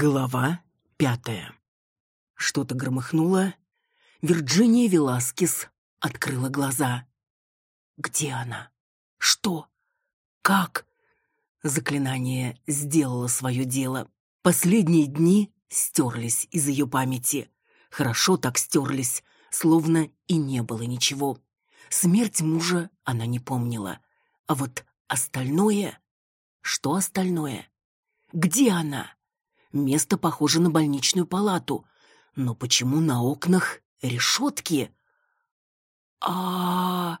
Глава пятая. Что-то громыхнуло. Вирджиния Веласкес открыла глаза. Где она? Что? Как? Заклинание сделало свое дело. Последние дни стерлись из ее памяти. Хорошо так стерлись, словно и не было ничего. Смерть мужа она не помнила. А вот остальное... Что остальное? Где она? Место похоже на больничную палату. Но почему на окнах решетки? а,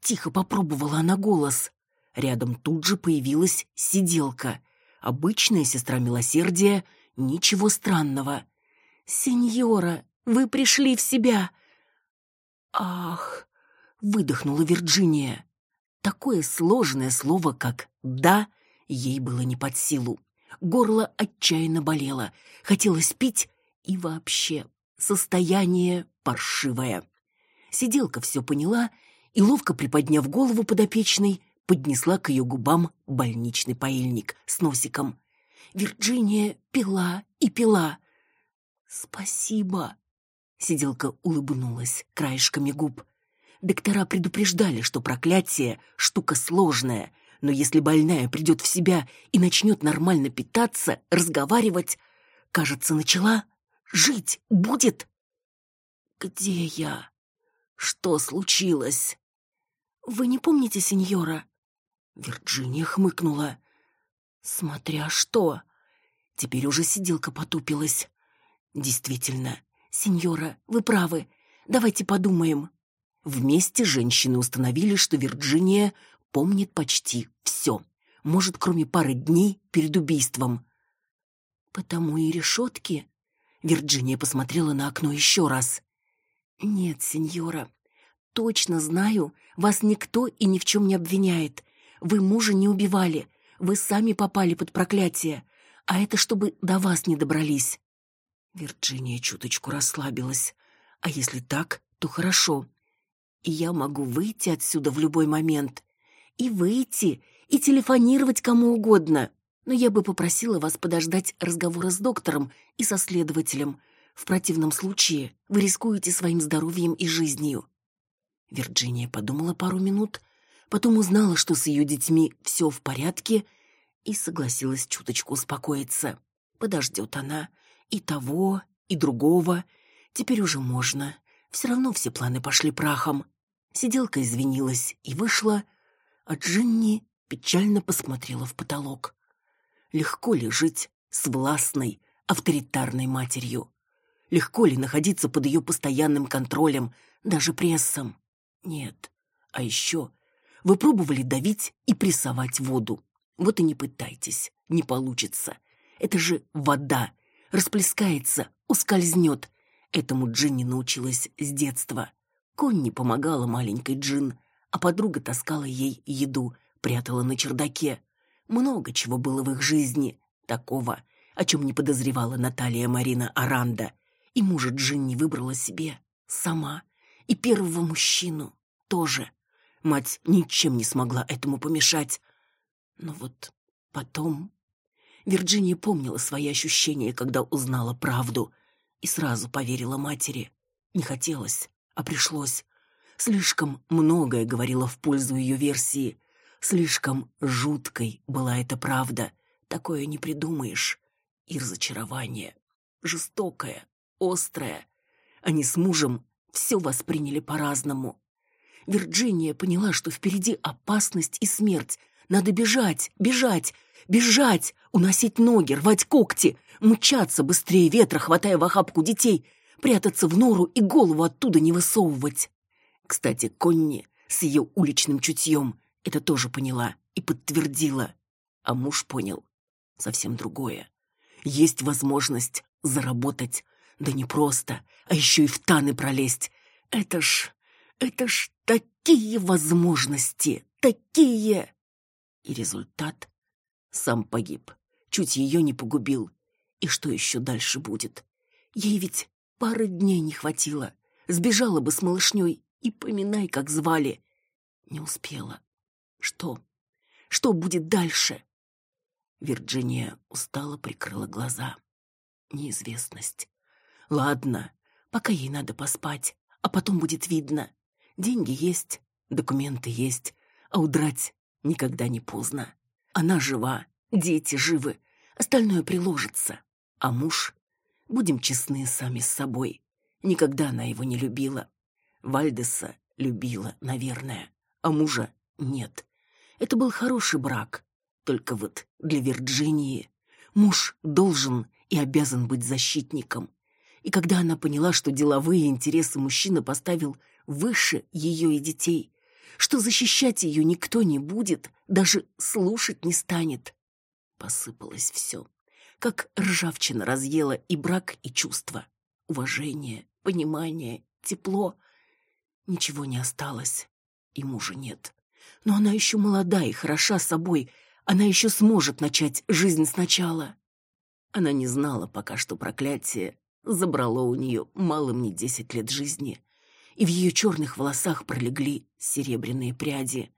Тихо попробовала она голос. Рядом тут же появилась сиделка. Обычная сестра милосердия, ничего странного. «Сеньора, вы пришли в себя!» «Ах!» — выдохнула Вирджиния. Такое сложное слово, как «да», ей было не под силу. Горло отчаянно болело, хотелось пить и вообще состояние паршивое. Сиделка все поняла и, ловко приподняв голову подопечной, поднесла к ее губам больничный паильник с носиком. Вирджиния пила и пила. «Спасибо», — сиделка улыбнулась краешками губ. Доктора предупреждали, что проклятие — штука сложная, но если больная придет в себя и начнет нормально питаться, разговаривать, кажется, начала жить будет. Где я? Что случилось? Вы не помните, сеньора? Вирджиния хмыкнула. Смотря что. Теперь уже сиделка потупилась. Действительно, сеньора, вы правы. Давайте подумаем. Вместе женщины установили, что Вирджиния помнит почти все. Может, кроме пары дней перед убийством. Потому и решетки. Вирджиния посмотрела на окно еще раз. Нет, сеньора, точно знаю, вас никто и ни в чем не обвиняет. Вы мужа не убивали, вы сами попали под проклятие, а это чтобы до вас не добрались. Вирджиния чуточку расслабилась. А если так, то хорошо. И я могу выйти отсюда в любой момент и выйти, и телефонировать кому угодно. Но я бы попросила вас подождать разговора с доктором и со следователем. В противном случае вы рискуете своим здоровьем и жизнью. Вирджиния подумала пару минут, потом узнала, что с ее детьми все в порядке, и согласилась чуточку успокоиться. Подождет она и того, и другого. Теперь уже можно. Все равно все планы пошли прахом. Сиделка извинилась и вышла, а Джинни печально посмотрела в потолок. Легко ли жить с властной, авторитарной матерью? Легко ли находиться под ее постоянным контролем, даже прессом? Нет. А еще вы пробовали давить и прессовать воду. Вот и не пытайтесь, не получится. Это же вода. Расплескается, ускользнет. Этому Джинни научилась с детства. Конни помогала маленькой Джин а подруга таскала ей еду, прятала на чердаке. Много чего было в их жизни, такого, о чем не подозревала Наталья Марина Аранда. И мужа Джинни выбрала себе сама. И первого мужчину тоже. Мать ничем не смогла этому помешать. Но вот потом... Вирджиния помнила свои ощущения, когда узнала правду, и сразу поверила матери. Не хотелось, а пришлось. Слишком многое говорило в пользу ее версии. Слишком жуткой была эта правда. Такое не придумаешь. И разочарование. Жестокое, острое. Они с мужем все восприняли по-разному. Вирджиния поняла, что впереди опасность и смерть. Надо бежать, бежать, бежать, уносить ноги, рвать когти, мчаться быстрее ветра, хватая в охапку детей, прятаться в нору и голову оттуда не высовывать. Кстати, Конни с ее уличным чутьем это тоже поняла и подтвердила. А муж понял совсем другое. Есть возможность заработать, да не просто, а еще и в таны пролезть. Это ж, это ж такие возможности, такие! И результат сам погиб, чуть ее не погубил. И что еще дальше будет? Ей ведь пары дней не хватило. Сбежала бы с малышней и поминай, как звали. Не успела. Что? Что будет дальше? Вирджиния устало прикрыла глаза. неизвестность. Ладно, пока ей надо поспать, а потом будет видно. Деньги есть, документы есть, а удрать никогда не поздно. Она жива, дети живы, остальное приложится. А муж? Будем честны сами с собой. Никогда она его не любила. Вальдеса любила, наверное, а мужа нет. Это был хороший брак. Только вот для Вирджинии муж должен и обязан быть защитником. И когда она поняла, что деловые интересы мужчина поставил выше ее и детей, что защищать ее никто не будет, даже слушать не станет, посыпалось все. Как ржавчина разъела и брак, и чувства. Уважение, понимание, тепло. Ничего не осталось, и мужа нет. Но она еще молода и хороша собой, она еще сможет начать жизнь сначала. Она не знала пока, что проклятие забрало у нее малым не десять лет жизни, и в ее черных волосах пролегли серебряные пряди.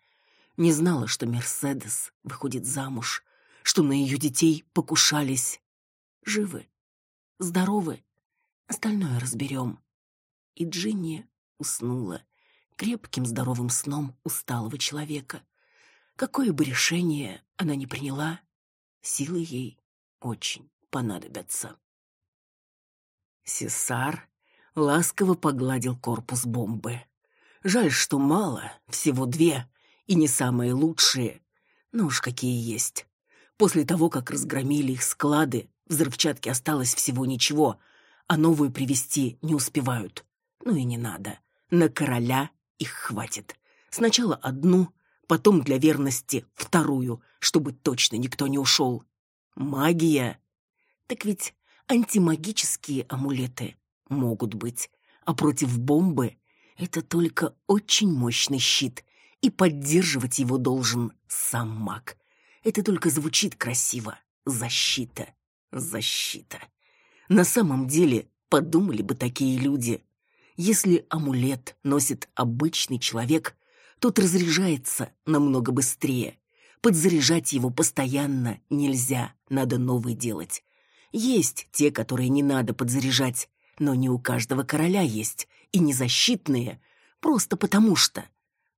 Не знала, что Мерседес выходит замуж, что на ее детей покушались. Живы, здоровы, остальное разберем. И Джинни уснула крепким здоровым сном усталого человека. Какое бы решение она ни приняла, силы ей очень понадобятся. Сесар ласково погладил корпус бомбы. Жаль, что мало, всего две, и не самые лучшие, но уж какие есть. После того, как разгромили их склады, взрывчатки осталось всего ничего, а новую привезти не успевают. Ну и не надо. На короля их хватит. Сначала одну, потом для верности вторую, чтобы точно никто не ушел. Магия. Так ведь антимагические амулеты могут быть, а против бомбы это только очень мощный щит, и поддерживать его должен сам маг. Это только звучит красиво. Защита. Защита. На самом деле, подумали бы такие люди. Если амулет носит обычный человек, тот разряжается намного быстрее. Подзаряжать его постоянно нельзя, надо новый делать. Есть те, которые не надо подзаряжать, но не у каждого короля есть, и не защитные, просто потому что.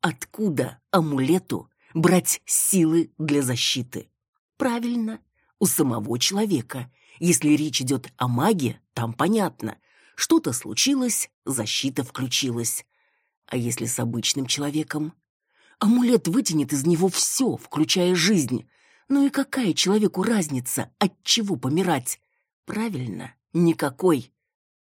Откуда амулету брать силы для защиты? Правильно, у самого человека. Если речь идет о маге, там понятно. Что-то случилось, защита включилась. А если с обычным человеком? Амулет вытянет из него все, включая жизнь. Ну и какая человеку разница, от чего помирать? Правильно, никакой.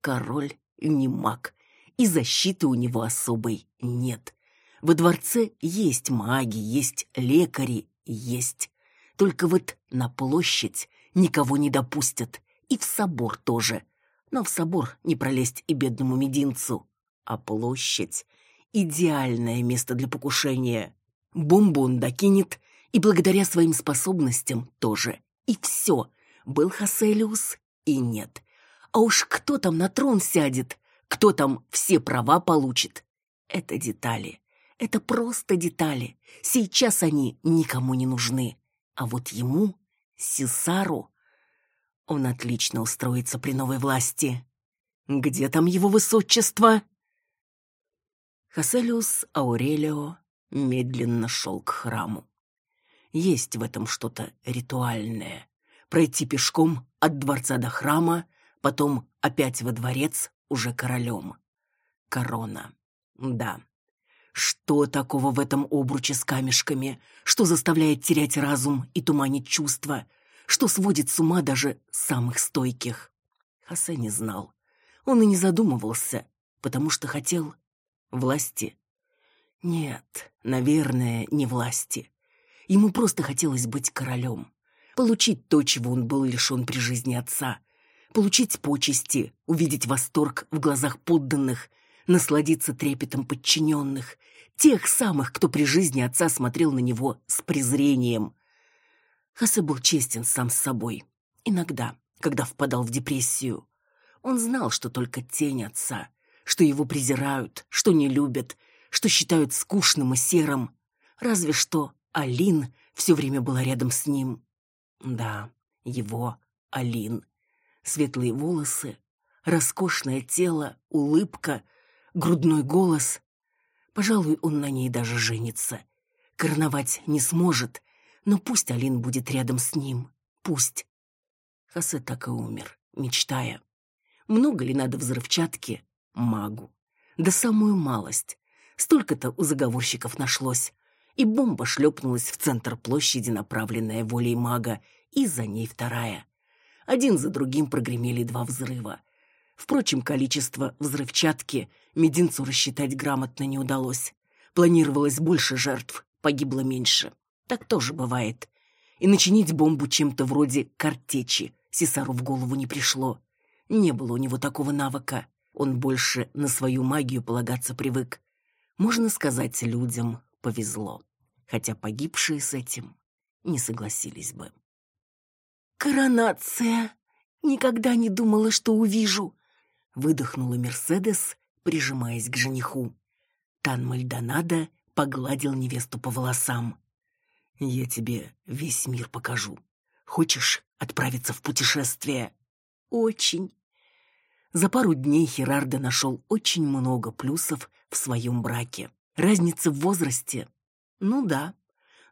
Король не маг, и защиты у него особой нет. Во дворце есть маги, есть лекари, есть. Только вот на площадь никого не допустят, и в собор тоже. Но в собор не пролезть и бедному мединцу. А площадь — идеальное место для покушения. Бомбу он докинет, и благодаря своим способностям тоже. И все. Был Хаселиус и нет. А уж кто там на трон сядет, кто там все права получит. Это детали. Это просто детали. Сейчас они никому не нужны. А вот ему, Сесару, он отлично устроится при новой власти. Где там его высочество? Хаселиус Аурелио медленно шел к храму. Есть в этом что-то ритуальное. Пройти пешком от дворца до храма, потом опять во дворец, уже королем. Корона. Да. Что такого в этом обруче с камешками, что заставляет терять разум и туманить чувства, что сводит с ума даже самых стойких? Хосе не знал. Он и не задумывался, потому что хотел власти. Нет, наверное, не власти. Ему просто хотелось быть королем, получить то, чего он был лишен при жизни отца — получить почести, увидеть восторг в глазах подданных, насладиться трепетом подчиненных, тех самых, кто при жизни отца смотрел на него с презрением. Хасе был честен сам с собой. Иногда, когда впадал в депрессию. Он знал, что только тень отца, что его презирают, что не любят, что считают скучным и серым. Разве что Алин все время была рядом с ним. Да, его Алин. Светлые волосы, роскошное тело, улыбка, грудной голос. Пожалуй, он на ней даже женится. Короновать не сможет, но пусть Алин будет рядом с ним. Пусть. Хосе так и умер, мечтая. Много ли надо взрывчатки? Магу. Да самую малость. Столько-то у заговорщиков нашлось. И бомба шлепнулась в центр площади, направленная волей мага, и за ней вторая. Один за другим прогремели два взрыва. Впрочем, количество взрывчатки мединцу рассчитать грамотно не удалось. Планировалось больше жертв, погибло меньше. Так тоже бывает. И начинить бомбу чем-то вроде картечи Сесару в голову не пришло. Не было у него такого навыка. Он больше на свою магию полагаться привык. Можно сказать, людям повезло. Хотя погибшие с этим не согласились бы. «Коронация! Никогда не думала, что увижу!» Выдохнула Мерседес, прижимаясь к жениху. Тан Мальдонадо погладил невесту по волосам. «Я тебе весь мир покажу. Хочешь отправиться в путешествие?» «Очень». За пару дней Херардо нашел очень много плюсов в своем браке. Разница в возрасте? Ну да.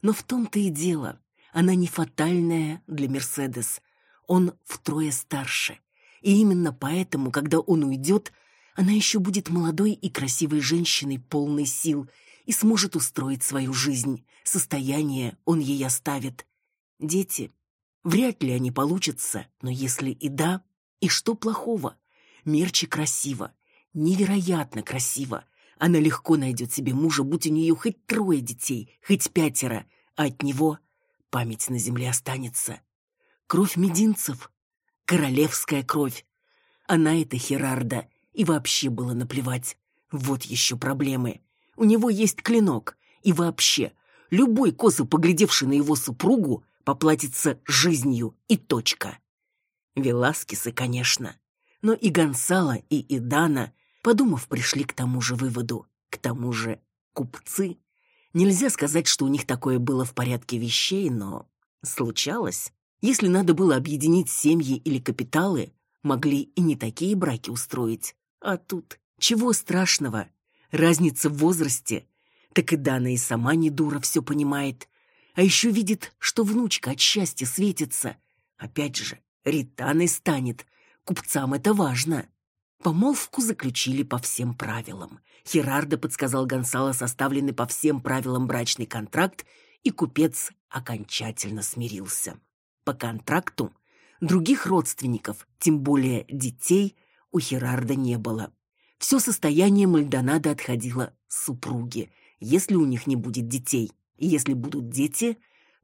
Но в том-то и дело. Она не фатальная для Мерседес. Он втрое старше. И именно поэтому, когда он уйдет, она еще будет молодой и красивой женщиной, полной сил, и сможет устроить свою жизнь. Состояние он ей оставит. Дети. Вряд ли они получатся, но если и да, и что плохого? Мерчи красиво, невероятно красиво. Она легко найдет себе мужа, будь у нее хоть трое детей, хоть пятеро, а от него память на земле останется. Кровь мединцев, королевская кровь. Она это Херарда, и вообще было наплевать. Вот еще проблемы. У него есть клинок, и вообще, любой косо поглядевший на его супругу, поплатится жизнью и точка. Веласкесы, конечно, но и Гонсало, и Идана, подумав, пришли к тому же выводу. К тому же купцы. Нельзя сказать, что у них такое было в порядке вещей, но случалось. Если надо было объединить семьи или капиталы, могли и не такие браки устроить. А тут чего страшного? Разница в возрасте. Так и Дана и сама не дура все понимает. А еще видит, что внучка от счастья светится. Опять же, Ританой станет. Купцам это важно. Помолвку заключили по всем правилам. Херардо подсказал Гонсало составленный по всем правилам брачный контракт, и купец окончательно смирился. По контракту других родственников, тем более детей, у Херарда не было. Все состояние Мальдонадо отходило супруге, если у них не будет детей. И если будут дети,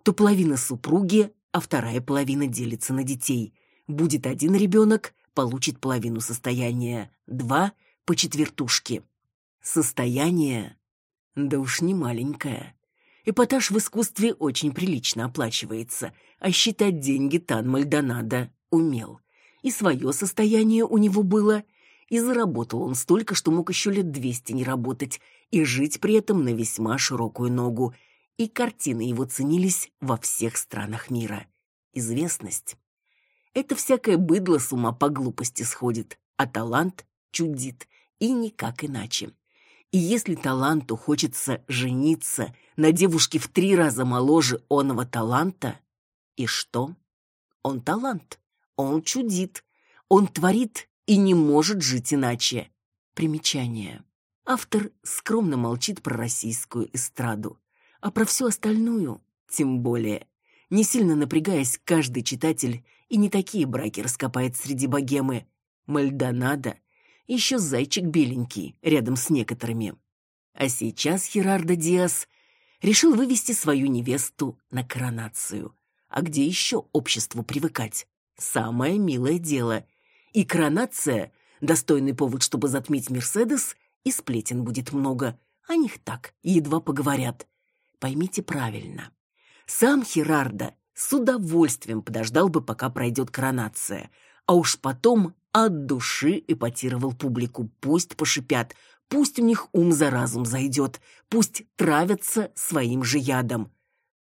то половина супруги, а вторая половина делится на детей. Будет один ребенок, получит половину состояния, два – по четвертушке. Состояние, да уж не маленькое. Эпатаж в искусстве очень прилично оплачивается, а считать деньги Тан Мальдонадо умел. И свое состояние у него было, и заработал он столько, что мог еще лет двести не работать, и жить при этом на весьма широкую ногу, и картины его ценились во всех странах мира. Известность. Это всякое быдло с ума по глупости сходит, а талант чудит, и никак иначе. И если таланту хочется жениться на девушке в три раза моложе оного таланта, и что? Он талант, он чудит, он творит и не может жить иначе. Примечание. Автор скромно молчит про российскую эстраду а про всю остальную тем более. Не сильно напрягаясь, каждый читатель и не такие браки раскопает среди богемы. Мальдонадо, еще зайчик беленький, рядом с некоторыми. А сейчас Херардо Диас решил вывести свою невесту на коронацию. А где еще обществу привыкать? Самое милое дело. И коронация — достойный повод, чтобы затмить Мерседес, и сплетен будет много. О них так, едва поговорят. Поймите правильно. Сам Херардо с удовольствием подождал бы, пока пройдет коронация, а уж потом от души эпатировал публику. Пусть пошипят, пусть у них ум за разум зайдет, пусть травятся своим же ядом.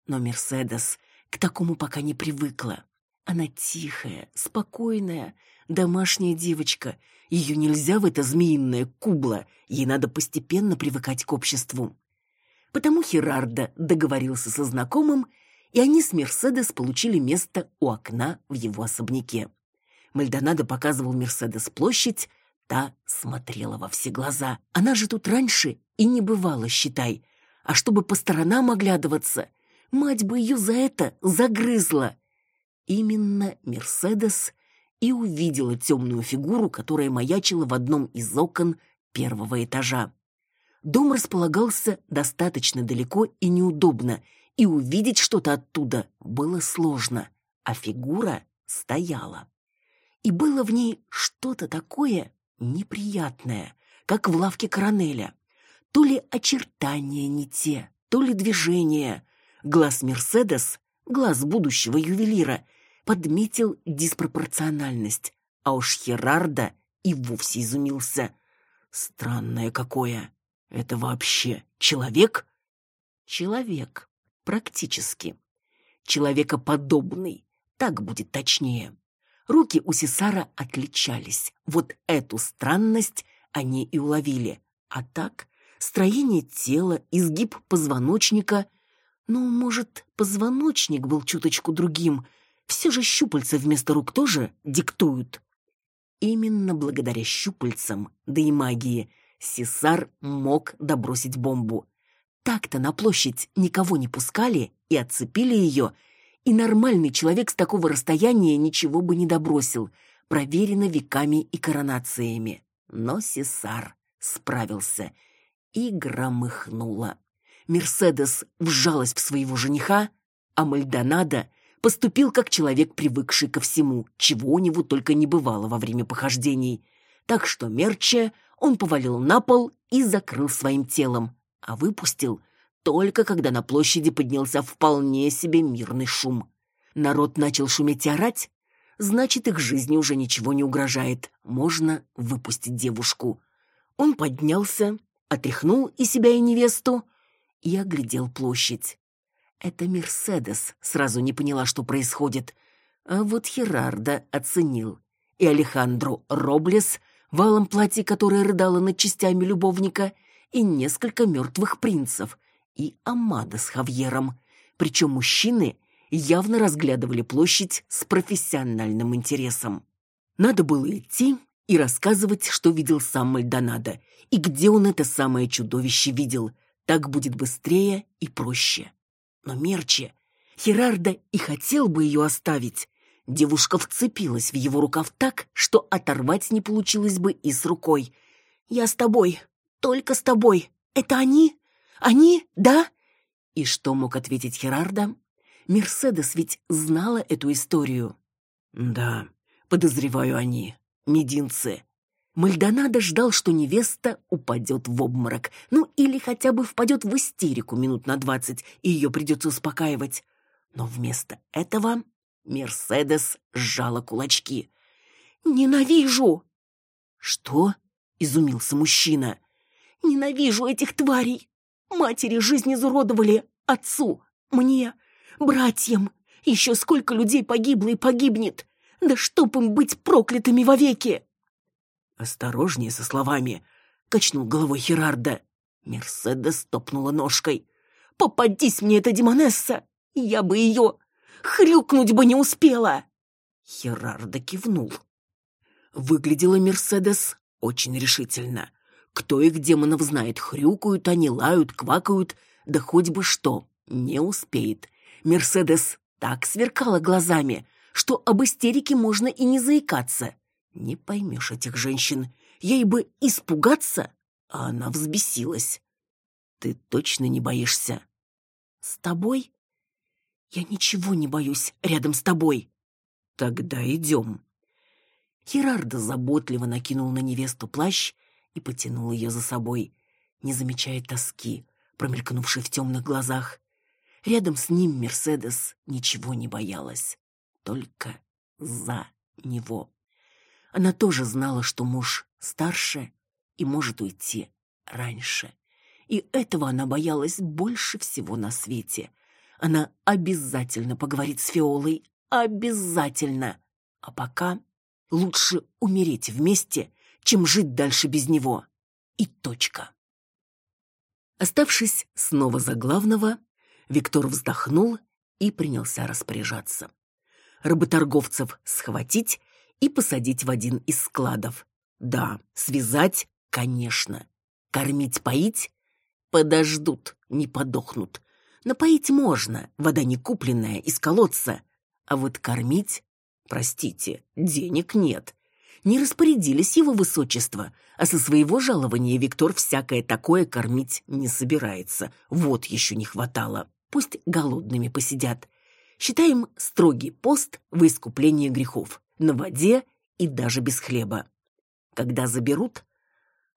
Но Мерседес к такому пока не привыкла. Она тихая, спокойная, домашняя девочка. Ее нельзя в это змеиное кубло, ей надо постепенно привыкать к обществу. Потому Херардо договорился со знакомым, и они с Мерседес получили место у окна в его особняке. Мальдонадо показывал Мерседес площадь, та смотрела во все глаза. Она же тут раньше и не бывала, считай. А чтобы по сторонам оглядываться, мать бы ее за это загрызла. Именно Мерседес и увидела темную фигуру, которая маячила в одном из окон первого этажа. Дом располагался достаточно далеко и неудобно, и увидеть что-то оттуда было сложно, а фигура стояла. И было в ней что-то такое неприятное, как в лавке Коронеля. То ли очертания не те, то ли движения. Глаз Мерседес, глаз будущего ювелира — подметил диспропорциональность, а уж Херарда и вовсе изумился. Странное какое. Это вообще человек? Человек, практически. Человекоподобный, так будет точнее. Руки у Сесара отличались. Вот эту странность они и уловили. А так, строение тела, изгиб позвоночника. Ну, может, позвоночник был чуточку другим — все же щупальца вместо рук тоже диктуют. Именно благодаря щупальцам, да и магии, Сесар мог добросить бомбу. Так-то на площадь никого не пускали и отцепили ее, и нормальный человек с такого расстояния ничего бы не добросил, проверено веками и коронациями. Но Сесар справился и громыхнуло. Мерседес вжалась в своего жениха, а Мальдонадо поступил как человек, привыкший ко всему, чего у него только не бывало во время похождений. Так что мерча он повалил на пол и закрыл своим телом, а выпустил только когда на площади поднялся вполне себе мирный шум. Народ начал шуметь и орать, значит, их жизни уже ничего не угрожает, можно выпустить девушку. Он поднялся, отряхнул и себя, и невесту, и оглядел площадь. Это Мерседес сразу не поняла, что происходит. А вот Херарда оценил. И Алехандро Роблес, валом платье, которое рыдало над частями любовника, и несколько мертвых принцев, и Амада с Хавьером. Причем мужчины явно разглядывали площадь с профессиональным интересом. Надо было идти и рассказывать, что видел сам Мальдонадо, и где он это самое чудовище видел. Так будет быстрее и проще. Но Мерчи, Херарда и хотел бы ее оставить. Девушка вцепилась в его рукав так, что оторвать не получилось бы и с рукой. «Я с тобой, только с тобой. Это они? Они, да?» И что мог ответить Херарда? Мерседес ведь знала эту историю. «Да, подозреваю они, мединцы. Мальдонадо ждал, что невеста упадет в обморок, ну или хотя бы впадет в истерику минут на двадцать, и ее придется успокаивать. Но вместо этого Мерседес сжала кулачки. «Ненавижу!» «Что?» — изумился мужчина. «Ненавижу этих тварей! Матери жизнь изуродовали, отцу, мне, братьям. Еще сколько людей погибло и погибнет! Да чтоб им быть проклятыми вовеки!» «Осторожнее со словами!» — качнул головой Херарда. Мерседес топнула ножкой. «Попадись мне эта демонесса! Я бы ее... хрюкнуть бы не успела!» Херарда кивнул. Выглядела Мерседес очень решительно. Кто их демонов знает, хрюкают они, лают, квакают, да хоть бы что, не успеет. Мерседес так сверкала глазами, что об истерике можно и не заикаться. Не поймешь этих женщин. Ей бы испугаться, а она взбесилась. Ты точно не боишься? С тобой? Я ничего не боюсь рядом с тобой. Тогда идем. Херардо заботливо накинул на невесту плащ и потянул ее за собой, не замечая тоски, промелькнувшей в темных глазах. Рядом с ним Мерседес ничего не боялась, только за него. Она тоже знала, что муж старше и может уйти раньше. И этого она боялась больше всего на свете. Она обязательно поговорит с Фиолой, обязательно. А пока лучше умереть вместе, чем жить дальше без него. И точка. Оставшись снова за главного, Виктор вздохнул и принялся распоряжаться. Работорговцев схватить и посадить в один из складов. Да, связать, конечно. Кормить-поить? Подождут, не подохнут. Напоить можно, вода не купленная, из колодца. А вот кормить, простите, денег нет. Не распорядились его высочество, а со своего жалования Виктор всякое такое кормить не собирается. Вот еще не хватало. Пусть голодными посидят. Считаем строгий пост в искупление грехов. На воде и даже без хлеба. Когда заберут?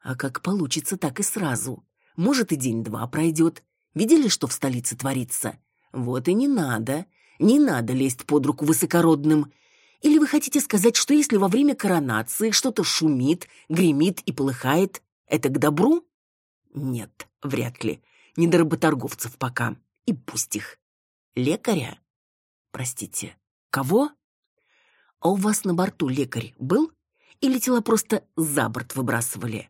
А как получится, так и сразу. Может, и день-два пройдет. Видели, что в столице творится? Вот и не надо. Не надо лезть под руку высокородным. Или вы хотите сказать, что если во время коронации что-то шумит, гремит и полыхает, это к добру? Нет, вряд ли. Не до работорговцев пока. И пусть их. Лекаря? Простите, кого? А у вас на борту лекарь был? Или тела просто за борт выбрасывали?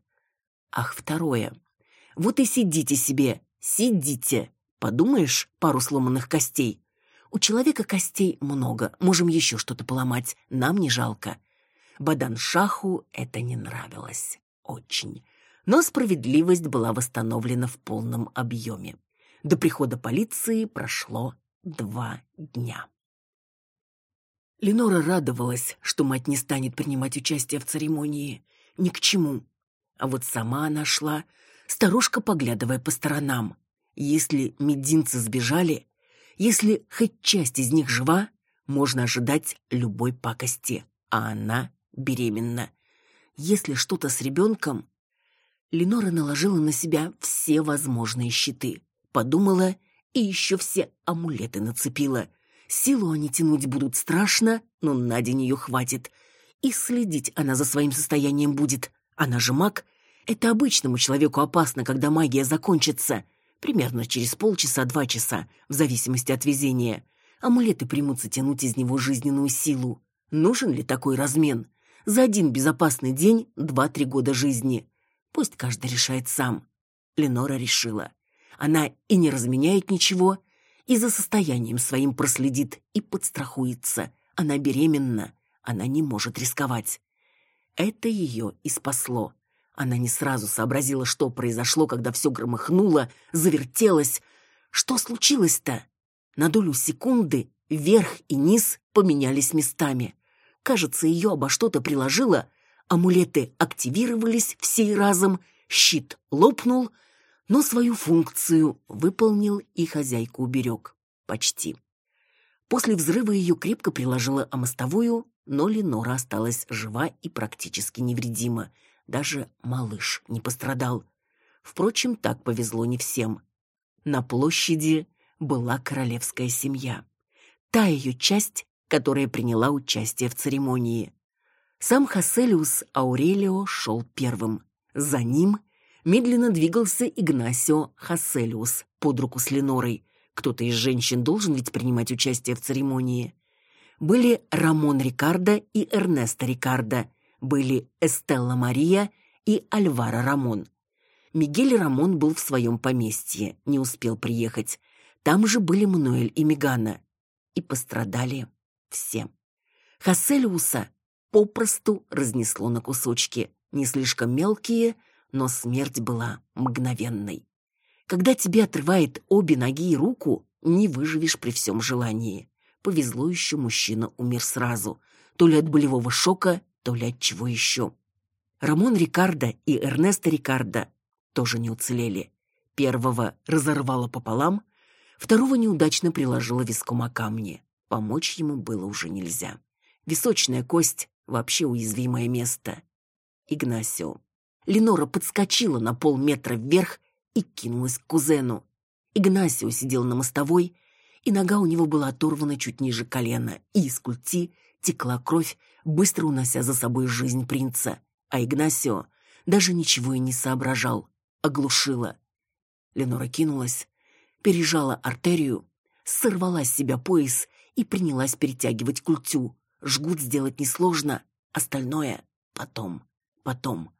Ах, второе. Вот и сидите себе, сидите. Подумаешь, пару сломанных костей. У человека костей много, можем еще что-то поломать, нам не жалко. Бадан-Шаху это не нравилось. Очень. Но справедливость была восстановлена в полном объеме. До прихода полиции прошло два дня. Ленора радовалась, что мать не станет принимать участие в церемонии. Ни к чему. А вот сама она шла, старушка поглядывая по сторонам. Если мединцы сбежали, если хоть часть из них жива, можно ожидать любой пакости, а она беременна. Если что-то с ребенком... Ленора наложила на себя все возможные щиты. Подумала и еще все амулеты нацепила. Силу они тянуть будут страшно, но на день ее хватит. И следить она за своим состоянием будет. Она же маг. Это обычному человеку опасно, когда магия закончится примерно через полчаса-два часа, в зависимости от везения. Амулеты примутся тянуть из него жизненную силу. Нужен ли такой размен? За один безопасный день два-три года жизни. Пусть каждый решает сам. Ленора решила. Она и не разменяет ничего, и за состоянием своим проследит и подстрахуется. Она беременна, она не может рисковать. Это ее и спасло. Она не сразу сообразила, что произошло, когда все громыхнуло, завертелось. Что случилось-то? На долю секунды верх и низ поменялись местами. Кажется, ее обо что-то приложило. Амулеты активировались всей разом, щит лопнул, но свою функцию выполнил и хозяйку уберег. Почти. После взрыва ее крепко приложила о мостовую, но Ленора осталась жива и практически невредима. Даже малыш не пострадал. Впрочем, так повезло не всем. На площади была королевская семья. Та ее часть, которая приняла участие в церемонии. Сам Хаселиус Аурелио шел первым. За ним медленно двигался Игнасио Хаселиус под руку с Ленорой. Кто-то из женщин должен ведь принимать участие в церемонии. Были Рамон Рикардо и Эрнесто Рикардо, были Эстелла Мария и Альвара Рамон. Мигель Рамон был в своем поместье, не успел приехать. Там же были Мануэль и Мегана. И пострадали все. Хасселиуса попросту разнесло на кусочки, не слишком мелкие, но смерть была мгновенной. Когда тебе отрывает обе ноги и руку, не выживешь при всем желании. Повезло еще, мужчина умер сразу, то ли от болевого шока, то ли от чего еще. Рамон Рикардо и Эрнесто Рикардо тоже не уцелели. Первого разорвало пополам, второго неудачно приложило виском о камни. Помочь ему было уже нельзя. Височная кость — вообще уязвимое место. Игнасио. Ленора подскочила на полметра вверх и кинулась к кузену. Игнасио сидел на мостовой, и нога у него была оторвана чуть ниже колена, и из культи текла кровь, быстро унося за собой жизнь принца. А Игнасио даже ничего и не соображал, оглушила. Ленора кинулась, пережала артерию, сорвала с себя пояс и принялась перетягивать культю. Жгут сделать несложно, остальное потом, потом.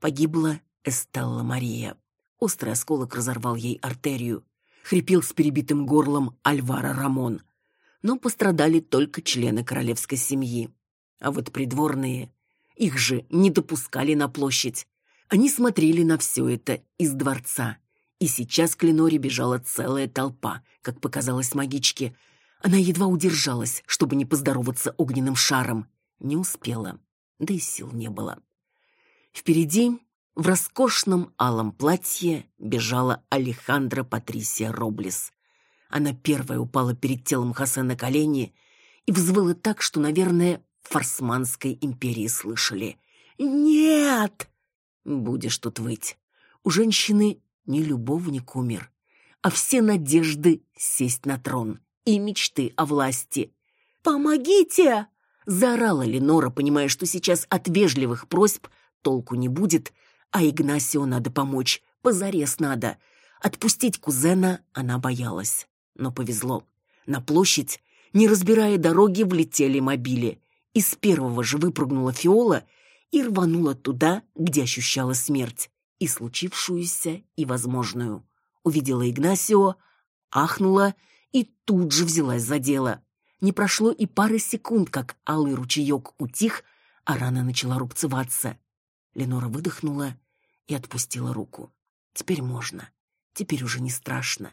Погибла Эстелла Мария. Острый осколок разорвал ей артерию. Хрипел с перебитым горлом Альвара Рамон. Но пострадали только члены королевской семьи. А вот придворные, их же не допускали на площадь. Они смотрели на все это из дворца. И сейчас к Леноре бежала целая толпа, как показалось магичке. Она едва удержалась, чтобы не поздороваться огненным шаром. Не успела, да и сил не было. Впереди в роскошном алом платье бежала Алехандра Патрисия Роблес. Она первая упала перед телом Хосе на колени и взвыла так, что, наверное, в Форсманской империи слышали. «Нет!» «Будешь тут выть. У женщины не любовник умер, а все надежды сесть на трон и мечты о власти. «Помогите!» — заорала Ленора, понимая, что сейчас от вежливых просьб толку не будет, а Игнасио надо помочь, позарез надо. Отпустить кузена она боялась. Но повезло. На площадь, не разбирая дороги, влетели мобили. Из первого же выпрыгнула Фиола и рванула туда, где ощущала смерть. И случившуюся, и возможную. Увидела Игнасио, ахнула и тут же взялась за дело. Не прошло и пары секунд, как алый ручеек утих, а рана начала рубцеваться. Ленора выдохнула и отпустила руку. Теперь можно. Теперь уже не страшно.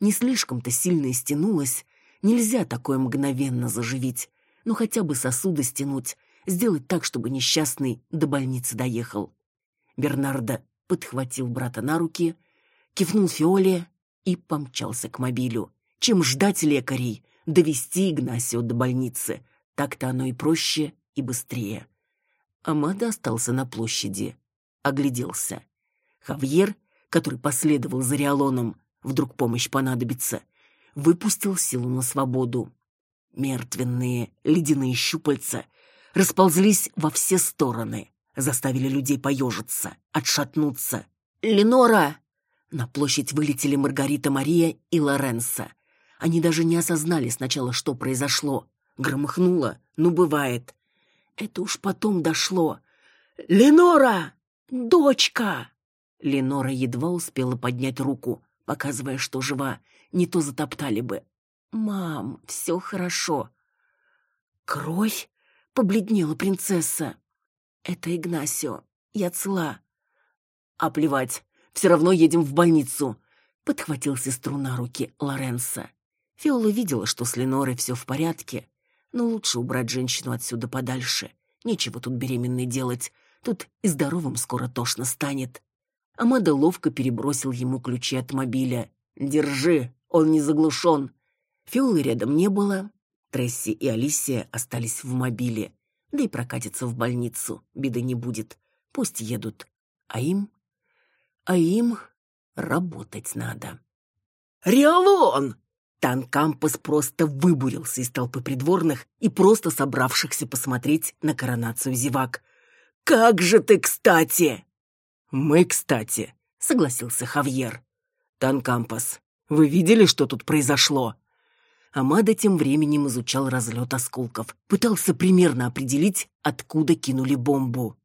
Не слишком-то сильно истянулась. Нельзя такое мгновенно заживить. Но хотя бы сосуды стянуть. Сделать так, чтобы несчастный до больницы доехал. Бернардо подхватил брата на руки, кивнул Фиоле и помчался к мобилю. Чем ждать лекарей? Довести Игнасио до больницы. Так-то оно и проще, и быстрее. Амада остался на площади. Огляделся. Хавьер, который последовал за Риалоном, вдруг помощь понадобится, выпустил силу на свободу. Мертвенные ледяные щупальца расползлись во все стороны, заставили людей поежиться, отшатнуться. «Ленора!» На площадь вылетели Маргарита Мария и Лоренса. Они даже не осознали сначала, что произошло. Громыхнуло, ну бывает. Это уж потом дошло. «Ленора! Дочка!» Ленора едва успела поднять руку, показывая, что жива. Не то затоптали бы. «Мам, все хорошо». «Кровь?» — побледнела принцесса. «Это Игнасио. Я цела». «А плевать, все равно едем в больницу», — подхватил сестру на руки Лоренса. Фиола видела, что с Ленорой все в порядке, но лучше убрать женщину отсюда подальше. Нечего тут беременной делать. Тут и здоровым скоро тошно станет. Амада ловко перебросил ему ключи от мобиля. «Держи, он не заглушен». Фиолы рядом не было. Тресси и Алисия остались в мобиле. Да и прокатиться в больницу, беды не будет. Пусть едут. А им? А им работать надо. «Риалон!» Танкампус просто выбурился из толпы придворных и просто собравшихся посмотреть на коронацию зевак. «Как же ты кстати!» «Мы кстати», — согласился Хавьер. «Танкампас, вы видели, что тут произошло?» Амада тем временем изучал разлет осколков, пытался примерно определить, откуда кинули бомбу.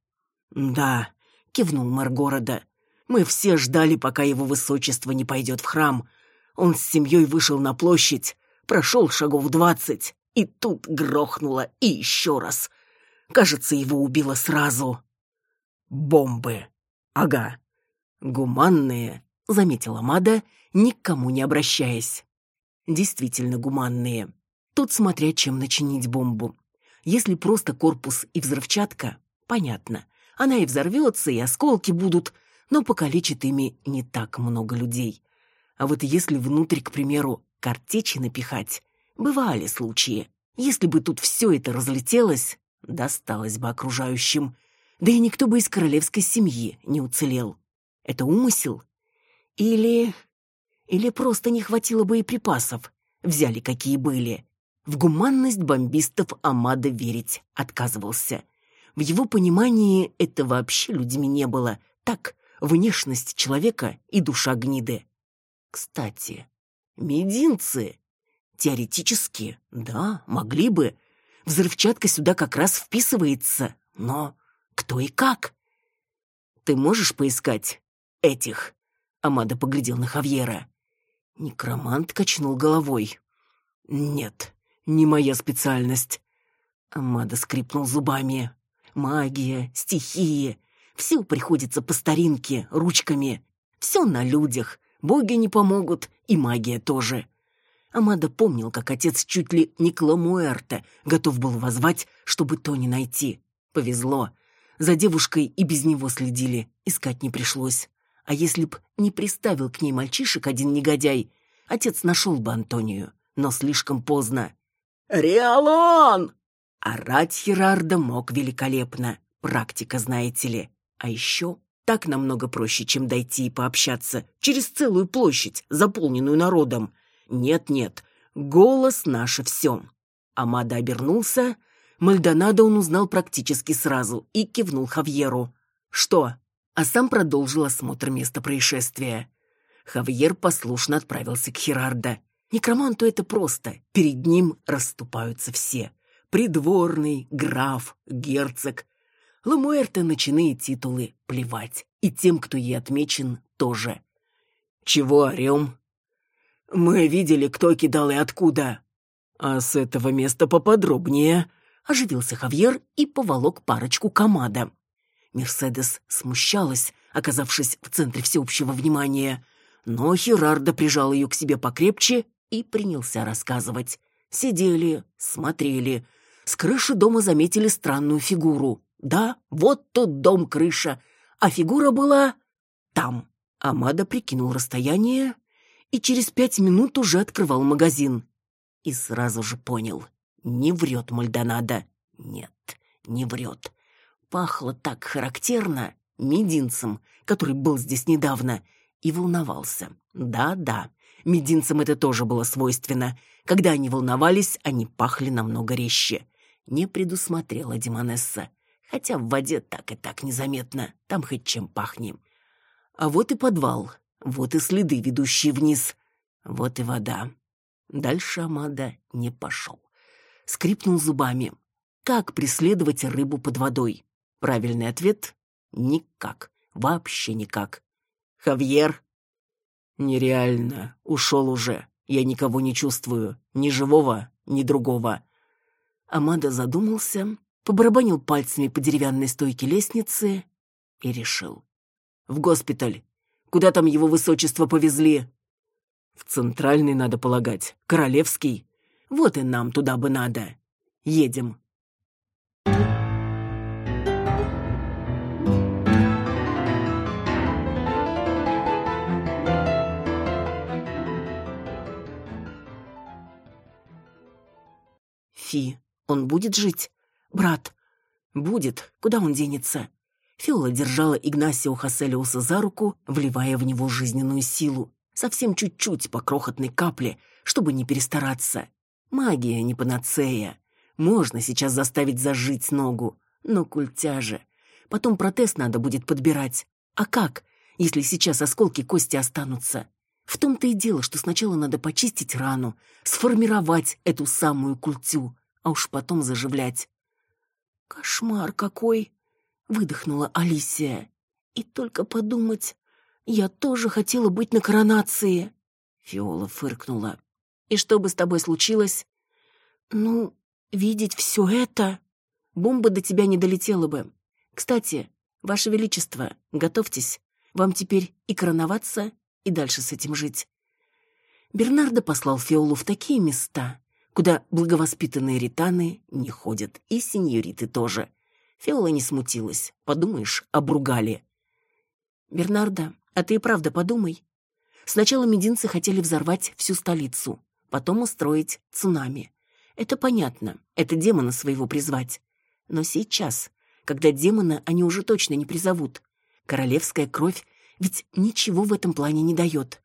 «Да», — кивнул мэр города, — «мы все ждали, пока его высочество не пойдет в храм, он с семьей вышел на площадь, прошел шагов двадцать, и тут грохнуло и еще раз. Кажется, его убило сразу. Бомбы. Ага. Гуманные, заметила Мада, никому не обращаясь. Действительно гуманные. Тут смотря чем начинить бомбу. Если просто корпус и взрывчатка, понятно. Она и взорвется, и осколки будут, но покалечит ими не так много людей. А вот если внутрь, к примеру, картечи напихать, бывали случаи. Если бы тут все это разлетелось, досталось бы окружающим. Да и никто бы из королевской семьи не уцелел. Это умысел? Или... Или просто не хватило боеприпасов? Взяли, какие были. В гуманность бомбистов Амада верить отказывался. В его понимании это вообще людьми не было. Так, внешность человека и душа гниды. Кстати, мединцы. Теоретически, да, могли бы. Взрывчатка сюда как раз вписывается, но кто и как? Ты можешь поискать этих? Амада поглядел на Хавьера. Некромант качнул головой. Нет, не моя специальность. Амада скрипнул зубами. Магия, стихии, все приходится по старинке, ручками. Все на людях. Боги не помогут, и магия тоже. Амада помнил, как отец чуть ли не Кламуэрте готов был возвать, чтобы то не найти. Повезло. За девушкой и без него следили, искать не пришлось. А если б не приставил к ней мальчишек один негодяй, отец нашел бы Антонию, но слишком поздно. «Риалон!» Орать Херарда мог великолепно. Практика, знаете ли. А еще так намного проще, чем дойти и пообщаться через целую площадь, заполненную народом. Нет-нет, голос наше все. Амада обернулся. Мальдонадо он узнал практически сразу и кивнул Хавьеру. «Что?» А сам продолжил осмотр места происшествия. Хавьер послушно отправился к Херардо. Некроманту это просто. Перед ним расступаются все. Придворный, граф, герцог, Ламуэрте начиные титулы плевать. И тем, кто ей отмечен, тоже. Чего орем? Мы видели, кто кидал и откуда. А с этого места поподробнее. Оживился Хавьер и поволок парочку комада. Мерседес смущалась, оказавшись в центре всеобщего внимания. Но Херардо прижал ее к себе покрепче и принялся рассказывать. Сидели, смотрели. С крыши дома заметили странную фигуру. Да, вот тот дом-крыша, а фигура была там. Амада прикинул расстояние и через пять минут уже открывал магазин. И сразу же понял, не врет Мальдонадо. Нет, не врет. Пахло так характерно мединцем, который был здесь недавно, и волновался. Да-да, мединцам это тоже было свойственно. Когда они волновались, они пахли намного резче. Не предусмотрела Димонесса хотя в воде так и так незаметно, там хоть чем пахнем. А вот и подвал, вот и следы, ведущие вниз, вот и вода. Дальше Амада не пошел. Скрипнул зубами. Как преследовать рыбу под водой? Правильный ответ — никак, вообще никак. Хавьер? Нереально, ушел уже. Я никого не чувствую, ни живого, ни другого. Амада задумался, побарабанил пальцами по деревянной стойке лестницы и решил. «В госпиталь. Куда там его высочество повезли?» «В центральный, надо полагать. Королевский. Вот и нам туда бы надо. Едем». Фи, он будет жить? «Брат, будет, куда он денется?» Фиола держала Игнасио Хаселиуса за руку, вливая в него жизненную силу. Совсем чуть-чуть по крохотной капле, чтобы не перестараться. Магия не панацея. Можно сейчас заставить зажить ногу, но культяже. Потом протез надо будет подбирать. А как, если сейчас осколки кости останутся? В том-то и дело, что сначала надо почистить рану, сформировать эту самую культю, а уж потом заживлять. «Кошмар какой!» — выдохнула Алисия. «И только подумать, я тоже хотела быть на коронации!» Фиола фыркнула. «И что бы с тобой случилось?» «Ну, видеть все это...» «Бомба до тебя не долетела бы. Кстати, Ваше Величество, готовьтесь. Вам теперь и короноваться, и дальше с этим жить». Бернардо послал Фиолу в такие места, куда благовоспитанные ританы не ходят, и сеньориты тоже. Фиола не смутилась. Подумаешь, обругали. «Бернардо, а ты и правда подумай. Сначала мединцы хотели взорвать всю столицу, потом устроить цунами. Это понятно, это демона своего призвать. Но сейчас, когда демона они уже точно не призовут, королевская кровь ведь ничего в этом плане не дает».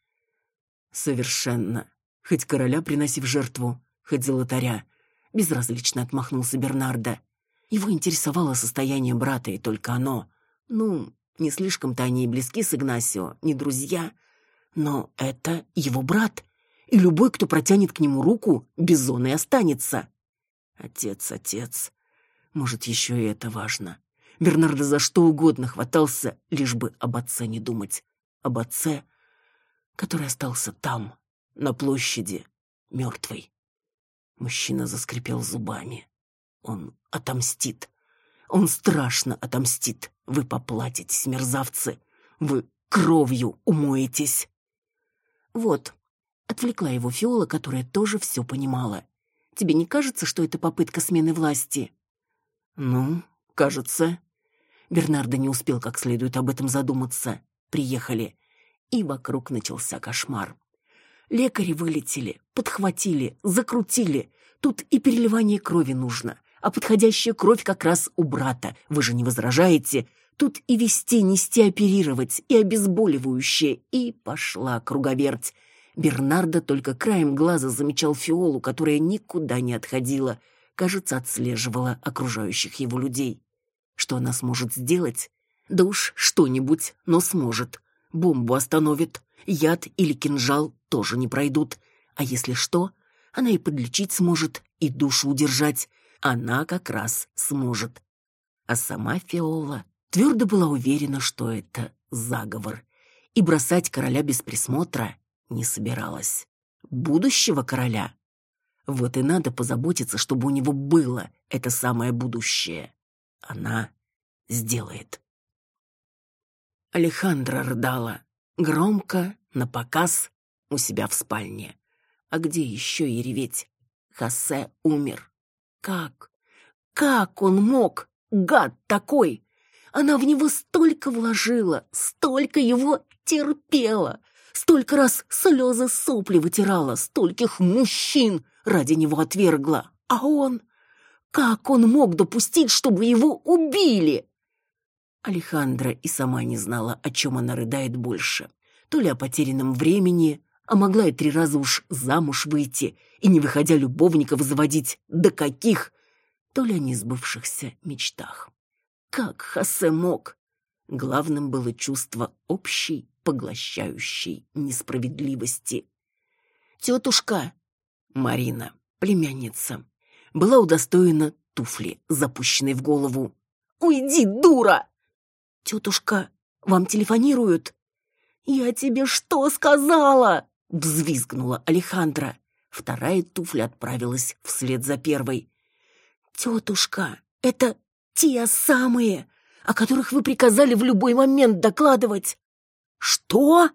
«Совершенно. Хоть короля приноси в жертву, хоть золотаря. Безразлично отмахнулся Бернардо. Его интересовало состояние брата, и только оно. Ну, не слишком-то они и близки с Игнасио, не друзья. Но это его брат. и любой, кто протянет к нему руку, бизон и останется. Отец, отец. Может, еще и это важно. Бернардо за что угодно хватался, лишь бы об отце не думать. Об отце, который остался там, на площади, мертвый. Мужчина заскрипел зубами. Он отомстит. Он страшно отомстит. Вы поплатитесь, мерзавцы. Вы кровью умоетесь. Вот, отвлекла его Фиола, которая тоже все понимала. Тебе не кажется, что это попытка смены власти? Ну, кажется. Бернардо не успел как следует об этом задуматься. Приехали, и вокруг начался кошмар. Лекари вылетели, подхватили, закрутили. Тут и переливание крови нужно, а подходящая кровь как раз у брата. Вы же не возражаете? Тут и вести, нести, оперировать, и обезболивающее, и пошла круговерть. Бернардо только краем глаза замечал Фиолу, которая никуда не отходила, кажется, отслеживала окружающих его людей. Что она сможет сделать? Да уж что-нибудь, но сможет. Бомбу остановит, яд или кинжал тоже не пройдут. А если что, она и подлечить сможет, и душу удержать. Она как раз сможет. А сама Фиола твердо была уверена, что это заговор. И бросать короля без присмотра не собиралась. Будущего короля. Вот и надо позаботиться, чтобы у него было это самое будущее она сделает. Алехандра рыдала, громко, на показ, у себя в спальне. А где еще и реветь? Хосе умер. Как? Как он мог? Гад такой! Она в него столько вложила, столько его терпела, столько раз слезы сопли вытирала, стольких мужчин ради него отвергла. А он... Как он мог допустить, чтобы его убили? Алехандра и сама не знала, о чем она рыдает больше. То ли о потерянном времени, а могла и три раза уж замуж выйти и, не выходя любовников, заводить. До каких? То ли о несбывшихся мечтах. Как Хосе мог? Главным было чувство общей, поглощающей несправедливости. Тетушка Марина, племянница, была удостоена туфли, запущенной в голову. «Уйди, дура!» «Тетушка, вам телефонируют?» «Я тебе что сказала?» — взвизгнула Алехандра. Вторая туфля отправилась вслед за первой. «Тетушка, это те самые, о которых вы приказали в любой момент докладывать!» «Что?»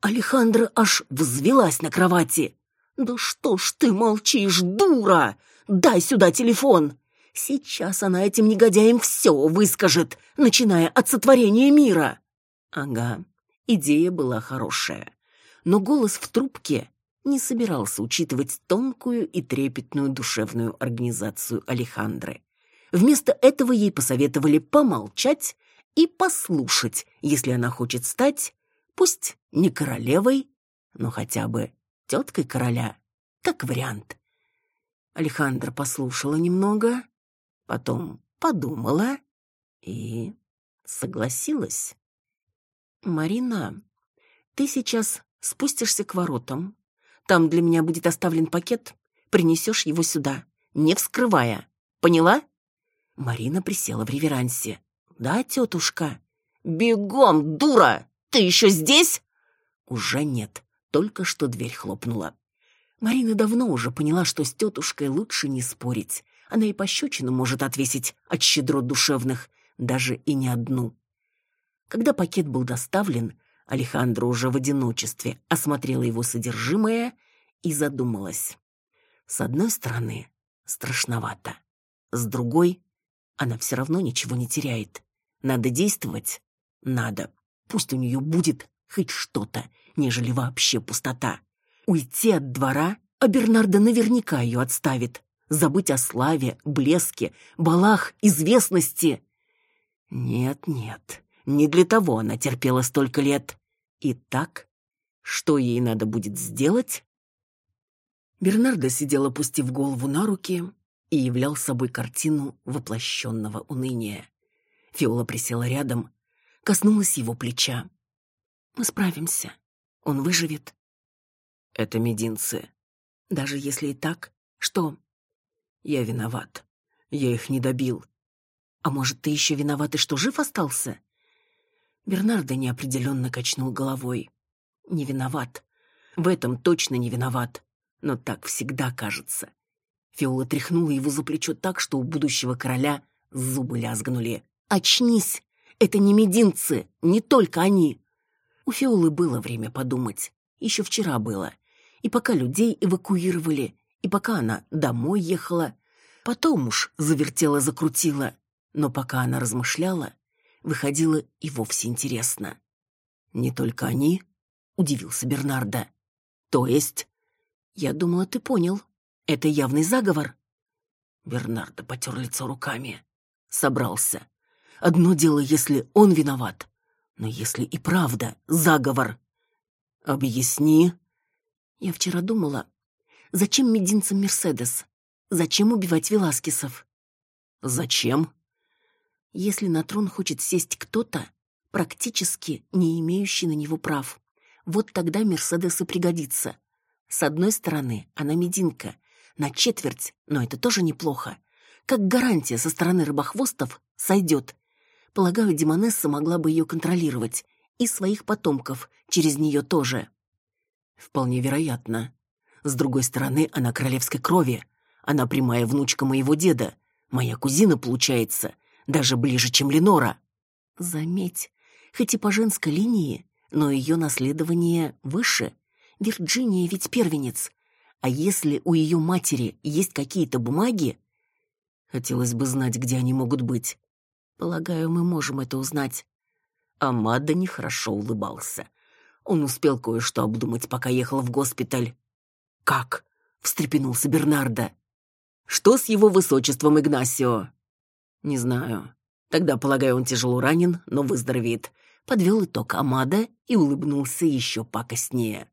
Алехандра аж взвелась на кровати. «Да что ж ты молчишь, дура? Дай сюда телефон!» Сейчас она этим негодяям все выскажет, начиная от сотворения мира. Ага, идея была хорошая. Но голос в трубке не собирался учитывать тонкую и трепетную душевную организацию Алехандры. Вместо этого ей посоветовали помолчать и послушать, если она хочет стать, пусть не королевой, но хотя бы теткой короля, как вариант. Алехандра послушала немного, потом подумала и согласилась. «Марина, ты сейчас спустишься к воротам. Там для меня будет оставлен пакет. Принесешь его сюда, не вскрывая. Поняла?» Марина присела в реверансе. «Да, тетушка?» «Бегом, дура! Ты еще здесь?» «Уже нет. Только что дверь хлопнула. Марина давно уже поняла, что с тетушкой лучше не спорить. Она и пощечину может отвесить от щедрот душевных, даже и не одну. Когда пакет был доставлен, Алехандро уже в одиночестве осмотрела его содержимое и задумалась. С одной стороны, страшновато. С другой, она все равно ничего не теряет. Надо действовать? Надо. Пусть у нее будет хоть что-то, нежели вообще пустота. Уйти от двора, а Бернардо наверняка ее отставит. Забыть о славе, блеске, балах, известности. Нет, нет, не для того она терпела столько лет. Итак, что ей надо будет сделать? Бернардо сидел, опустив голову на руки, и являл собой картину воплощенного уныния. Фиола присела рядом, коснулась его плеча. Мы справимся. Он выживет. Это мединцы. Даже если и так, что? Я виноват. Я их не добил. А может, ты еще виноват и что жив остался? Бернардо неопределенно качнул головой. Не виноват. В этом точно не виноват. Но так всегда кажется. Фиола тряхнула его за плечо так, что у будущего короля зубы лязгнули. «Очнись! Это не мединцы, не только они!» У Фиолы было время подумать. Еще вчера было. И пока людей эвакуировали, и пока она домой ехала, потом уж завертела-закрутила. Но пока она размышляла, выходило и вовсе интересно. «Не только они?» — удивился Бернардо. «То есть?» «Я думала, ты понял. Это явный заговор». Бернардо потер лицо руками. Собрался. Одно дело, если он виноват. Но если и правда заговор... «Объясни», я вчера думала, зачем мединцам Мерседес? Зачем убивать Веласкесов? Зачем? Если на трон хочет сесть кто-то, практически не имеющий на него прав, вот тогда Мерседес и пригодится. С одной стороны, она мединка, на четверть, но это тоже неплохо. Как гарантия со стороны рыбохвостов сойдет. Полагаю, Демонесса могла бы ее контролировать, и своих потомков через нее тоже. Вполне вероятно. С другой стороны, она королевской крови. Она прямая внучка моего деда. Моя кузина, получается, даже ближе, чем Ленора. Заметь, хоть и по женской линии, но ее наследование выше. Вирджиния ведь первенец. А если у ее матери есть какие-то бумаги... Хотелось бы знать, где они могут быть. Полагаю, мы можем это узнать. Амада нехорошо улыбался. Он успел кое-что обдумать, пока ехал в госпиталь. «Как?» — встрепенулся Бернардо. «Что с его высочеством Игнасио?» «Не знаю. Тогда, полагаю, он тяжело ранен, но выздоровеет». Подвел итог Амада и улыбнулся еще пакостнее.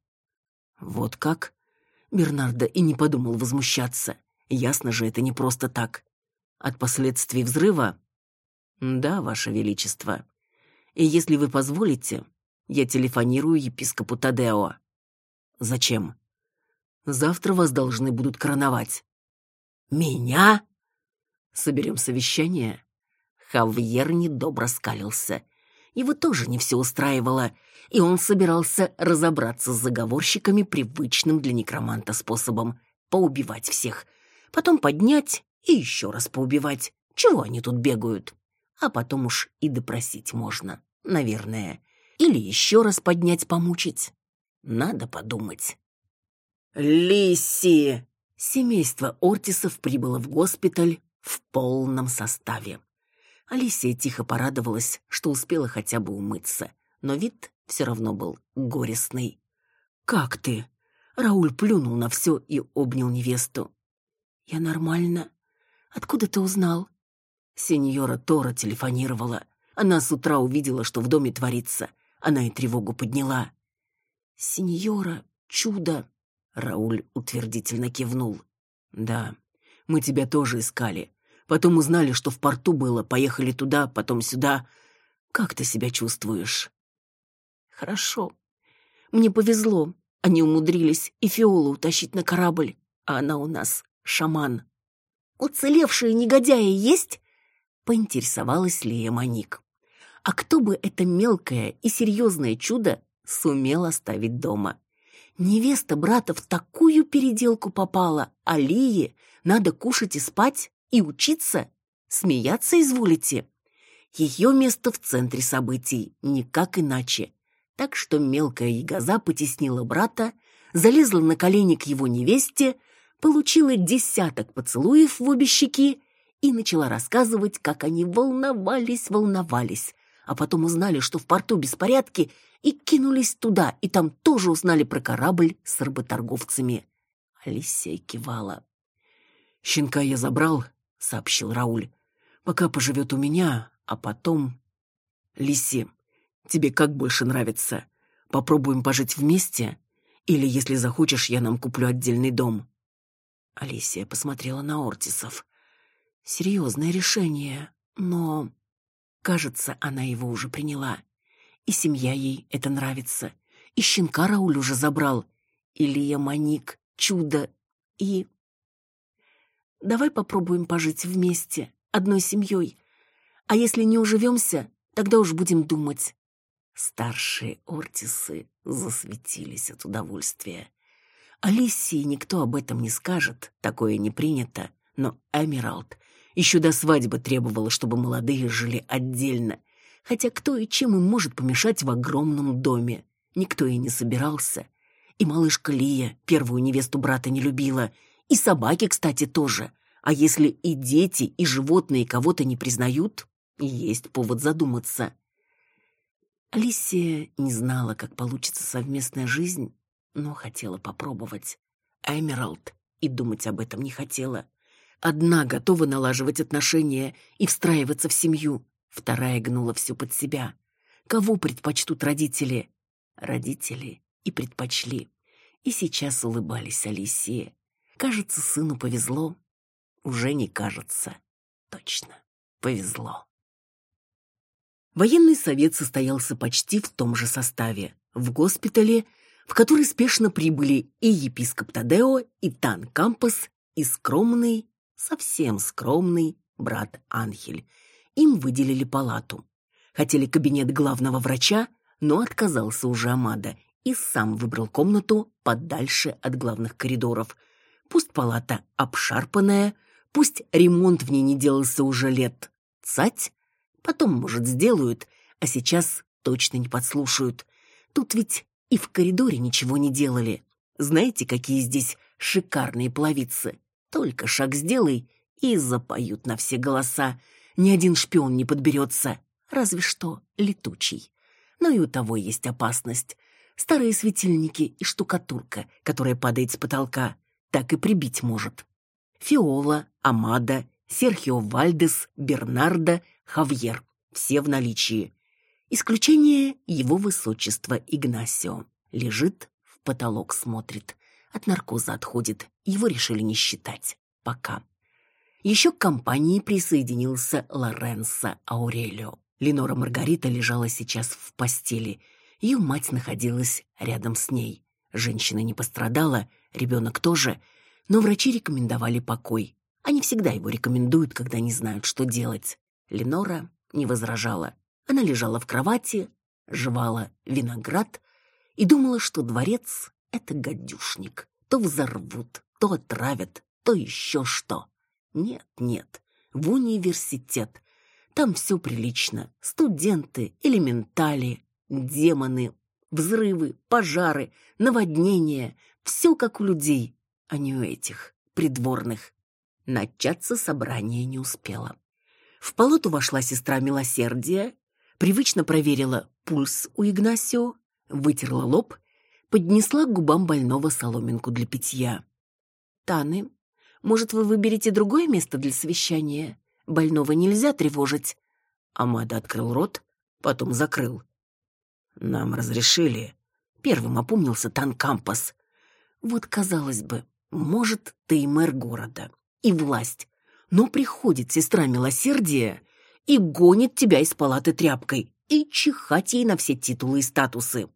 «Вот как?» Бернардо и не подумал возмущаться. Ясно же, это не просто так. От последствий взрыва? Да, ваше величество. И если вы позволите, я телефонирую епископу Тадео. Зачем? Завтра вас должны будут короновать. Меня? Соберем совещание. Хавьер недобро скалился. Его тоже не все устраивало, и он собирался разобраться с заговорщиками привычным для некроманта способом поубивать всех, потом поднять и еще раз поубивать. Чего они тут бегают? А потом уж и допросить можно, наверное. Или еще раз поднять, помучить. Надо подумать. Лиси! Семейство Ортисов прибыло в госпиталь в полном составе. Алисия тихо порадовалась, что успела хотя бы умыться, но вид все равно был горестный. «Как ты?» Рауль плюнул на все и обнял невесту. «Я нормально. Откуда ты узнал?» Сеньора Тора телефонировала. Она с утра увидела, что в доме творится. Она и тревогу подняла. «Сеньора, чудо!» Рауль утвердительно кивнул. «Да, мы тебя тоже искали. Потом узнали, что в порту было, поехали туда, потом сюда. Как ты себя чувствуешь?» «Хорошо. Мне повезло. Они умудрились и Фиолу утащить на корабль, а она у нас шаман». «Уцелевшие негодяи есть?» — поинтересовалась Лия Маник. А кто бы это мелкое и серьезное чудо сумел оставить дома? Невеста брата в такую переделку попала, а Лие надо кушать и спать и учиться? Смеяться изволите? Ее место в центре событий, никак иначе. Так что мелкая ягоза потеснила брата, залезла на колени к его невесте, получила десяток поцелуев в обе щеки и начала рассказывать, как они волновались-волновались, а потом узнали, что в порту беспорядки, и кинулись туда, и там тоже узнали про корабль с работорговцами. Алисия кивала. «Щенка я забрал», — сообщил Рауль. «Пока поживет у меня, а потом...» «Лиси, тебе как больше нравится? Попробуем пожить вместе? Или, если захочешь, я нам куплю отдельный дом?» Алисия посмотрела на Ортисов. «Серьезное решение, но...» Кажется, она его уже приняла. И семья ей это нравится. И щенка Рауль уже забрал. Илья Маник, чудо и... Давай попробуем пожить вместе, одной семьей. А если не уживемся, тогда уж будем думать. Старшие Ортисы засветились от удовольствия. Алисии никто об этом не скажет, такое не принято, но Эмералд еще до свадьбы требовала, чтобы молодые жили отдельно, хотя кто и чем им может помешать в огромном доме. Никто и не собирался. И малышка Лия первую невесту брата не любила, и собаки, кстати, тоже. А если и дети, и животные кого-то не признают, есть повод задуматься. Алисия не знала, как получится совместная жизнь, но хотела попробовать. Эмералд и думать об этом не хотела. Одна готова налаживать отношения и встраиваться в семью, вторая гнула все под себя. Кого предпочтут родители? Родители и предпочли. И сейчас улыбались Алисии. Кажется, сыну повезло. Уже не кажется. Точно, повезло. Военный совет состоялся почти в том же составе. В госпитале, в который спешно прибыли и епископ Тадео, и Тан Кампас, и скромный, совсем скромный брат Анхель. Им выделили палату. Хотели кабинет главного врача, но отказался уже Амада и сам выбрал комнату подальше от главных коридоров. Пусть палата обшарпанная, пусть ремонт в ней не делался уже лет цать, потом, может, сделают, а сейчас точно не подслушают. Тут ведь и в коридоре ничего не делали. Знаете, какие здесь шикарные половицы? Только шаг сделай, и запоют на все голоса. Ни один шпион не подберется, разве что летучий. Но и у того есть опасность старые светильники и штукатурка, которая падает с потолка, так и прибить может. Фиола, Амада, Серхио Вальдес, Бернардо, Хавьер – все в наличии. Исключение его высочества Игнасио. Лежит, в потолок смотрит. От наркоза отходит, его решили не считать. Пока. Еще к компании присоединился Лоренцо Аурелио. Ленора Маргарита лежала сейчас в постели – ее мать находилась рядом с ней. Женщина не пострадала, ребенок тоже, но врачи рекомендовали покой. Они всегда его рекомендуют, когда не знают, что делать. Ленора не возражала. Она лежала в кровати, жевала виноград и думала, что дворец — это гадюшник. То взорвут, то отравят, то еще что. Нет, нет, в университет. Там все прилично. Студенты, элементали, Демоны, взрывы, пожары, наводнения — все как у людей, а не у этих, придворных. Начаться собрание не успело. В палату вошла сестра милосердия, привычно проверила пульс у Игнасио, вытерла лоб, поднесла к губам больного соломинку для питья. «Таны, может, вы выберете другое место для совещания? Больного нельзя тревожить». Амада открыл рот, потом закрыл. Нам разрешили. Первым опомнился Танкампас. Вот, казалось бы, может, ты и мэр города, и власть, но приходит сестра милосердия и гонит тебя из палаты тряпкой и чихать ей на все титулы и статусы.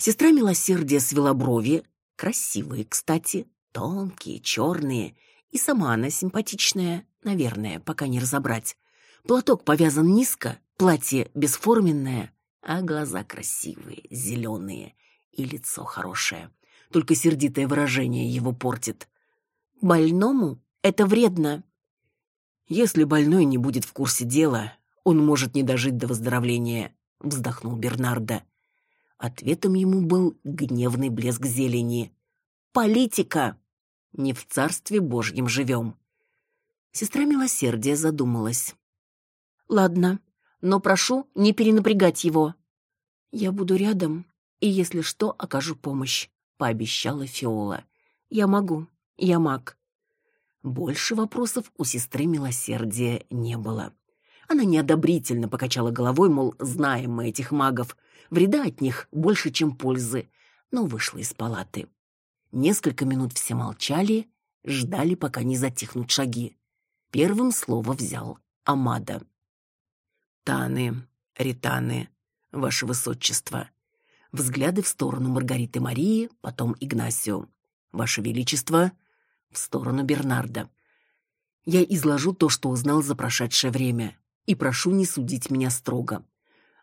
Сестра милосердия свела брови, красивые, кстати, тонкие, черные, и сама она симпатичная, наверное, пока не разобрать. Платок повязан низко, платье бесформенное, а глаза красивые, зеленые, и лицо хорошее. Только сердитое выражение его портит. Больному это вредно. Если больной не будет в курсе дела, он может не дожить до выздоровления, вздохнул Бернардо. Ответом ему был гневный блеск зелени. Политика. Не в царстве Божьем живем. Сестра милосердия задумалась. Ладно, но прошу не перенапрягать его. Я буду рядом, и если что, окажу помощь, пообещала Фиола. Я могу, я маг. Больше вопросов у сестры милосердия не было. Она неодобрительно покачала головой, мол, знаем мы этих магов, вреда от них больше, чем пользы, но вышла из палаты. Несколько минут все молчали, ждали, пока не затихнут шаги. Первым слово взял Амада. Таны, Ританы, ваше высочество, Взгляды в сторону Маргариты Марии, потом Игнасио. Ваше величество, в сторону Бернарда. Я изложу то, что узнал за прошедшее время, и прошу не судить меня строго.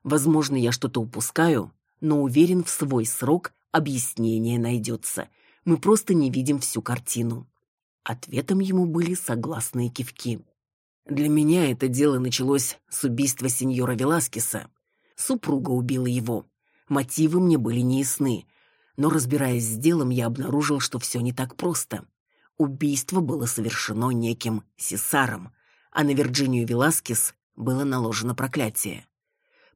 Возможно, я что-то упускаю, но уверен, в свой срок объяснение найдется. Мы просто не видим всю картину. Ответом ему были согласные кивки. Для меня это дело началось с убийства сеньора Веласкеса. Супруга убила его. Мотивы мне были неясны, но разбираясь с делом, я обнаружил, что все не так просто. Убийство было совершено неким Сесаром, а на Вирджинию Веласкес было наложено проклятие.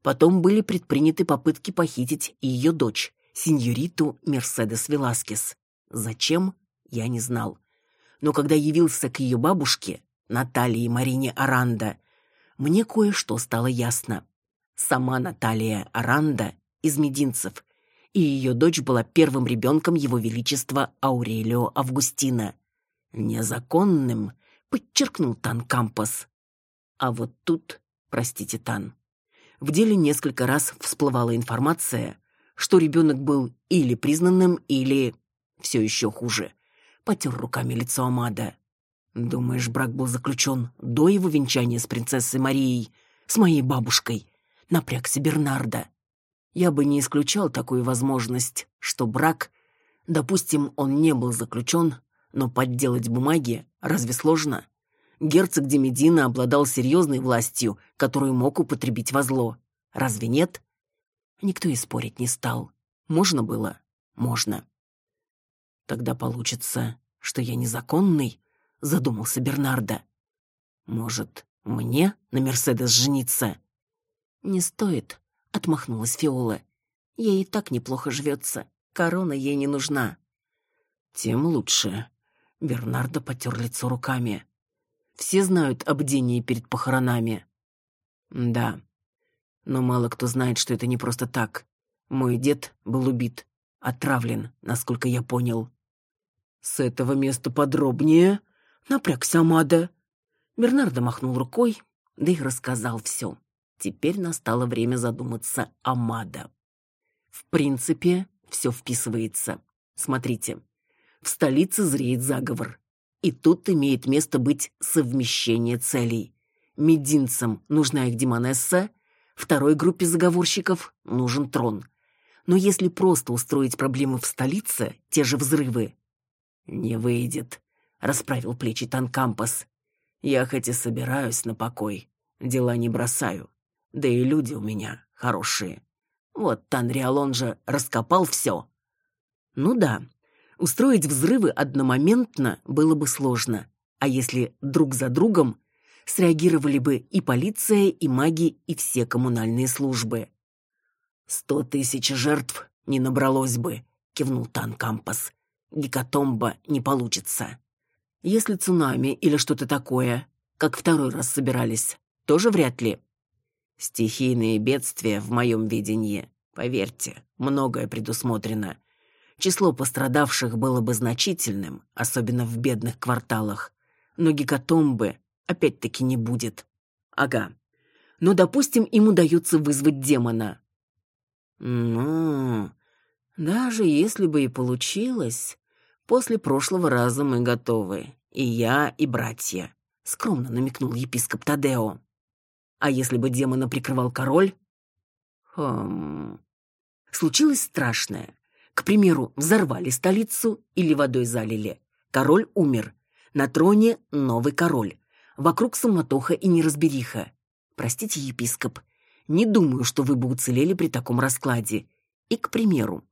Потом были предприняты попытки похитить ее дочь, сеньориту Мерседес Веласкес. Зачем, я не знал. Но когда явился к ее бабушке, Наталье Марине Аранда, мне кое-что стало ясно. Сама Наталья Аранда из Мединцев, и ее дочь была первым ребенком его величества Аурелио Августина. Незаконным, подчеркнул Тан Кампас. А вот тут, простите, Тан, в деле несколько раз всплывала информация, что ребенок был или признанным, или все еще хуже. Потер руками лицо Амада. Думаешь, брак был заключен до его венчания с принцессой Марией, с моей бабушкой? Напрягся Бернарда. Я бы не исключал такую возможность, что брак, допустим, он не был заключен, но подделать бумаги разве сложно? Герцог Демедина обладал серьезной властью, которую мог употребить во зло. Разве нет? Никто и спорить не стал. Можно было? Можно. Тогда получится, что я незаконный, задумался Бернардо. Может, мне на Мерседес жениться? Не стоит, отмахнулась Фиола. Ей и так неплохо живется. Корона ей не нужна. Тем лучше, Бернардо потер лицо руками. Все знают об бдении перед похоронами. Да. Но мало кто знает, что это не просто так. Мой дед был убит, отравлен, насколько я понял. С этого места подробнее, напрягся Амада. Бернардо махнул рукой, да и рассказал все. Теперь настало время задуматься о Мада. В принципе, все вписывается. Смотрите, в столице зреет заговор. И тут имеет место быть совмещение целей. Мединцам нужна их демонесса, второй группе заговорщиков нужен трон. Но если просто устроить проблемы в столице, те же взрывы... «Не выйдет», — расправил плечи Танкампас. «Я хоть и собираюсь на покой, дела не бросаю. Да и люди у меня хорошие. Вот Танриалон же раскопал все». «Ну да, Устроить взрывы одномоментно было бы сложно, а если друг за другом, среагировали бы и полиция, и маги, и все коммунальные службы. «Сто тысяч жертв не набралось бы», — кивнул Тан Кампас. «Гекатомба не получится. Если цунами или что-то такое, как второй раз собирались, тоже вряд ли. Стихийные бедствия в моем видении, поверьте, многое предусмотрено число пострадавших было бы значительным, особенно в бедных кварталах. Но гекатомбы опять-таки не будет. Ага. Но, допустим, им удается вызвать демона. Ну, даже если бы и получилось, после прошлого раза мы готовы. И я, и братья, — скромно намекнул епископ Тадео. А если бы демона прикрывал король? Хм... Случилось страшное. К примеру, взорвали столицу или водой залили. Король умер. На троне новый король. Вокруг суматоха и неразбериха. Простите, епископ, не думаю, что вы бы уцелели при таком раскладе. И, к примеру,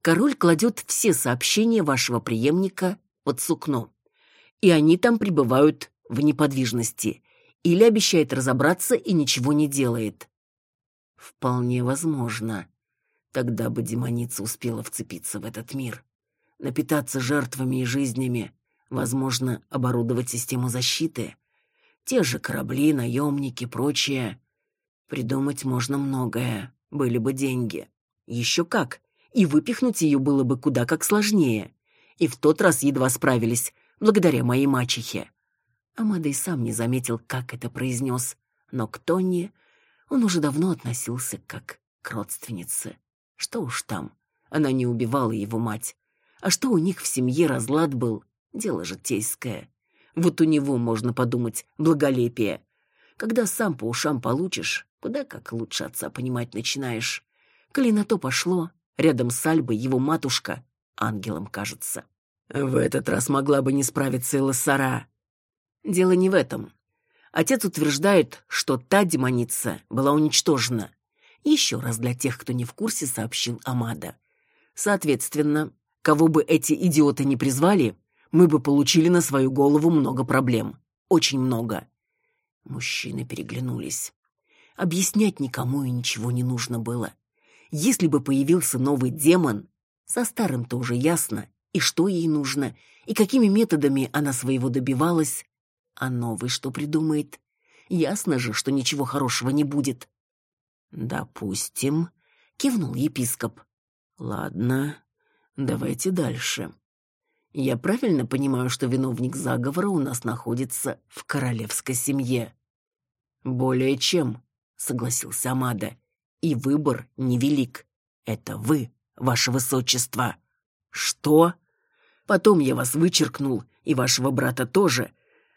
король кладет все сообщения вашего преемника под сукно. И они там пребывают в неподвижности. Или обещает разобраться и ничего не делает. Вполне возможно. Тогда бы демоница успела вцепиться в этот мир, напитаться жертвами и жизнями, возможно, оборудовать систему защиты. Те же корабли, наемники, прочее. Придумать можно многое, были бы деньги. Еще как, и выпихнуть ее было бы куда как сложнее. И в тот раз едва справились, благодаря моей мачехе. Амадей сам не заметил, как это произнес, но к Тонне он уже давно относился как к родственнице. Что уж там, она не убивала его мать. А что у них в семье разлад был, дело житейское. Вот у него, можно подумать, благолепие. Когда сам по ушам получишь, куда как лучше отца понимать начинаешь. Коли на то пошло, рядом с Альбой его матушка ангелом кажется. В этот раз могла бы не справиться и Лассара. Дело не в этом. Отец утверждает, что та демоница была уничтожена. Еще раз для тех, кто не в курсе, сообщил Амада. Соответственно, кого бы эти идиоты не призвали, мы бы получили на свою голову много проблем. Очень много. Мужчины переглянулись. Объяснять никому и ничего не нужно было. Если бы появился новый демон, со старым-то уже ясно, и что ей нужно, и какими методами она своего добивалась. А новый что придумает? Ясно же, что ничего хорошего не будет. «Допустим», — кивнул епископ. «Ладно, давайте дальше. Я правильно понимаю, что виновник заговора у нас находится в королевской семье?» «Более чем», — согласился Амада. «И выбор невелик. Это вы, ваше высочество». «Что?» «Потом я вас вычеркнул, и вашего брата тоже.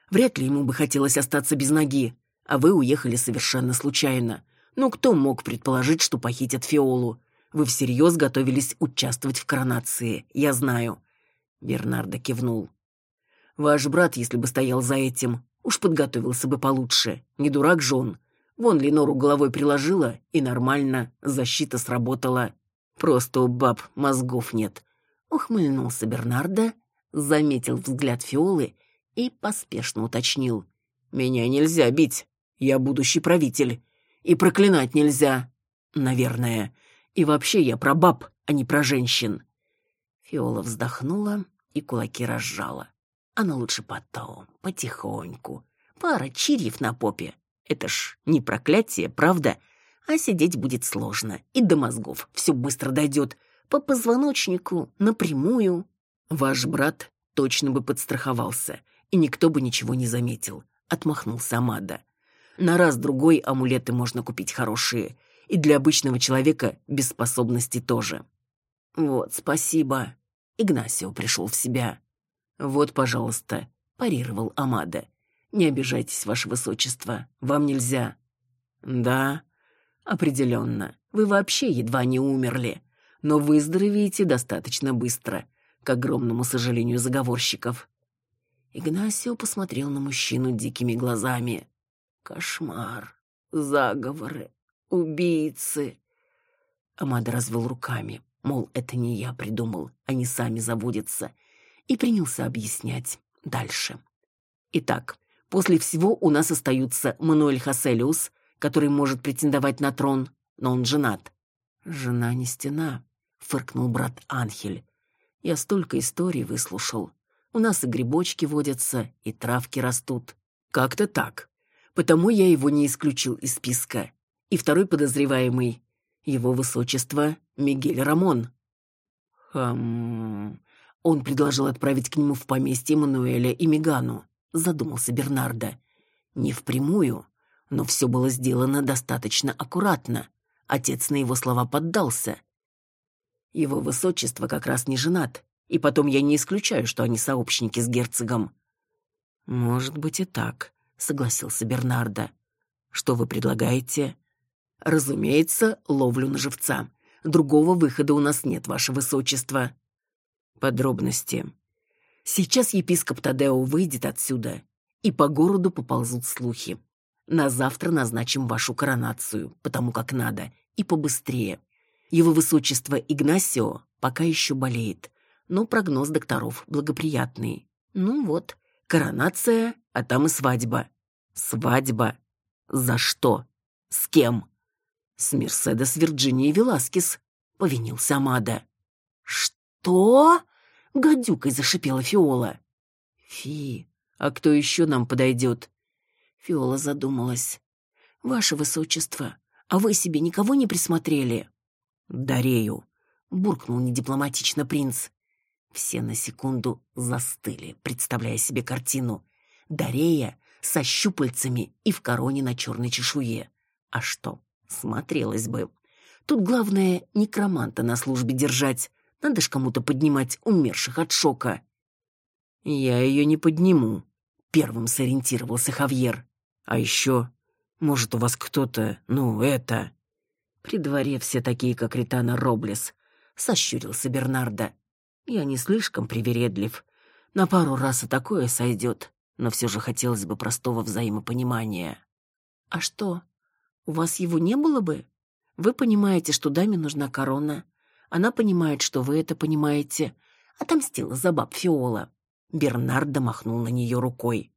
Вряд ли ему бы хотелось остаться без ноги, а вы уехали совершенно случайно. Ну, кто мог предположить, что похитят Фиолу? Вы всерьез готовились участвовать в коронации, я знаю». Бернардо кивнул. «Ваш брат, если бы стоял за этим, уж подготовился бы получше. Не дурак же он. Вон Ленору головой приложила, и нормально, защита сработала. Просто у баб мозгов нет». Ухмыльнулся Бернардо, заметил взгляд Фиолы и поспешно уточнил. «Меня нельзя бить. Я будущий правитель. И проклинать нельзя. Наверное. И вообще я про баб, а не про женщин». Фиола вздохнула и кулаки разжала. Она лучше потом, потихоньку. Пара чирьев на попе. Это ж не проклятие, правда? А сидеть будет сложно, и до мозгов все быстро дойдет. По позвоночнику, напрямую. Ваш брат точно бы подстраховался, и никто бы ничего не заметил. Отмахнулся Амада. На раз-другой амулеты можно купить хорошие, и для обычного человека без способностей тоже. Вот, спасибо. Игнасио пришел в себя. Вот, пожалуйста, парировал Амада. Не обижайтесь, ваше высочество, вам нельзя. Да, определенно, вы вообще едва не умерли, но выздоровеете достаточно быстро, к огромному сожалению заговорщиков. Игнасио посмотрел на мужчину дикими глазами. Кошмар, заговоры, убийцы. Амада развел руками, мол, это не я придумал, они сами заводятся, и принялся объяснять дальше. Итак, после всего у нас остаются Мануэль Хаселиус, который может претендовать на трон, но он женат. Жена не стена, фыркнул брат Анхель. Я столько историй выслушал. У нас и грибочки водятся, и травки растут. Как-то так. Потому я его не исключил из списка. И второй подозреваемый его высочество Мигель Рамон. Хм. Он предложил отправить к нему в поместье Мануэля и Мигану, задумался Бернардо. Не впрямую, но все было сделано достаточно аккуратно. Отец на его слова поддался. Его высочество как раз не женат, и потом я не исключаю, что они сообщники с герцогом. Может быть и так, согласился Бернардо. Что вы предлагаете? Разумеется, ловлю на живца. Другого выхода у нас нет, ваше высочество. Подробности. Сейчас епископ Тадео выйдет отсюда, и по городу поползут слухи. На завтра назначим вашу коронацию, потому как надо, и побыстрее. Его высочество Игнасио пока еще болеет, но прогноз докторов благоприятный. Ну вот, коронация, а там и свадьба. Свадьба? За что? С кем? С Мерседес Вирджинией Веласкес, повинился Амада. Что? Гадюкой зашипела Фиола. Фи, а кто еще нам подойдет? Фиола задумалась. Ваше высочество, а вы себе никого не присмотрели? «Дарею», — буркнул недипломатично принц. Все на секунду застыли, представляя себе картину. Дарея со щупальцами и в короне на черной чешуе. А что, смотрелось бы. Тут главное некроманта на службе держать. Надо ж кому-то поднимать умерших от шока. Я ее не подниму, первым сориентировался Хавьер. А еще, может, у вас кто-то, ну, это... При дворе все такие, как Ритана Роблес, сощурился Бернардо. Я не слишком привередлив. На пару раз и такое сойдет, но все же хотелось бы простого взаимопонимания. А что, у вас его не было бы? Вы понимаете, что даме нужна корона. Она понимает, что вы это понимаете. Отомстила за баб Фиола. Бернардо махнул на нее рукой.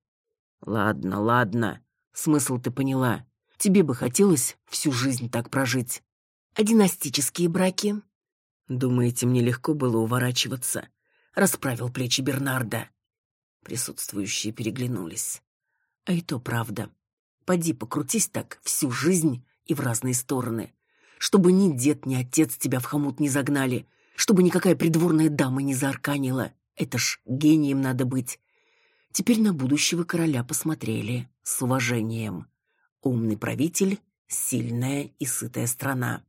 Ладно, ладно. Смысл ты поняла. Тебе бы хотелось всю жизнь так прожить. А династические браки? Думаете, мне легко было уворачиваться? Расправил плечи Бернарда. Присутствующие переглянулись. А и то правда. Поди покрутись так всю жизнь и в разные стороны. Чтобы ни дед, ни отец тебя в хомут не загнали, чтобы никакая придворная дама не заарканила. Это ж гением надо быть. Теперь на будущего короля посмотрели с уважением. Умный правитель, сильная и сытая страна.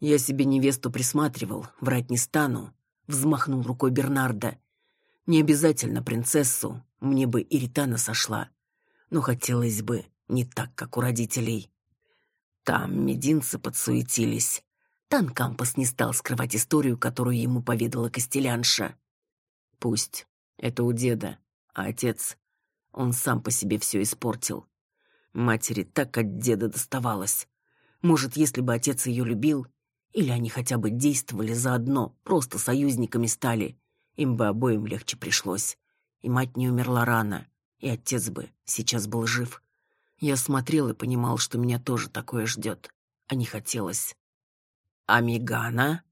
Я себе невесту присматривал, врать не стану, взмахнул рукой Бернарда. Не обязательно принцессу, мне бы и Ритана сошла, но хотелось бы не так, как у родителей. Там мединцы подсуетились. Тан Кампас не стал скрывать историю, которую ему поведала Костелянша. Пусть это у деда, а отец, он сам по себе все испортил. Матери так от деда доставалось. Может, если бы отец ее любил, или они хотя бы действовали заодно, просто союзниками стали, им бы обоим легче пришлось. И мать не умерла рано, и отец бы сейчас был жив. Я смотрел и понимал, что меня тоже такое ждет, а не хотелось. А Мигана?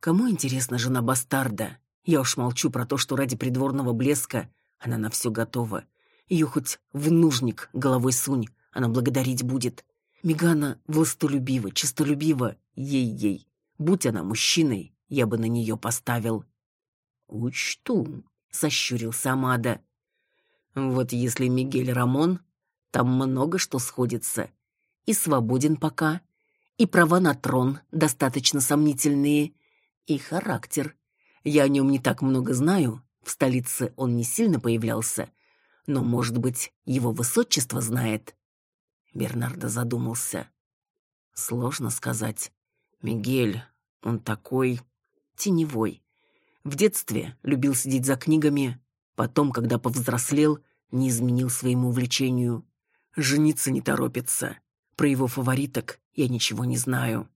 Кому интересна жена бастарда? Я уж молчу про то, что ради придворного блеска она на все готова. Ее хоть в нужник головой сунь, она благодарить будет. Мигана властолюбива, честолюбива, ей-ей. Будь она мужчиной, я бы на нее поставил. Учту, сощурился Амада. Вот если Мигель Рамон, там много что сходится. И свободен пока, и права на трон достаточно сомнительные, и характер. Я о нем не так много знаю, в столице он не сильно появлялся, но, может быть, его высочество знает. Бернардо задумался. Сложно сказать. Мигель, он такой теневой. В детстве любил сидеть за книгами, потом, когда повзрослел, не изменил своему увлечению. Жениться не торопится. Про его фавориток я ничего не знаю.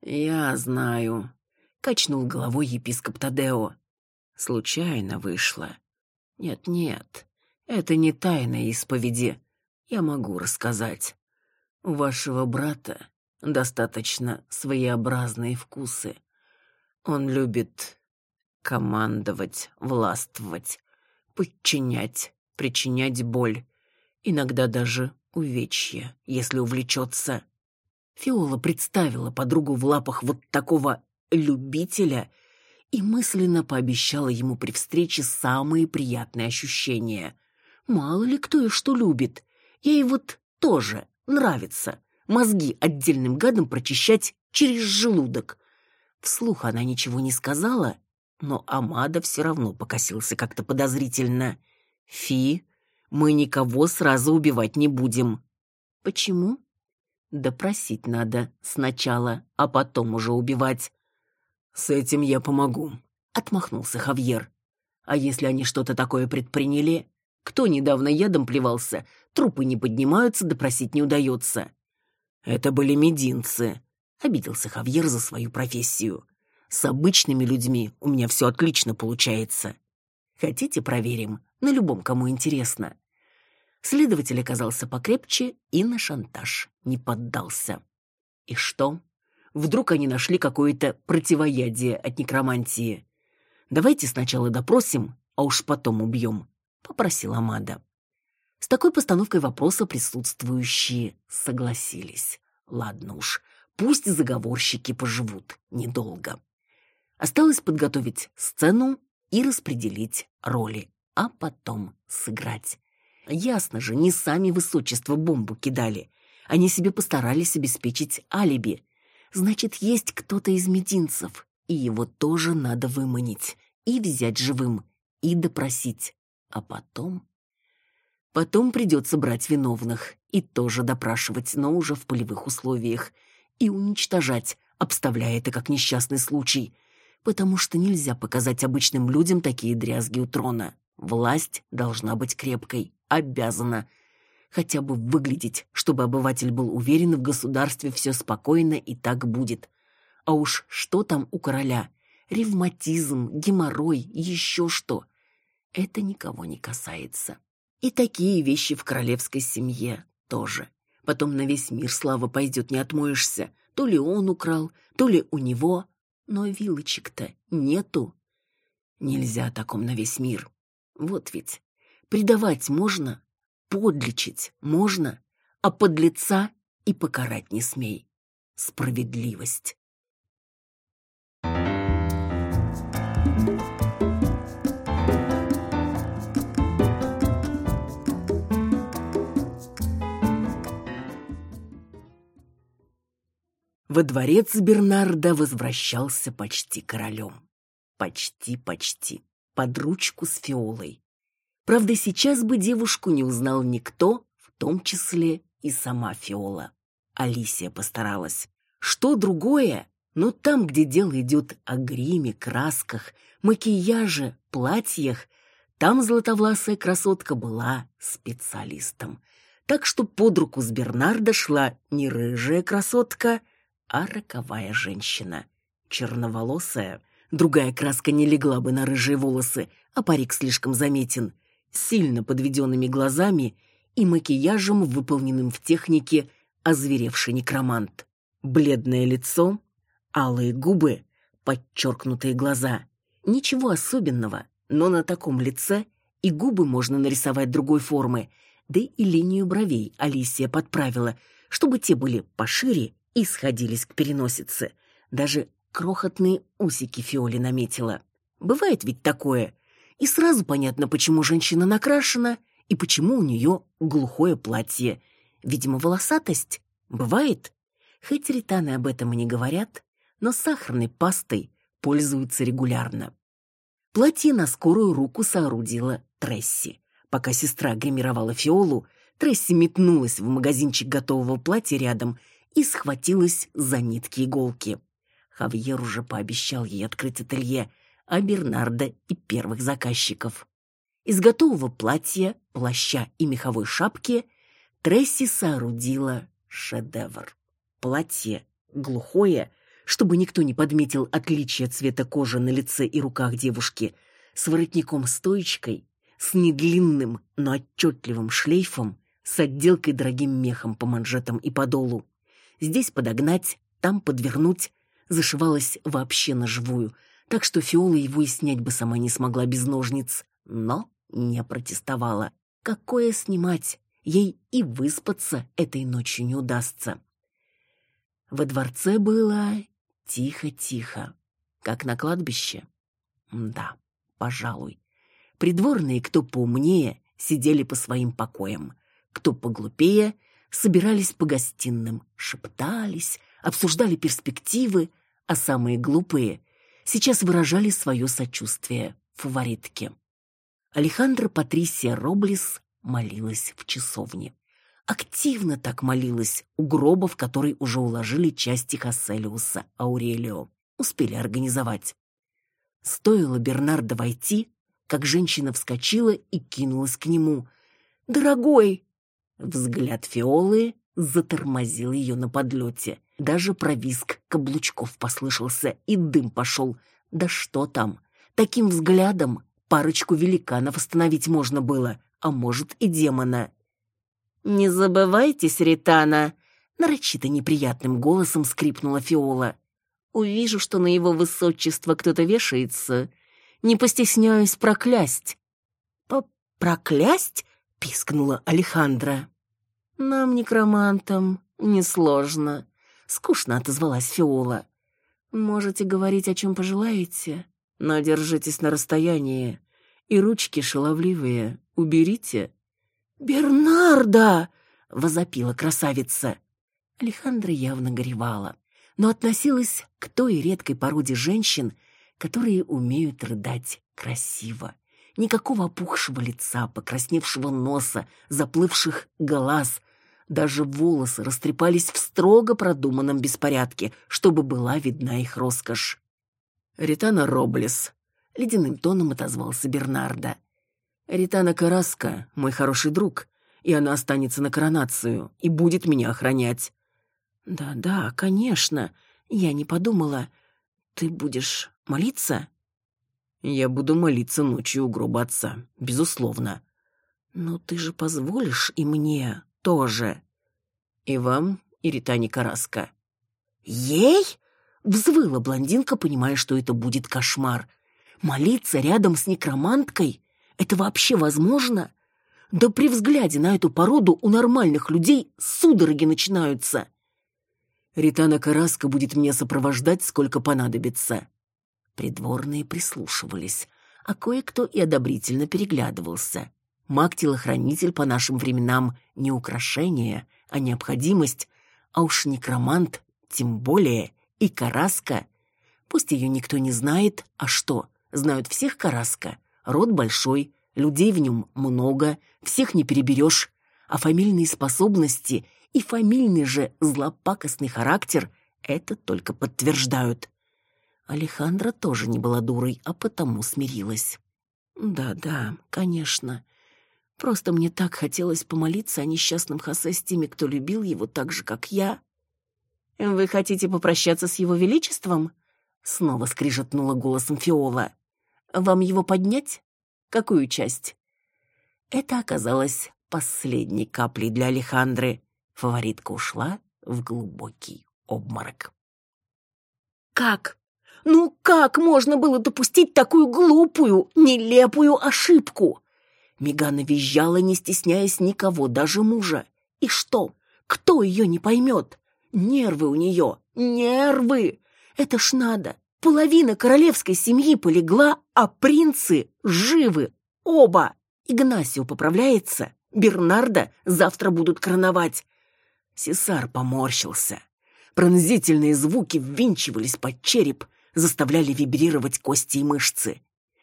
Я знаю, качнул головой епископ Тадео. Случайно вышло. Нет-нет, это не тайна исповеди. Я могу рассказать. У вашего брата достаточно своеобразные вкусы. Он любит командовать, властвовать, подчинять, причинять боль, иногда даже увечья, если увлечется. Фиола представила подругу в лапах вот такого любителя и мысленно пообещала ему при встрече самые приятные ощущения. Мало ли кто и что любит. Ей вот тоже нравится мозги отдельным гадом прочищать через желудок. Вслух она ничего не сказала, но Амада все равно покосился как-то подозрительно. «Фи, мы никого сразу убивать не будем». «Почему?» «Допросить надо сначала, а потом уже убивать». «С этим я помогу», — отмахнулся Хавьер. «А если они что-то такое предприняли? Кто недавно ядом плевался, трупы не поднимаются, допросить не удается. Это были мединцы. Обиделся Хавьер за свою профессию. С обычными людьми у меня все отлично получается. Хотите, проверим? На любом, кому интересно. Следователь оказался покрепче и на шантаж не поддался. И что? Вдруг они нашли какое-то противоядие от некромантии. Давайте сначала допросим, а уж потом убьем попросила Мада. С такой постановкой вопроса присутствующие согласились. Ладно уж, пусть заговорщики поживут недолго. Осталось подготовить сцену и распределить роли, а потом сыграть. Ясно же, не сами высочество бомбу кидали. Они себе постарались обеспечить алиби. Значит, есть кто-то из мединцев, и его тоже надо выманить, и взять живым, и допросить. А потом... Потом придется брать виновных и тоже допрашивать, но уже в полевых условиях, и уничтожать, обставляя это как несчастный случай, потому что нельзя показать обычным людям такие дрязги у трона. Власть должна быть крепкой, обязана. Хотя бы выглядеть, чтобы обыватель был уверен в государстве все спокойно и так будет. А уж что там у короля? Ревматизм, геморрой, еще что. Это никого не касается. И такие вещи в королевской семье тоже. Потом на весь мир слава пойдет, не отмоешься. То ли он украл, то ли у него. Но вилочек-то нету. Нельзя таком на весь мир. Вот ведь. Предавать можно, подлечить можно, а подлеца и покарать не смей. Справедливость. Во дворец Бернарда возвращался почти королем. Почти-почти. Под ручку с Фиолой. Правда, сейчас бы девушку не узнал никто, в том числе и сама Фиола. Алисия постаралась. Что другое? Но там, где дело идет о гриме, красках, макияже, платьях, там златовласая красотка была специалистом. Так что под руку с Бернардо шла не рыжая красотка, а роковая женщина. Черноволосая, другая краска не легла бы на рыжие волосы, а парик слишком заметен, сильно подведенными глазами и макияжем, выполненным в технике озверевший некромант. Бледное лицо, алые губы, подчеркнутые глаза. Ничего особенного, но на таком лице и губы можно нарисовать другой формы, да и линию бровей Алисия подправила, чтобы те были пошире и сходились к переносице. Даже крохотные усики Фиоли наметила. Бывает ведь такое. И сразу понятно, почему женщина накрашена и почему у нее глухое платье. Видимо, волосатость. Бывает. Хоть ританы об этом и не говорят, но сахарной пастой пользуются регулярно. Платье на скорую руку соорудила Тресси. Пока сестра гримировала Фиолу, Тресси метнулась в магазинчик готового платья рядом и схватилась за нитки иголки. Хавьер уже пообещал ей открыть ателье, а Бернардо и первых заказчиков. Из готового платья, плаща и меховой шапки Тресси соорудила шедевр. Платье глухое, чтобы никто не подметил отличия цвета кожи на лице и руках девушки, с воротником-стоечкой, с недлинным, но отчетливым шлейфом, с отделкой дорогим мехом по манжетам и подолу. Здесь подогнать, там подвернуть. Зашивалась вообще на живую, так что Фиола его и снять бы сама не смогла без ножниц. Но не протестовала. Какое снимать? Ей и выспаться этой ночью не удастся. Во дворце было тихо-тихо, как на кладбище. Да, пожалуй. Придворные, кто поумнее, сидели по своим покоям, кто поглупее, собирались по гостиным, шептались, обсуждали перспективы, а самые глупые сейчас выражали свое сочувствие фаворитке. Алехандра Патрисия Роблес молилась в часовне. Активно так молилась у гроба, в который уже уложили части Хасселиуса Аурелио. Успели организовать. Стоило Бернардо войти, как женщина вскочила и кинулась к нему. «Дорогой, Взгляд Фиолы затормозил ее на подлете. Даже провиск каблучков послышался, и дым пошел. Да что там? Таким взглядом парочку великанов остановить можно было, а может и демона. «Не забывайтесь, Ритана!» Нарочито неприятным голосом скрипнула Фиола. «Увижу, что на его высочество кто-то вешается. Не постесняюсь проклясть». «Проклясть?» — пискнула Алехандра. «Нам, некромантам, несложно», — скучно отозвалась Фиола. «Можете говорить, о чем пожелаете, но держитесь на расстоянии, и ручки шаловливые уберите». «Бернарда!» — возопила красавица. Алехандра явно горевала. но относилась к той редкой породе женщин, которые умеют рыдать красиво. Никакого опухшего лица, покрасневшего носа, заплывших глаз. Даже волосы растрепались в строго продуманном беспорядке, чтобы была видна их роскошь. «Ритана Роблес», — ледяным тоном отозвался Бернардо. «Ритана Караска, мой хороший друг, и она останется на коронацию и будет меня охранять». «Да-да, конечно. Я не подумала. Ты будешь молиться?» «Я буду молиться ночью у гроба отца, безусловно». «Но ты же позволишь и мне тоже». «И вам, и Ритане Караска». «Ей?» — взвыла блондинка, понимая, что это будет кошмар. «Молиться рядом с некроманткой? Это вообще возможно?» Да при взгляде на эту породу у нормальных людей судороги начинаются. Ритана Караска будет меня сопровождать, сколько понадобится. Придворные прислушивались, а кое-кто и одобрительно переглядывался. Маг-телохранитель по нашим временам не украшение, а необходимость, а уж некромант, тем более, и Караска. Пусть ее никто не знает, а что, знают всех Караска. Род большой, людей в нем много, всех не переберешь, а фамильные способности и фамильный же злопакостный характер это только подтверждают. Алехандра тоже не была дурой, а потому смирилась. Да-да, конечно. Просто мне так хотелось помолиться о несчастном Хосе с теми, кто любил его так же, как я. Вы хотите попрощаться с его величеством? Снова скрижетнула голосом Фиола. Вам его поднять? Какую часть? Это оказалось последней каплей для Алехандры. Фаворитка ушла в глубокий обморок. Как? Ну как можно было допустить такую глупую, нелепую ошибку? Мегана визжала, не стесняясь никого, даже мужа. И что? Кто ее не поймет? Нервы у нее, нервы! Это ж надо. Половина королевской семьи полегла, а принцы живы. Оба. Игнасио поправляется, Бернарда завтра будут короновать. Сесар поморщился. Пронзительные звуки ввинчивались под череп, заставляли вибрировать кости и мышцы.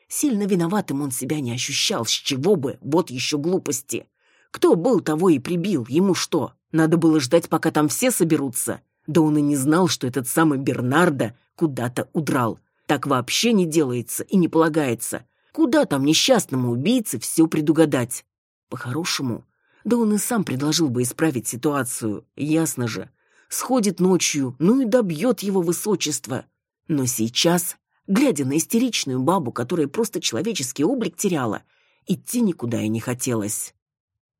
Сильно виноватым он себя не ощущал, с чего бы, вот еще глупости. Кто был, того и прибил, ему что, надо было ждать, пока там все соберутся? Да он и не знал, что этот самый Бернардо куда-то удрал. Так вообще не делается и не полагается. Куда там несчастному убийце все предугадать? По-хорошему, да он и сам предложил бы исправить ситуацию, ясно же. Сходит ночью, ну и добьет его высочество. Но сейчас, глядя на истеричную бабу, которая просто человеческий облик теряла, идти никуда и не хотелось.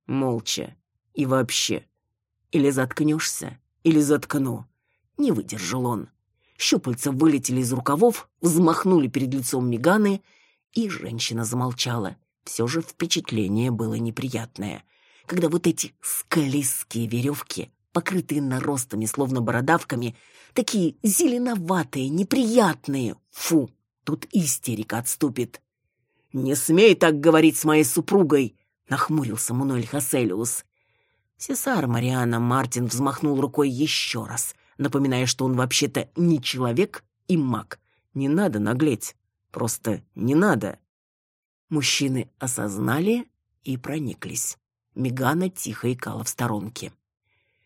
Молча. И вообще. Или заткнешься, или заткну. Не выдержал он. Щупальца вылетели из рукавов, взмахнули перед лицом Меганы, и женщина замолчала. Все же впечатление было неприятное когда вот эти скалистские веревки, покрытые наростами, словно бородавками, такие зеленоватые, неприятные. Фу, тут истерика отступит. «Не смей так говорить с моей супругой!» — нахмурился Мануэль Хаселиус. Сесар Мариана Мартин взмахнул рукой еще раз, напоминая, что он вообще-то не человек и маг. Не надо наглеть. Просто не надо. Мужчины осознали и прониклись. Мегана тихо икала в сторонке.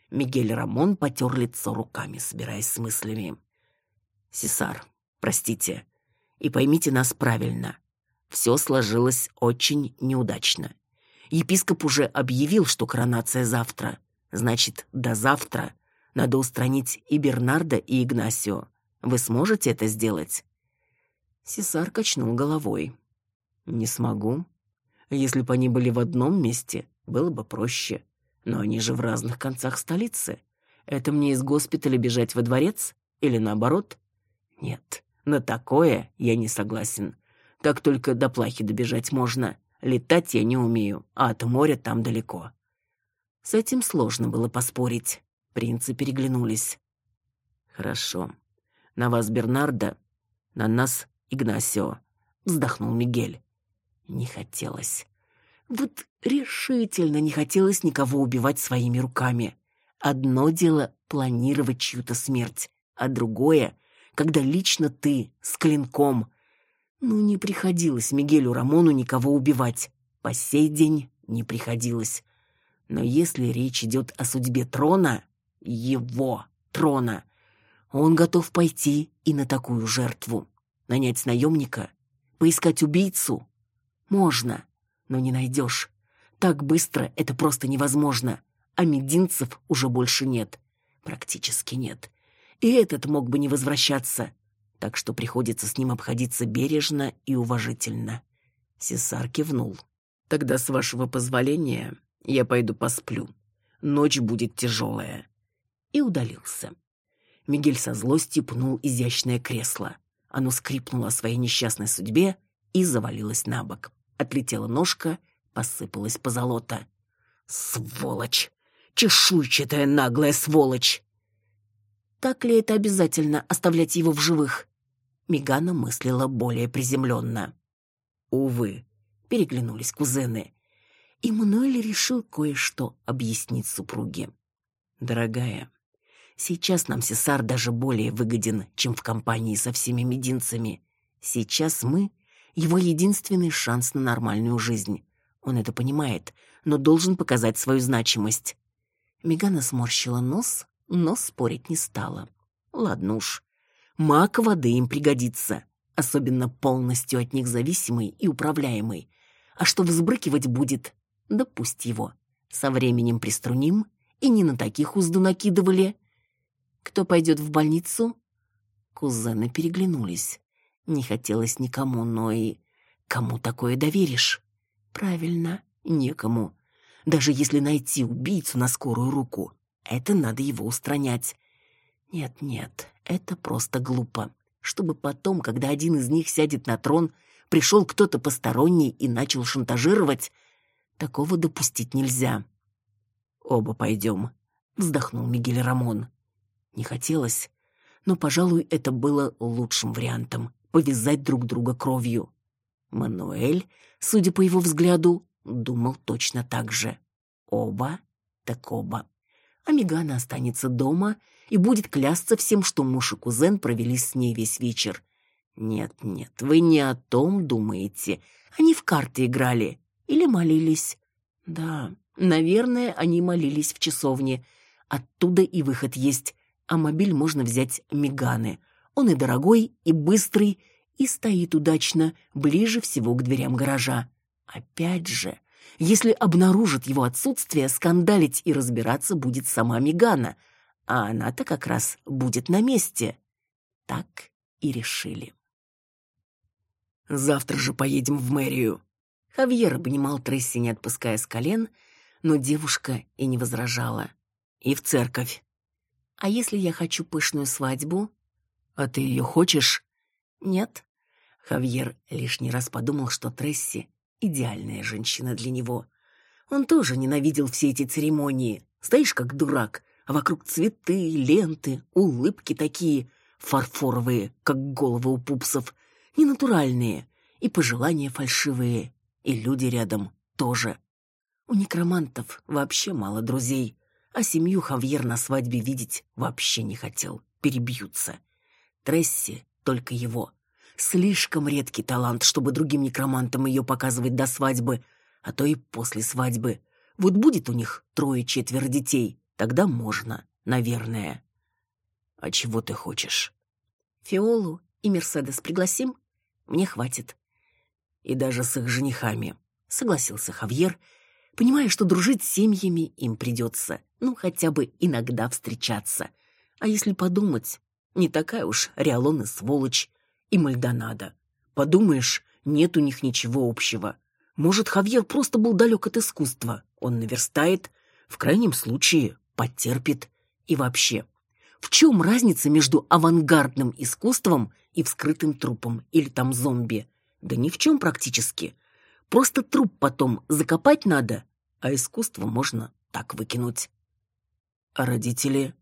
Мигель Рамон потер лицо руками, собираясь с мыслями. «Сесар, простите, и поймите нас правильно. Все сложилось очень неудачно. Епископ уже объявил, что коронация завтра. Значит, до завтра надо устранить и Бернарда, и Игнасио. Вы сможете это сделать?» Сесар качнул головой. «Не смогу. Если бы они были в одном месте, было бы проще. Но они же в разных концах столицы. Это мне из госпиталя бежать во дворец? Или наоборот? Нет, на такое я не согласен. Как только до плахи добежать можно. Летать я не умею, а от моря там далеко. С этим сложно было поспорить. Принцы переглянулись. Хорошо. На вас Бернардо, на нас Игнасио, вздохнул Мигель. Не хотелось. Вот решительно не хотелось никого убивать своими руками. Одно дело планировать чью-то смерть, а другое, когда лично ты с клинком. Ну, не приходилось Мигелю Рамону никого убивать. По сей день не приходилось. Но если речь идет о судьбе трона, его трона, он готов пойти и на такую жертву. Нанять наемника, поискать убийцу можно, но не найдешь. Так быстро это просто невозможно, а мединцев уже больше нет. Практически нет. И этот мог бы не возвращаться, так что приходится с ним обходиться бережно и уважительно. Сесар кивнул. Тогда, с вашего позволения, я пойду посплю. Ночь будет тяжелая. И удалился. Мигель со злостью пнул изящное кресло. Оно скрипнуло о своей несчастной судьбе и завалилось на бок. Отлетела ножка, посыпалась позолота. Сволочь! Чешуйчатая наглая сволочь! Так ли это обязательно оставлять его в живых? Мигана мыслила более приземленно. Увы, переглянулись кузены. И Мануэль решил кое-что объяснить супруге. Дорогая, сейчас нам Сесар даже более выгоден, чем в компании со всеми мединцами. Сейчас мы его единственный шанс на нормальную жизнь. Он это понимает, но должен показать свою значимость. Мегана сморщила нос, но спорить не стала. Ладно уж. Маг воды им пригодится, особенно полностью от них зависимый и управляемый. А что взбрыкивать будет, да пусть его. Со временем приструним, и не на таких узду накидывали. Кто пойдет в больницу? Кузены переглянулись. Не хотелось никому, но и кому такое доверишь? Правильно, некому. Даже если найти убийцу на скорую руку, это надо его устранять. Нет, нет, это просто глупо. Чтобы потом, когда один из них сядет на трон, пришел кто-то посторонний и начал шантажировать, Такого допустить нельзя. Оба пойдем, вздохнул Мигель Рамон. Не хотелось, но, пожалуй, это было лучшим вариантом повязать друг друга кровью. Мануэль, судя по его взгляду, думал точно так же. Оба так оба. А Мегана останется дома и будет клясться всем, что муж и кузен провели с ней весь вечер. Нет, нет, вы не о том думаете. Они в карты играли. Или молились. Да, наверное, они молились в часовне. Оттуда и выход есть. А мобиль можно взять Миганы. Он и дорогой, и быстрый, и стоит удачно, ближе всего к дверям гаража. Опять же, если обнаружат его отсутствие, скандалить и разбираться будет сама Мигана, а она-то как раз будет на месте. Так и решили. Завтра же поедем в мэрию, Хавьер обнимал Тресси, не отпуская с колен, но девушка и не возражала. И в церковь. А если я хочу пышную свадьбу? А ты ее хочешь? Нет. Хавьер лишний раз подумал, что Тресси идеальная женщина для него. Он тоже ненавидел все эти церемонии. Стоишь как дурак, а вокруг цветы, ленты, улыбки такие фарфоровые, как головы у пупсов, ненатуральные и пожелания фальшивые, и люди рядом тоже. У некромантов вообще мало друзей, а семью Хавьер на свадьбе видеть вообще не хотел. Перебьются. Тресси только его. Слишком редкий талант, чтобы другим некромантам ее показывать до свадьбы, а то и после свадьбы. Вот будет у них трое-четверо детей, тогда можно, наверное. А чего ты хочешь? Фиолу и Мерседес пригласим? Мне хватит и даже с их женихами, согласился Хавьер, понимая, что дружить с семьями им придется, ну хотя бы иногда встречаться. А если подумать, не такая уж Риалон и сволочь, и Мальдонадо. Подумаешь, нет у них ничего общего. Может, Хавьер просто был далек от искусства. Он наверстает, в крайнем случае потерпит. И вообще, в чем разница между авангардным искусством и вскрытым трупом или там зомби? Да ни в чем практически. Просто труп потом закопать надо, а искусство можно так выкинуть. А родители?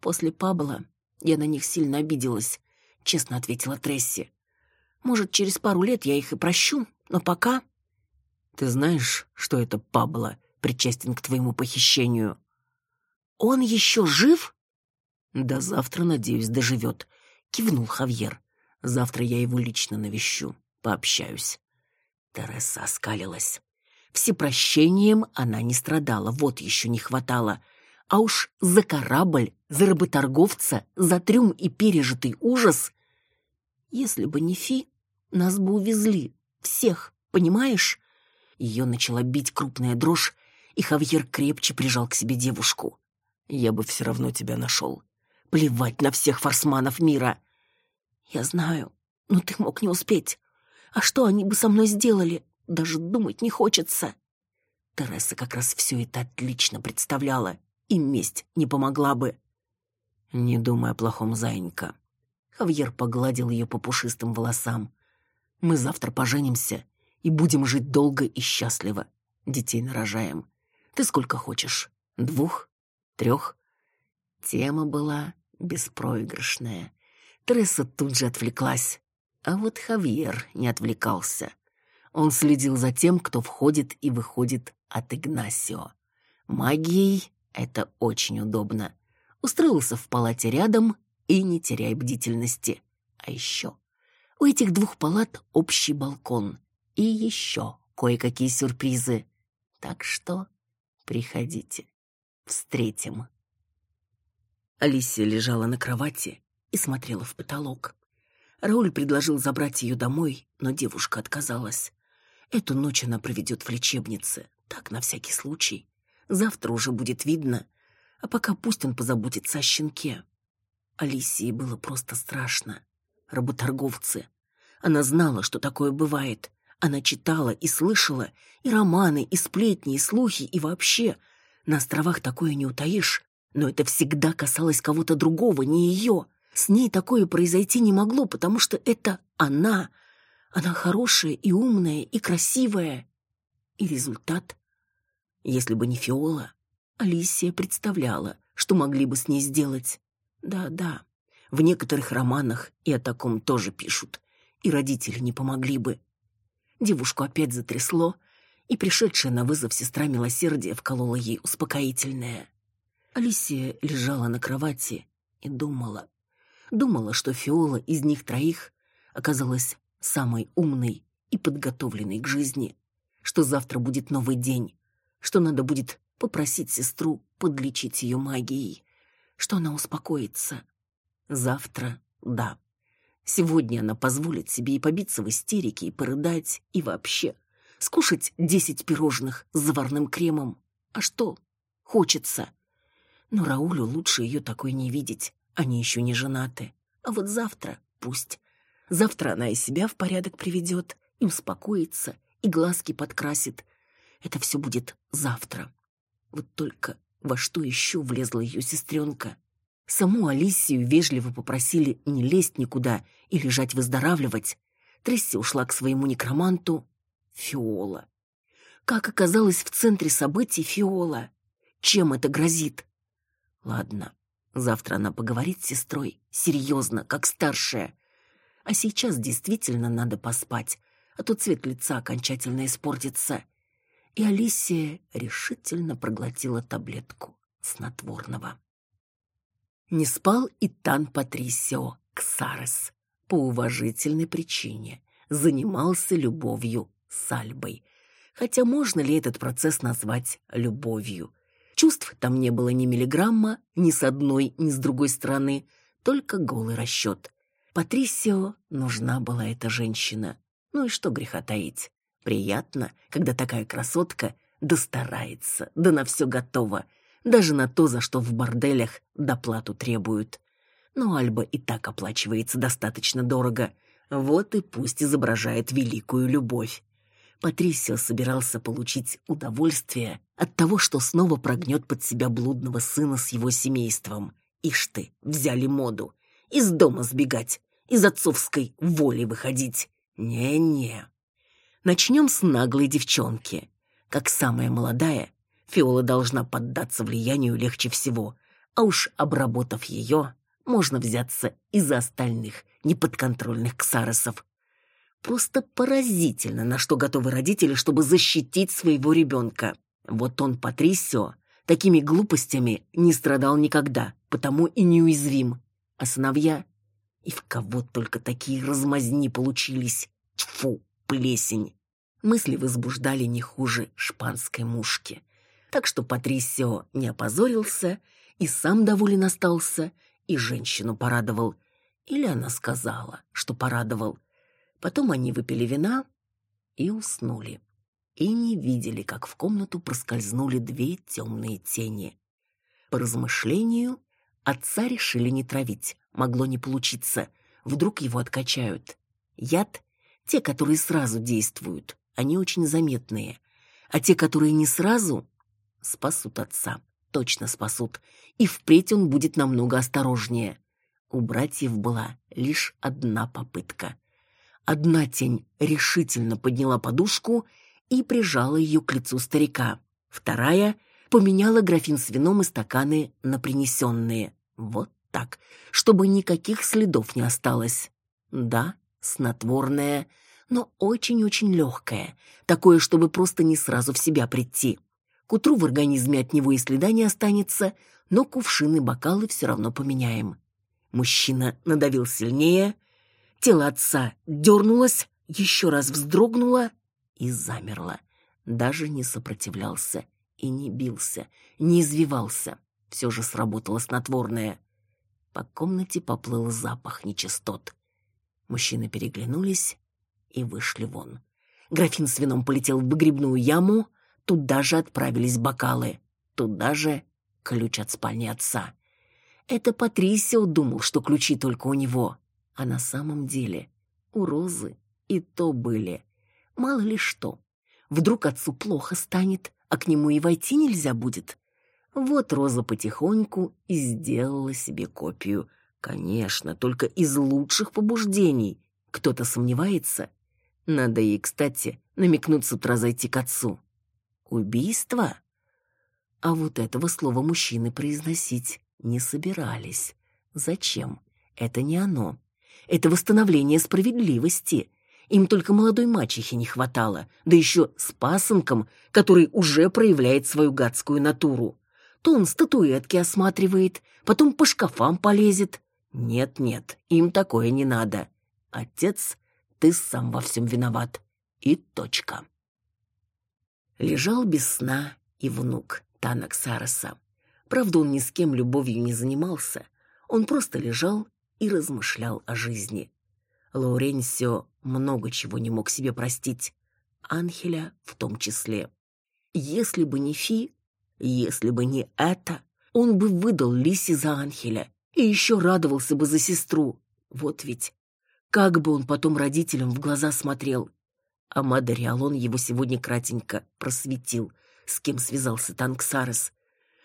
После Пабла я на них сильно обиделась, честно ответила Тресси. Может, через пару лет я их и прощу, но пока... Ты знаешь, что это Пабло причастен к твоему похищению? Он еще жив? До завтра, надеюсь, доживет, кивнул Хавьер. Завтра я его лично навещу, пообщаюсь. Тереса оскалилась. Всепрощением она не страдала, вот еще не хватало. А уж за корабль, за работорговца, за трюм и пережитый ужас. Если бы не Фи, нас бы увезли. Всех, понимаешь? Ее начала бить крупная дрожь, и Хавьер крепче прижал к себе девушку. «Я бы все равно тебя нашел. Плевать на всех форсманов мира!» «Я знаю, но ты мог не успеть. А что они бы со мной сделали? Даже думать не хочется». Тереса как раз все это отлично представляла, и месть не помогла бы. «Не думай о плохом, зайенька». Хавьер погладил ее по пушистым волосам. «Мы завтра поженимся и будем жить долго и счастливо. Детей нарожаем. Ты сколько хочешь? Двух? Трех?» Тема была беспроигрышная. Тресса тут же отвлеклась. А вот Хавьер не отвлекался. Он следил за тем, кто входит и выходит от Игнасио. Магией это очень удобно. Устроился в палате рядом и не теряй бдительности. А еще у этих двух палат общий балкон. И еще кое-какие сюрпризы. Так что приходите. Встретим. Алисия лежала на кровати и смотрела в потолок. Рауль предложил забрать ее домой, но девушка отказалась. Эту ночь она проведет в лечебнице, так, на всякий случай. Завтра уже будет видно, а пока пусть он позаботится о щенке. Алисии было просто страшно. Работорговцы. Она знала, что такое бывает. Она читала и слышала и романы, и сплетни, и слухи, и вообще. На островах такое не утаишь, но это всегда касалось кого-то другого, не ее. С ней такое произойти не могло, потому что это она. Она хорошая и умная, и красивая. И результат? Если бы не Фиола, Алисия представляла, что могли бы с ней сделать. Да-да, в некоторых романах и о таком тоже пишут. И родители не помогли бы. Девушку опять затрясло, и пришедшая на вызов сестра милосердия вколола ей успокоительное. Алисия лежала на кровати и думала, Думала, что Фиола из них троих оказалась самой умной и подготовленной к жизни, что завтра будет новый день, что надо будет попросить сестру подлечить ее магией, что она успокоится. Завтра — да. Сегодня она позволит себе и побиться в истерике, и порыдать, и вообще скушать десять пирожных с заварным кремом. А что? Хочется. Но Раулю лучше ее такой не видеть. Они еще не женаты. А вот завтра пусть. Завтра она и себя в порядок приведет, и успокоится, и глазки подкрасит. Это все будет завтра. Вот только во что еще влезла ее сестренка? Саму Алисию вежливо попросили не лезть никуда и лежать выздоравливать. Тресси ушла к своему некроманту. Фиола. Как оказалось в центре событий Фиола? Чем это грозит? Ладно, Завтра она поговорит с сестрой, серьезно, как старшая. А сейчас действительно надо поспать, а то цвет лица окончательно испортится. И Алисия решительно проглотила таблетку снотворного. Не спал и Тан Патрисио Ксарес по уважительной причине. Занимался любовью с Альбой. Хотя можно ли этот процесс назвать любовью? Чувств там не было ни миллиграмма, ни с одной, ни с другой стороны, только голый расчет. Патрисио нужна была эта женщина. Ну и что греха таить. Приятно, когда такая красотка достарается, да на все готова, даже на то, за что в борделях доплату требуют. Но Альба и так оплачивается достаточно дорого. Вот и пусть изображает великую любовь. Патрисио собирался получить удовольствие от того, что снова прогнет под себя блудного сына с его семейством. Ишь ты, взяли моду. Из дома сбегать, из отцовской воли выходить. Не-не. Начнем с наглой девчонки. Как самая молодая, Фиола должна поддаться влиянию легче всего, а уж обработав ее, можно взяться и за остальных неподконтрольных ксаросов, Просто поразительно, на что готовы родители, чтобы защитить своего ребенка. Вот он, Патрисио, такими глупостями не страдал никогда. потому и неуязвим. А сыновья... И в кого только такие размазни получились. Тьфу, плесень. Мысли возбуждали не хуже шпанской мушки. Так что Патрисио не опозорился и сам доволен остался, и женщину порадовал. Или она сказала, что порадовал. Потом они выпили вина и уснули. И не видели, как в комнату проскользнули две темные тени. По размышлению, отца решили не травить. Могло не получиться. Вдруг его откачают. Яд — те, которые сразу действуют. Они очень заметные. А те, которые не сразу, спасут отца. Точно спасут. И впредь он будет намного осторожнее. У братьев была лишь одна попытка. Одна тень решительно подняла подушку и прижала ее к лицу старика. Вторая поменяла графин с вином и стаканы на принесенные. Вот так, чтобы никаких следов не осталось. Да, снотворное, но очень-очень легкое, такое, чтобы просто не сразу в себя прийти. К утру в организме от него и следа не останется, но кувшины, бокалы все равно поменяем. Мужчина надавил сильнее, Тело отца дернулось, еще раз вздрогнуло и замерло. Даже не сопротивлялся и не бился, не извивался. Все же сработало снотворное. По комнате поплыл запах нечистот. Мужчины переглянулись и вышли вон. Графин с вином полетел в выгребную яму, туда же отправились бокалы, туда же ключ от спальни отца. Это Патрисио думал, что ключи только у него. А на самом деле у Розы и то были. Мало ли что. Вдруг отцу плохо станет, а к нему и войти нельзя будет. Вот Роза потихоньку и сделала себе копию. Конечно, только из лучших побуждений. Кто-то сомневается. Надо ей, кстати, намекнуть с утра зайти к отцу. Убийство? А вот этого слова мужчины произносить не собирались. Зачем? Это не оно. Это восстановление справедливости. Им только молодой мачехи не хватало, да еще с пасынком, который уже проявляет свою гадскую натуру. То он статуэтки осматривает, потом по шкафам полезет. Нет-нет, им такое не надо. Отец, ты сам во всем виноват. И точка. Лежал без сна и внук Танак Сараса. Правда, он ни с кем любовью не занимался. Он просто лежал и размышлял о жизни. Лауренсио много чего не мог себе простить, Анхеля в том числе. Если бы не Фи, если бы не это, он бы выдал Лиси за Анхеля и еще радовался бы за сестру. Вот ведь как бы он потом родителям в глаза смотрел. А Мадариалон его сегодня кратенько просветил, с кем связался Танксарес.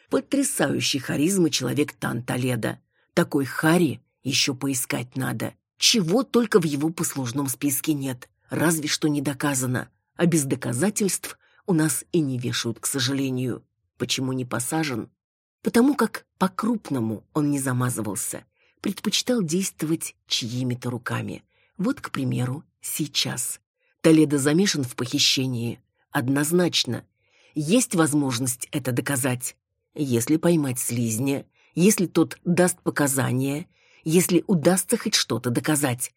Потрясающий харизмы человек Тан Толедо. Такой Хари еще поискать надо. Чего только в его послужном списке нет. Разве что не доказано. А без доказательств у нас и не вешают, к сожалению. Почему не посажен? Потому как по-крупному он не замазывался. Предпочитал действовать чьими-то руками. Вот, к примеру, сейчас. Толедо замешан в похищении. Однозначно. Есть возможность это доказать. Если поймать слизня, если тот даст показания, если удастся хоть что-то доказать.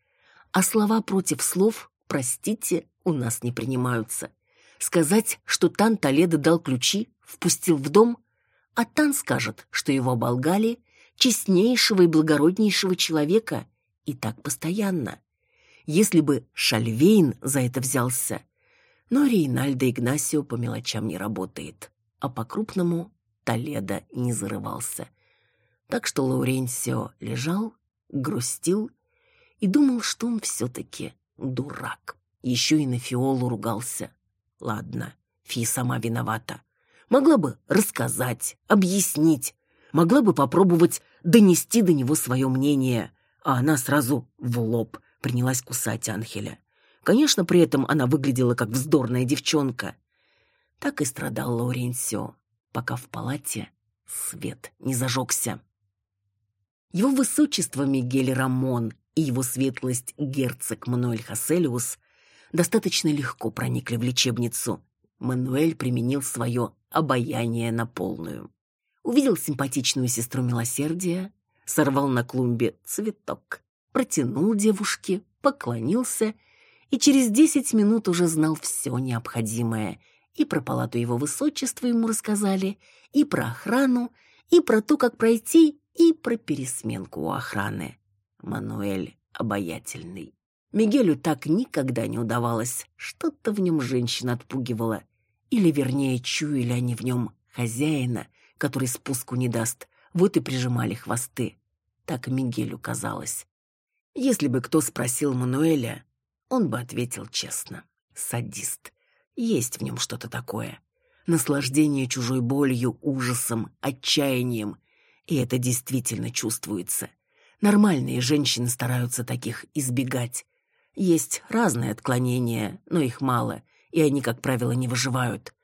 А слова против слов, простите, у нас не принимаются. Сказать, что Тан Толедо дал ключи, впустил в дом, а Тан скажет, что его оболгали, честнейшего и благороднейшего человека, и так постоянно. Если бы Шальвейн за это взялся, но Рейнальдо Игнасио по мелочам не работает, а по-крупному Толедо не зарывался. Так что Лауренсио лежал, грустил и думал, что он все-таки дурак. Еще и на Фиолу ругался. Ладно, Фи сама виновата. Могла бы рассказать, объяснить, могла бы попробовать донести до него свое мнение, а она сразу в лоб принялась кусать Анхеля. Конечно, при этом она выглядела как вздорная девчонка. Так и страдал Лауренсио, пока в палате свет не зажегся. Его высочество Мигель Рамон и его светлость герцог Мануэль Хаселиус достаточно легко проникли в лечебницу. Мануэль применил свое обаяние на полную. Увидел симпатичную сестру милосердия, сорвал на клумбе цветок, протянул девушке, поклонился и через десять минут уже знал все необходимое. И про палату его высочества ему рассказали, и про охрану, и про то, как пройти, и про пересменку у охраны. Мануэль обаятельный. Мигелю так никогда не удавалось. Что-то в нем женщина отпугивала. Или, вернее, чуяли они в нем хозяина, который спуску не даст. Вот и прижимали хвосты. Так Мигелю казалось. Если бы кто спросил Мануэля, он бы ответил честно. Садист. Есть в нем что-то такое. Наслаждение чужой болью, ужасом, отчаянием. И это действительно чувствуется. Нормальные женщины стараются таких избегать. Есть разные отклонения, но их мало, и они, как правило, не выживают.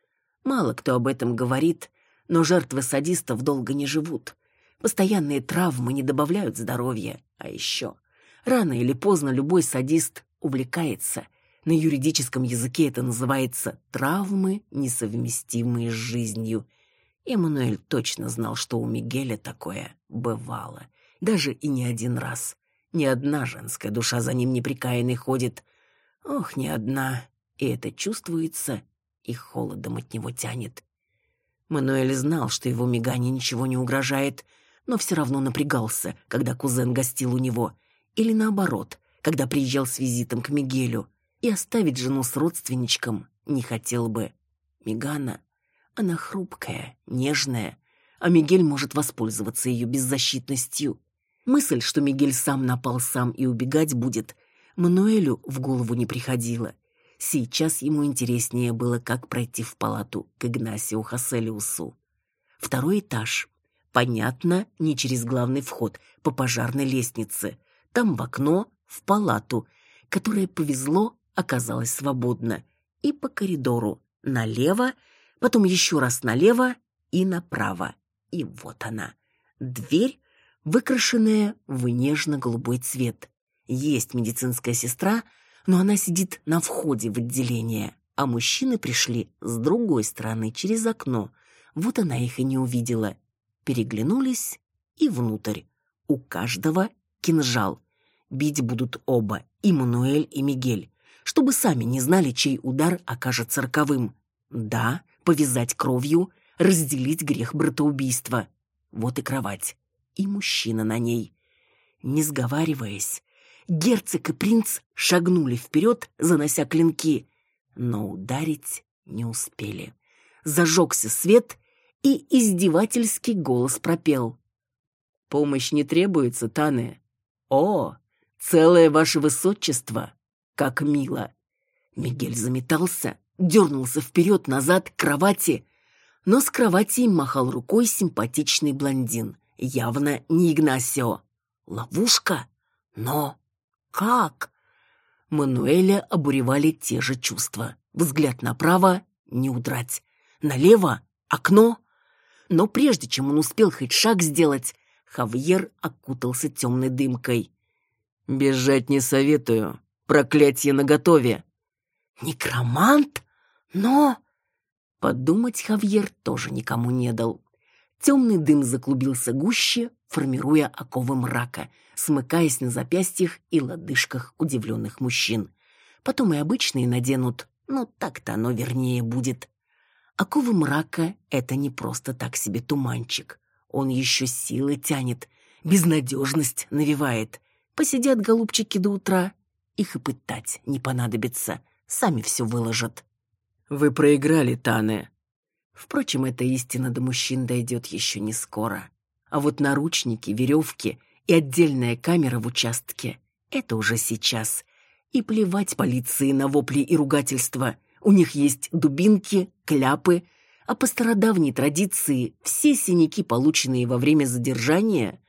Мало кто об этом говорит, но жертвы садистов долго не живут. Постоянные травмы не добавляют здоровья, а еще рано или поздно любой садист увлекается. На юридическом языке это называется травмы, несовместимые с жизнью. Эммануэль точно знал, что у Мигеля такое бывало, даже и не один раз. Ни одна женская душа за ним неприкаянной ходит. Ох, ни одна. И это чувствуется, и холодом от него тянет. Мануэль знал, что его Мегане ничего не угрожает, но все равно напрягался, когда кузен гостил у него, или наоборот, когда приезжал с визитом к Мигелю, и оставить жену с родственничком не хотел бы. Мегана, она хрупкая, нежная, а Мигель может воспользоваться ее беззащитностью. Мысль, что Мигель сам напал сам и убегать будет, Мануэлю в голову не приходила. Сейчас ему интереснее было, как пройти в палату к Игнасио Хаселиусу. Второй этаж. Понятно, не через главный вход, по пожарной лестнице. Там в окно, в палату, которое повезло, оказалось свободно. И по коридору налево, потом еще раз налево и направо. И вот она. Дверь выкрашенная в нежно-голубой цвет. Есть медицинская сестра, но она сидит на входе в отделение, а мужчины пришли с другой стороны, через окно. Вот она их и не увидела. Переглянулись и внутрь. У каждого кинжал. Бить будут оба, и Мануэль, и Мигель, чтобы сами не знали, чей удар окажется роковым. Да, повязать кровью, разделить грех братоубийства. Вот и кровать и мужчина на ней. Не сговариваясь, герцог и принц шагнули вперед, занося клинки, но ударить не успели. Зажегся свет, и издевательский голос пропел. «Помощь не требуется, Тане. О, целое ваше высочество! Как мило!» Мигель заметался, дернулся вперед-назад к кровати, но с кровати им махал рукой симпатичный блондин явно не Игнасио. Ловушка? Но как? Мануэля обуревали те же чувства. Взгляд направо — не удрать. Налево — окно. Но прежде чем он успел хоть шаг сделать, Хавьер окутался темной дымкой. «Бежать не советую. Проклятье наготове». «Некромант? Но...» Подумать Хавьер тоже никому не дал. Темный дым заклубился гуще, формируя оковы мрака, смыкаясь на запястьях и лодыжках удивленных мужчин. Потом и обычные наденут, но так-то оно вернее будет. Оковы мрака — это не просто так себе туманчик. Он еще силы тянет, безнадежность навевает. Посидят голубчики до утра, их и пытать не понадобится, сами все выложат. «Вы проиграли, Тане», Впрочем, эта истина до мужчин дойдет еще не скоро. А вот наручники, веревки и отдельная камера в участке — это уже сейчас. И плевать полиции на вопли и ругательства. У них есть дубинки, кляпы, а по стародавней традиции все синяки, полученные во время задержания...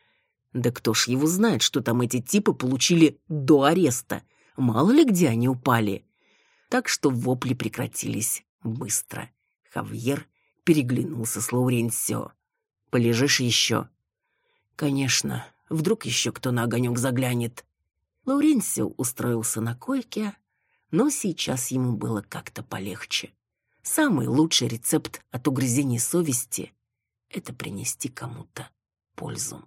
Да кто ж его знает, что там эти типы получили до ареста. Мало ли где они упали. Так что вопли прекратились быстро. Хавьер переглянулся с Лауренсио. «Полежишь еще?» «Конечно, вдруг еще кто на огонек заглянет». Лауренсио устроился на койке, но сейчас ему было как-то полегче. Самый лучший рецепт от угрызений совести это принести кому-то пользу.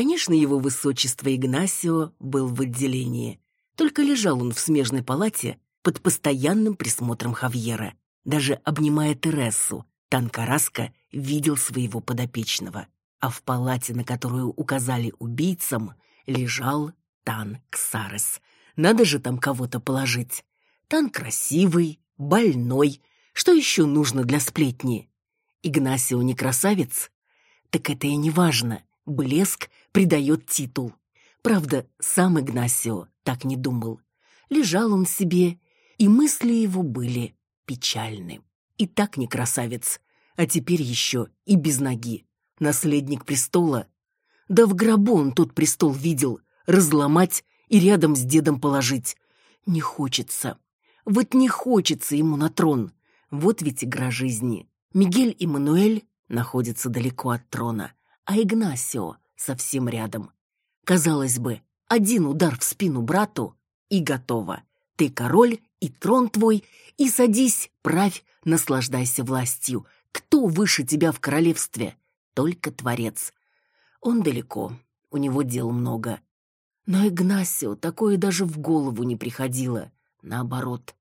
Конечно, его высочество Игнасио был в отделении. Только лежал он в смежной палате под постоянным присмотром Хавьера. Даже обнимая Тересу, Танкараска видел своего подопечного. А в палате, на которую указали убийцам, лежал Тан Ксарес. Надо же там кого-то положить. Тан красивый, больной. Что еще нужно для сплетни? Игнасио не красавец? Так это и не важно. Блеск придает титул. Правда, сам Игнасио так не думал. Лежал он себе, и мысли его были печальны. И так не красавец, а теперь еще и без ноги. Наследник престола. Да в гробу он тот престол видел, разломать и рядом с дедом положить. Не хочется. Вот не хочется ему на трон. Вот ведь игра жизни. Мигель и Мануэль находятся далеко от трона, а Игнасио совсем рядом. Казалось бы, один удар в спину брату и готово. Ты король, и трон твой, и садись, правь, наслаждайся властью. Кто выше тебя в королевстве? Только Творец. Он далеко, у него дел много. Но Игнасио такое даже в голову не приходило. Наоборот,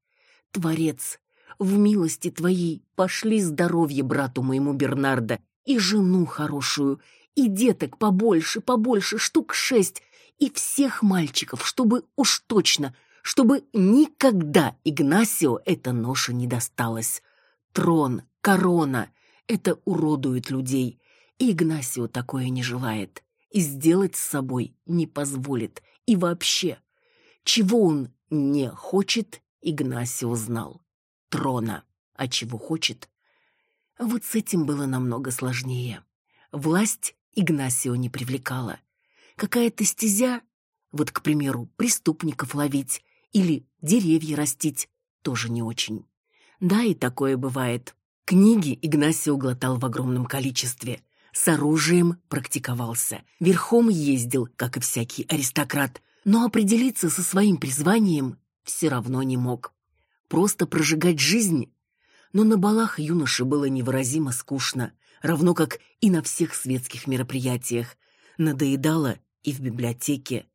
Творец, в милости твоей пошли здоровье брату моему Бернарда и жену хорошую, и деток побольше, побольше, штук шесть, и всех мальчиков, чтобы уж точно, чтобы никогда Игнасио эта ноша не досталась. Трон, корона — это уродует людей, и Игнасио такое не желает, и сделать с собой не позволит, и вообще. Чего он не хочет, Игнасио знал. Трона, а чего хочет? Вот с этим было намного сложнее. Власть Игнасио не привлекала. Какая-то стезя, вот, к примеру, преступников ловить или деревья растить, тоже не очень. Да, и такое бывает. Книги Игнасио глотал в огромном количестве. С оружием практиковался. Верхом ездил, как и всякий аристократ. Но определиться со своим призванием все равно не мог. Просто прожигать жизнь. Но на балах юноше было невыразимо скучно равно как и на всех светских мероприятиях. Надоедало и в библиотеке.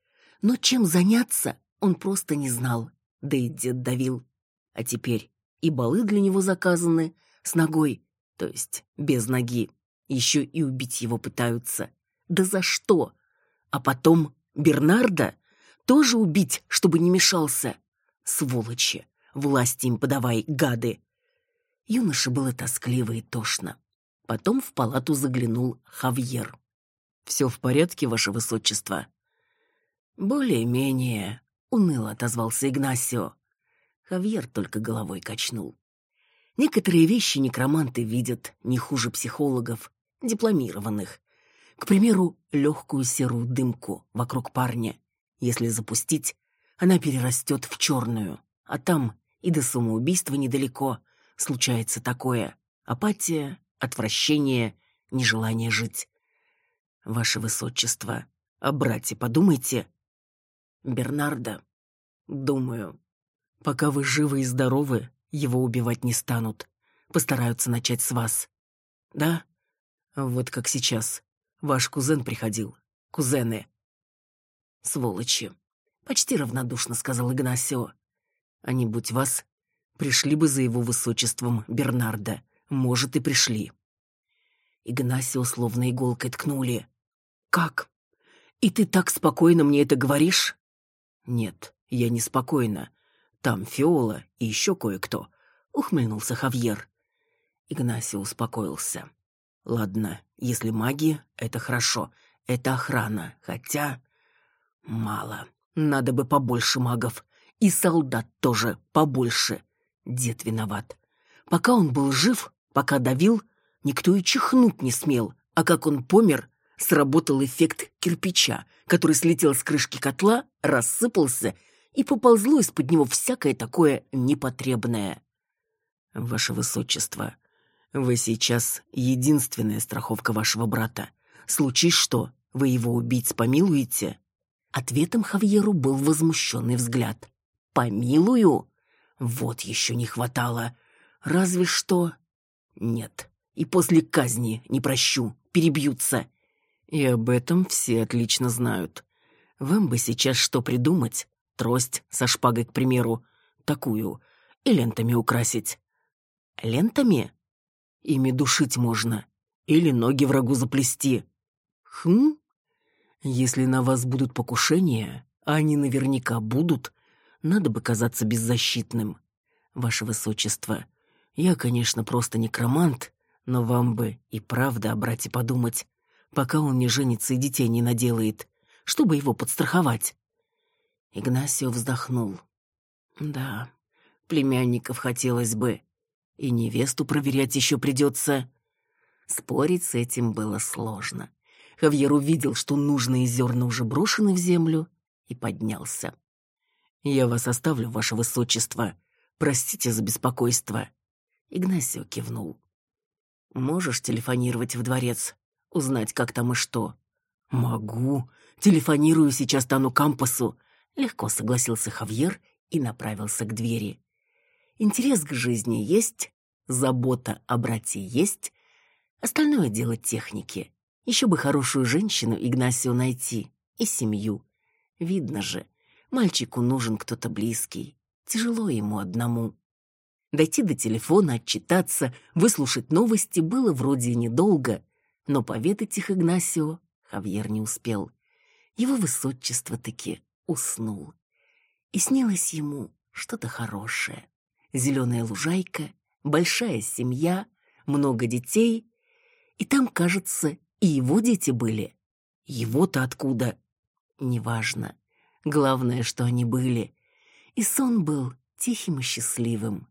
Но чем заняться, он просто не знал, да и дед давил. А теперь и балы для него заказаны, с ногой, то есть без ноги. Еще и убить его пытаются. Да за что? А потом Бернарда тоже убить, чтобы не мешался. Сволочи, власти им подавай, гады. Юноше было тоскливо и тошно. Потом в палату заглянул Хавьер. «Все в порядке, ваше высочество?» «Более-менее», — уныло отозвался Игнасио. Хавьер только головой качнул. Некоторые вещи некроманты видят не хуже психологов, дипломированных. К примеру, легкую серую дымку вокруг парня. Если запустить, она перерастет в черную, а там и до самоубийства недалеко. Случается такое. Апатия, отвращение, нежелание жить. Ваше высочество, о брате подумайте. Бернарда, думаю, пока вы живы и здоровы, его убивать не станут. Постараются начать с вас. Да? Вот как сейчас. Ваш кузен приходил. Кузены. Сволочи. Почти равнодушно сказал Игнасио. А не будь вас, пришли бы за его высочеством Бернарда может, и пришли. Игнасио словно иголкой ткнули. «Как? И ты так спокойно мне это говоришь?» «Нет, я не спокойно. Там Фиола и еще кое-кто», — ухмыльнулся Хавьер. Игнасио успокоился. «Ладно, если маги, это хорошо. Это охрана, хотя... Мало. Надо бы побольше магов. И солдат тоже побольше. Дед виноват. Пока он был жив, Пока давил, никто и чихнуть не смел, а как он помер, сработал эффект кирпича, который слетел с крышки котла, рассыпался и поползло из-под него всякое такое непотребное. «Ваше Высочество, вы сейчас единственная страховка вашего брата. Случись что, вы его убийц помилуете?» Ответом Хавьеру был возмущенный взгляд. «Помилую? Вот еще не хватало. Разве что...» «Нет, и после казни не прощу, перебьются. И об этом все отлично знают. Вам бы сейчас что придумать? Трость со шпагой, к примеру, такую, и лентами украсить. Лентами? Ими душить можно. Или ноги врагу заплести. Хм? Если на вас будут покушения, а они наверняка будут, надо бы казаться беззащитным. Ваше Высочество, я, конечно, просто некромант, но вам бы и правда о брате подумать, пока он не женится и детей не наделает, чтобы его подстраховать. Игнасио вздохнул. Да, племянников хотелось бы. И невесту проверять еще придется. Спорить с этим было сложно. Хавьер увидел, что нужные зерна уже брошены в землю, и поднялся. «Я вас оставлю, ваше высочество. Простите за беспокойство». Игнасио кивнул. Можешь телефонировать в дворец, узнать, как там и что? Могу. Телефонирую сейчас Тану Кампасу. Легко согласился Хавьер и направился к двери. Интерес к жизни есть, забота о брате есть, остальное дело техники. Еще бы хорошую женщину Игнасио найти и семью. Видно же, мальчику нужен кто-то близкий. Тяжело ему одному. Дойти до телефона, отчитаться, выслушать новости было вроде недолго, но поведать их Игнасио Хавьер не успел. Его высочество таки уснул. И снилось ему что-то хорошее. Зеленая лужайка, большая семья, много детей. И там, кажется, и его дети были. Его-то откуда? Неважно. Главное, что они были. И сон был тихим и счастливым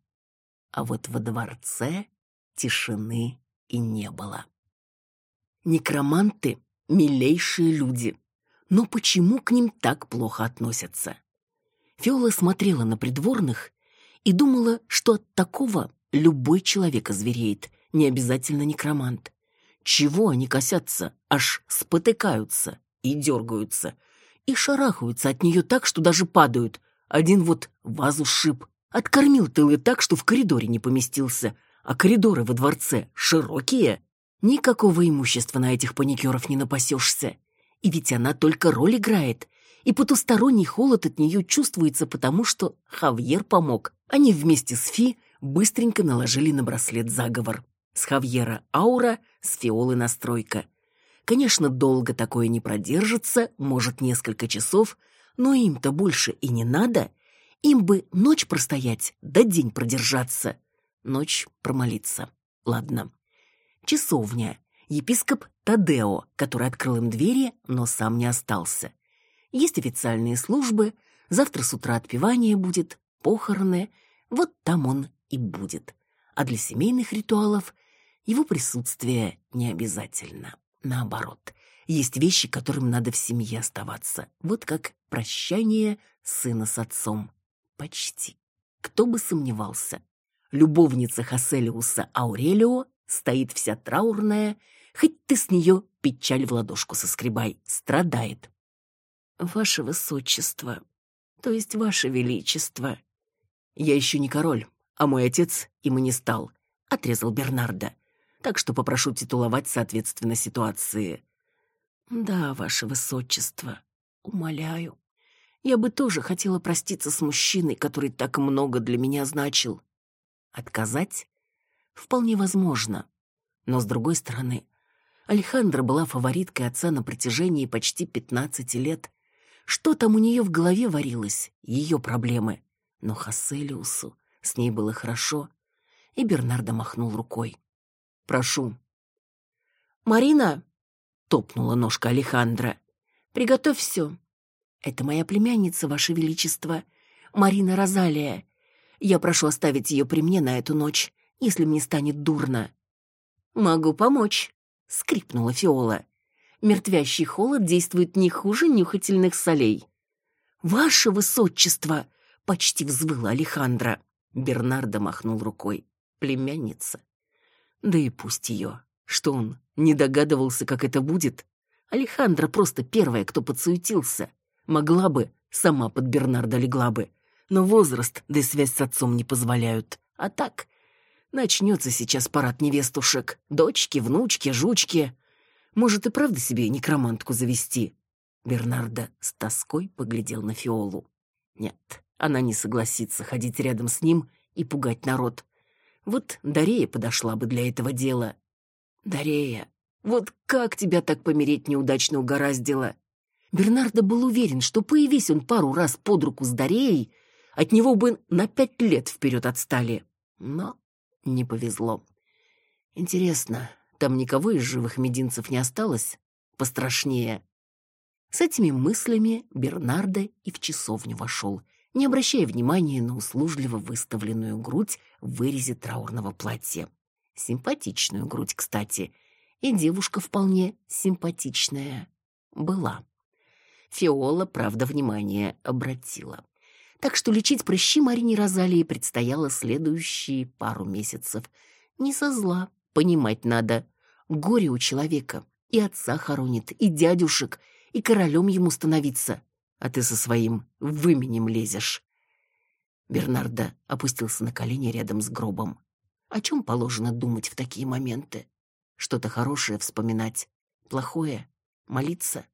а вот во дворце тишины и не было. Некроманты — милейшие люди, но почему к ним так плохо относятся? Фиола смотрела на придворных и думала, что от такого любой человек озвереет, не обязательно некромант. Чего они косятся, аж спотыкаются и дергаются, и шарахаются от нее так, что даже падают. Один вот вазу сшиб, Откормил тылы так, что в коридоре не поместился, а коридоры во дворце широкие. Никакого имущества на этих паникеров не напасешься. И ведь она только роль играет. И потусторонний холод от нее чувствуется, потому что Хавьер помог. Они вместе с Фи быстренько наложили на браслет заговор. С Хавьера аура, с Фиолы настройка. Конечно, долго такое не продержится, может, несколько часов, но им-то больше и не надо — им бы ночь простоять, да день продержаться. Ночь промолиться. Ладно. Часовня. Епископ Тадео, который открыл им двери, но сам не остался. Есть официальные службы, завтра с утра отпевание будет, похороны. Вот там он и будет. А для семейных ритуалов его присутствие не обязательно. Наоборот, есть вещи, которым надо в семье оставаться. Вот как прощание сына с отцом. Почти. Кто бы сомневался. Любовница Хаселиуса Аурелио стоит вся траурная, хоть ты с нее печаль в ладошку соскребай, страдает. Ваше Высочество, то есть Ваше Величество. Я еще не король, а мой отец им и не стал, отрезал Бернардо. Так что попрошу титуловать соответственно ситуации. Да, Ваше Высочество, умоляю. Я бы тоже хотела проститься с мужчиной, который так много для меня значил. Отказать? Вполне возможно. Но, с другой стороны, Алехандра была фавориткой отца на протяжении почти пятнадцати лет. Что там у нее в голове варилось? Ее проблемы. Но Хасселиусу с ней было хорошо, и Бернардо махнул рукой. «Прошу». «Марина!» — топнула ножка Алехандра. «Приготовь все. Это моя племянница, ваше величество, Марина Розалия. Я прошу оставить ее при мне на эту ночь, если мне станет дурно. Могу помочь, скрипнула Фиола. Мертвящий холод действует не хуже нюхательных солей. Ваше высочество, почти взвыла Алехандра. Бернардо махнул рукой. Племянница. Да и пусть ее. Что он, не догадывался, как это будет? Алехандра просто первая, кто подсуетился. Могла бы, сама под Бернарда легла бы. Но возраст, да и связь с отцом не позволяют. А так, начнется сейчас парад невестушек. Дочки, внучки, жучки. Может, и правда себе некромантку завести? Бернарда с тоской поглядел на Фиолу. Нет, она не согласится ходить рядом с ним и пугать народ. Вот Дарея подошла бы для этого дела. Дарея, вот как тебя так помереть неудачно угораздило? Бернардо был уверен, что появись он пару раз под руку с Дареей, от него бы на пять лет вперед отстали. Но не повезло. Интересно, там никого из живых мединцев не осталось? Пострашнее. С этими мыслями Бернардо и в часовню вошел, не обращая внимания на услужливо выставленную грудь в вырезе траурного платья. Симпатичную грудь, кстати, и девушка вполне симпатичная была. Фиола, правда, внимание обратила. Так что лечить прыщи Марине Розалии предстояло следующие пару месяцев. Не со зла, понимать надо. Горе у человека. И отца хоронит, и дядюшек, и королем ему становиться. А ты со своим выменем лезешь. Бернардо опустился на колени рядом с гробом. О чем положено думать в такие моменты? Что-то хорошее вспоминать, плохое молиться.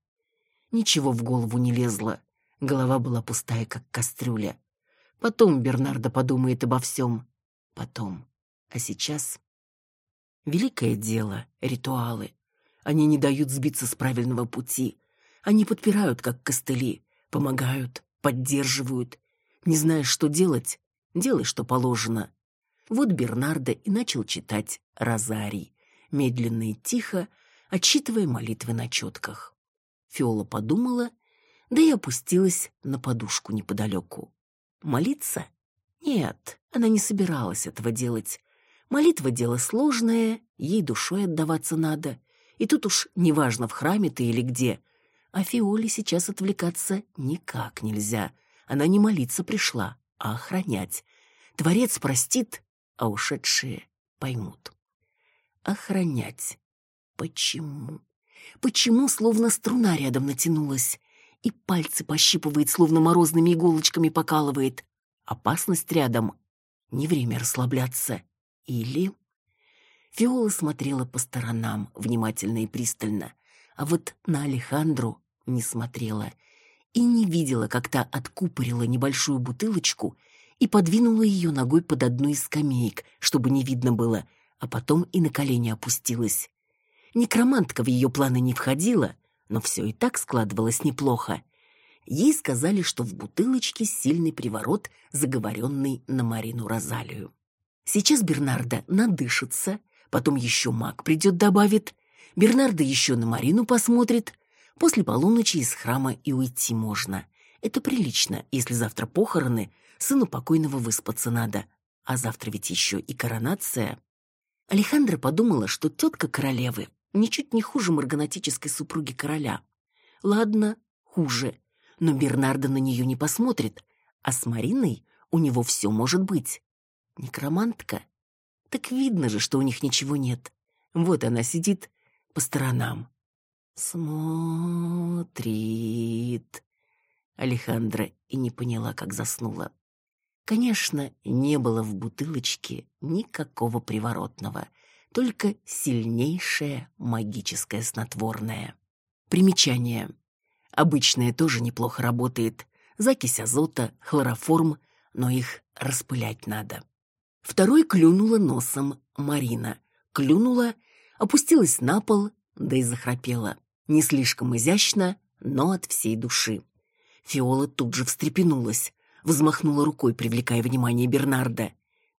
Ничего в голову не лезло. Голова была пустая, как кастрюля. Потом Бернардо подумает обо всем. Потом. А сейчас великое дело ритуалы. Они не дают сбиться с правильного пути. Они подпирают, как костыли, помогают, поддерживают. Не знаешь, что делать? Делай, что положено. Вот Бернардо и начал читать розарий, медленно и тихо, отчитывая молитвы на четках. Фиола подумала, да и опустилась на подушку неподалеку. Молиться? Нет, она не собиралась этого делать. Молитва — дело сложное, ей душой отдаваться надо. И тут уж неважно, в храме ты или где, а Фиоле сейчас отвлекаться никак нельзя. Она не молиться пришла, а охранять. Творец простит, а ушедшие поймут. Охранять. Почему? Почему словно струна рядом натянулась? И пальцы пощипывает, словно морозными иголочками покалывает. Опасность рядом. Не время расслабляться. Или... Фиола смотрела по сторонам, внимательно и пристально а вот на Алехандру не смотрела и не видела, как та откупорила небольшую бутылочку и подвинула ее ногой под одну из скамеек, чтобы не видно было, а потом и на колени опустилась. Некромантка в ее планы не входила, но все и так складывалось неплохо. Ей сказали, что в бутылочке сильный приворот, заговоренный на Марину Розалию. Сейчас Бернарда надышится, потом еще маг придет добавит, Бернардо еще на Марину посмотрит. После полуночи из храма и уйти можно. Это прилично, если завтра похороны, сыну покойного выспаться надо. А завтра ведь еще и коронация. Алехандра подумала, что тетка королевы ничуть не хуже марганатической супруги короля. Ладно, хуже, но Бернардо на нее не посмотрит, а с Мариной у него все может быть. Некромантка? Так видно же, что у них ничего нет. Вот она сидит, по сторонам. Смотрит. Алехандра и не поняла, как заснула. Конечно, не было в бутылочке никакого приворотного, только сильнейшее магическое снотворное. Примечание. Обычное тоже неплохо работает. Закись азота, хлороформ, но их распылять надо. Второй клюнула носом Марина. Клюнула опустилась на пол, да и захрапела. Не слишком изящно, но от всей души. Фиола тут же встрепенулась, взмахнула рукой, привлекая внимание Бернарда.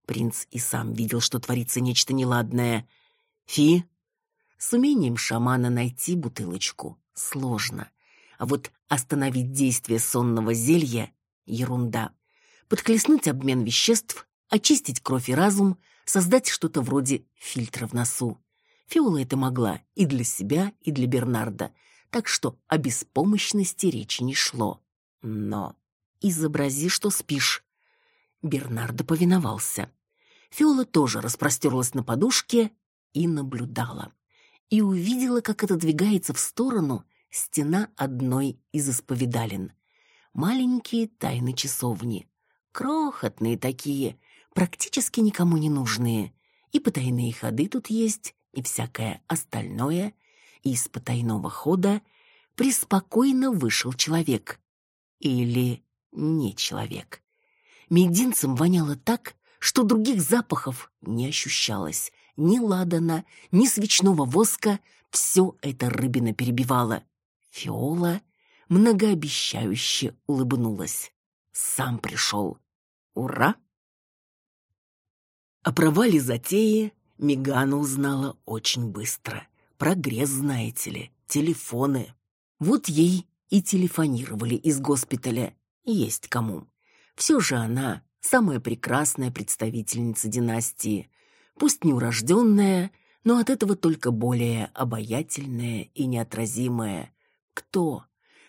Принц и сам видел, что творится нечто неладное. Фи, с умением шамана найти бутылочку сложно, а вот остановить действие сонного зелья — ерунда. Подхлестнуть обмен веществ, очистить кровь и разум, создать что-то вроде фильтра в носу. Фиола это могла и для себя, и для Бернарда, так что о беспомощности речи не шло. Но изобрази, что спишь. Бернардо повиновался. Фиола тоже распростерлась на подушке и наблюдала. и увидела, как отодвигается в сторону стена одной из исповедален. Маленькие тайны часовни. Крохотные такие, практически никому не нужные. И потайные ходы тут есть, и всякое остальное. И из потайного хода преспокойно вышел человек. Или не человек. Мединцем воняло так, что других запахов не ощущалось. Ни ладана, ни свечного воска, все это рыбина перебивала. Фиола многообещающе улыбнулась. Сам пришел. Ура! О провале затеи Мегана узнала очень быстро. Прогресс, знаете ли, телефоны. Вот ей и телефонировали из госпиталя. Есть кому. Все же она самая прекрасная представительница династии. Пусть неурожденная, но от этого только более обаятельная и неотразимая. Кто?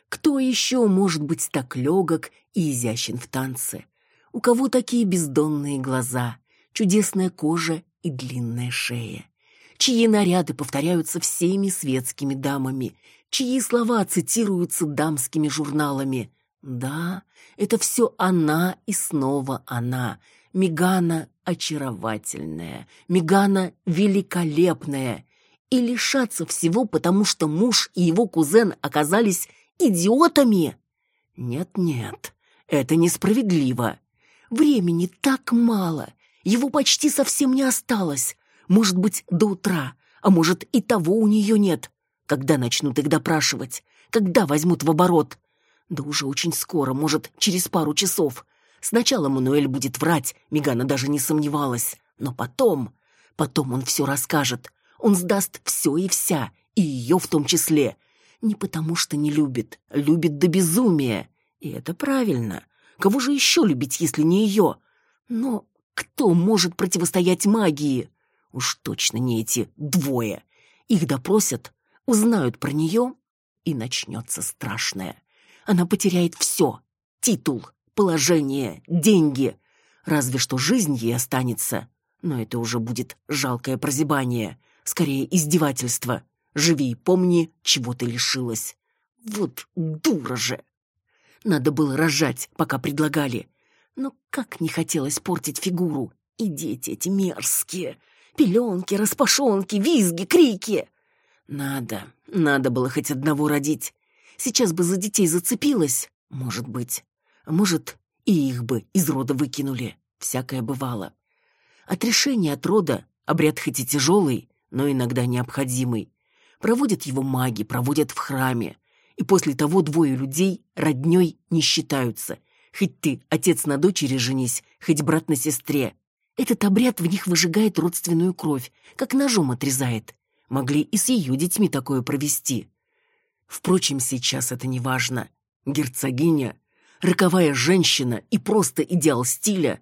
Кто еще может быть так легок и изящен в танце? У кого такие бездонные глаза, чудесная кожа и длинная шея? Чьи наряды повторяются всеми светскими дамами? Чьи слова цитируются дамскими журналами? Да, это все она и снова она. Мигана очаровательная, Мигана великолепная. И лишаться всего, потому что муж и его кузен оказались идиотами? Нет-нет, это несправедливо. Времени так мало, его почти совсем не осталось. Может быть, до утра, а может и того у нее нет. Когда начнут их допрашивать? Когда возьмут в оборот? Да уже очень скоро, может, через пару часов. Сначала Мануэль будет врать, Мегана даже не сомневалась. Но потом... Потом он все расскажет. Он сдаст все и вся, и ее в том числе. Не потому что не любит, любит до безумия. И это правильно. Кого же еще любить, если не ее? Но кто может противостоять магии? Уж точно не эти двое. Их допросят, узнают про нее, и начнется страшное. Она потеряет все. Титул, положение, деньги. Разве что жизнь ей останется. Но это уже будет жалкое прозябание. Скорее, издевательство. Живи и помни, чего ты лишилась. Вот дура же. Надо было рожать, пока предлагали. Но как не хотелось портить фигуру. И дети эти мерзкие. Пеленки, распашонки, визги, крики. Надо, надо было хоть одного родить. Сейчас бы за детей зацепилась, может быть. А может, и их бы из рода выкинули. Всякое бывало. Отрешение от рода — обряд хоть и тяжелый, но иногда необходимый. Проводят его маги, проводят в храме. И после того двое людей роднёй не считаются. Хоть ты отец на дочери женись, хоть брат на сестре. Этот обряд в них выжигает родственную кровь, как ножом отрезает. Могли и с ее детьми такое провести. Впрочем, сейчас это не важно. Герцогиня, роковая женщина и просто идеал стиля,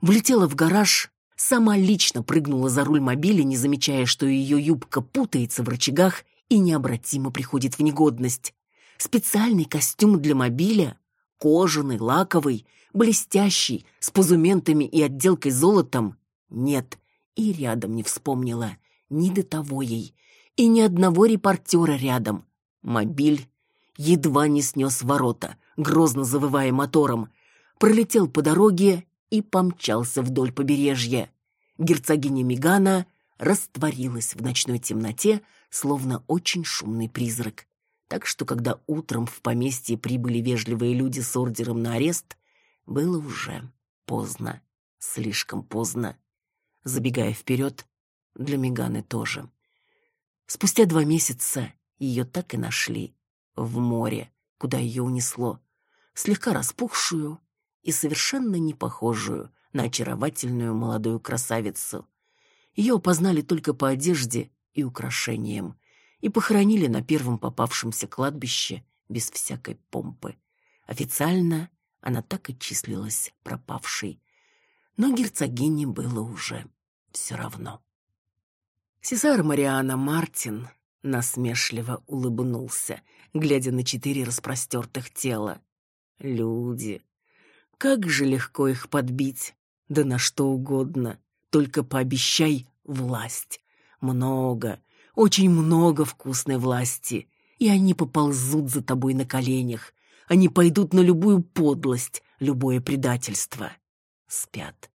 влетела в гараж, сама лично прыгнула за руль мобиля, не замечая, что ее юбка путается в рычагах и необратимо приходит в негодность. Специальный костюм для мобиля, кожаный, лаковый, блестящий, с пузументами и отделкой золотом, нет, и рядом не вспомнила, ни до того ей, и ни одного репортера рядом, Мобиль едва не снес ворота, грозно завывая мотором, пролетел по дороге и помчался вдоль побережья. Герцогиня Мигана растворилась в ночной темноте, словно очень шумный призрак. Так что, когда утром в поместье прибыли вежливые люди с ордером на арест, было уже поздно, слишком поздно. Забегая вперед, для Миганы тоже. Спустя два месяца ее так и нашли. В море, куда ее унесло. Слегка распухшую и совершенно не похожую на очаровательную молодую красавицу. Ее опознали только по одежде и украшениям и похоронили на первом попавшемся кладбище без всякой помпы. Официально она так и числилась пропавшей. Но герцогине было уже все равно. Сезар Мариана Мартин насмешливо улыбнулся, глядя на четыре распростертых тела. Люди. Как же легко их подбить, да на что угодно. Только пообещай власть. Много, очень много вкусной власти, и они поползут за тобой на коленях. Они пойдут на любую подлость, любое предательство. Спят.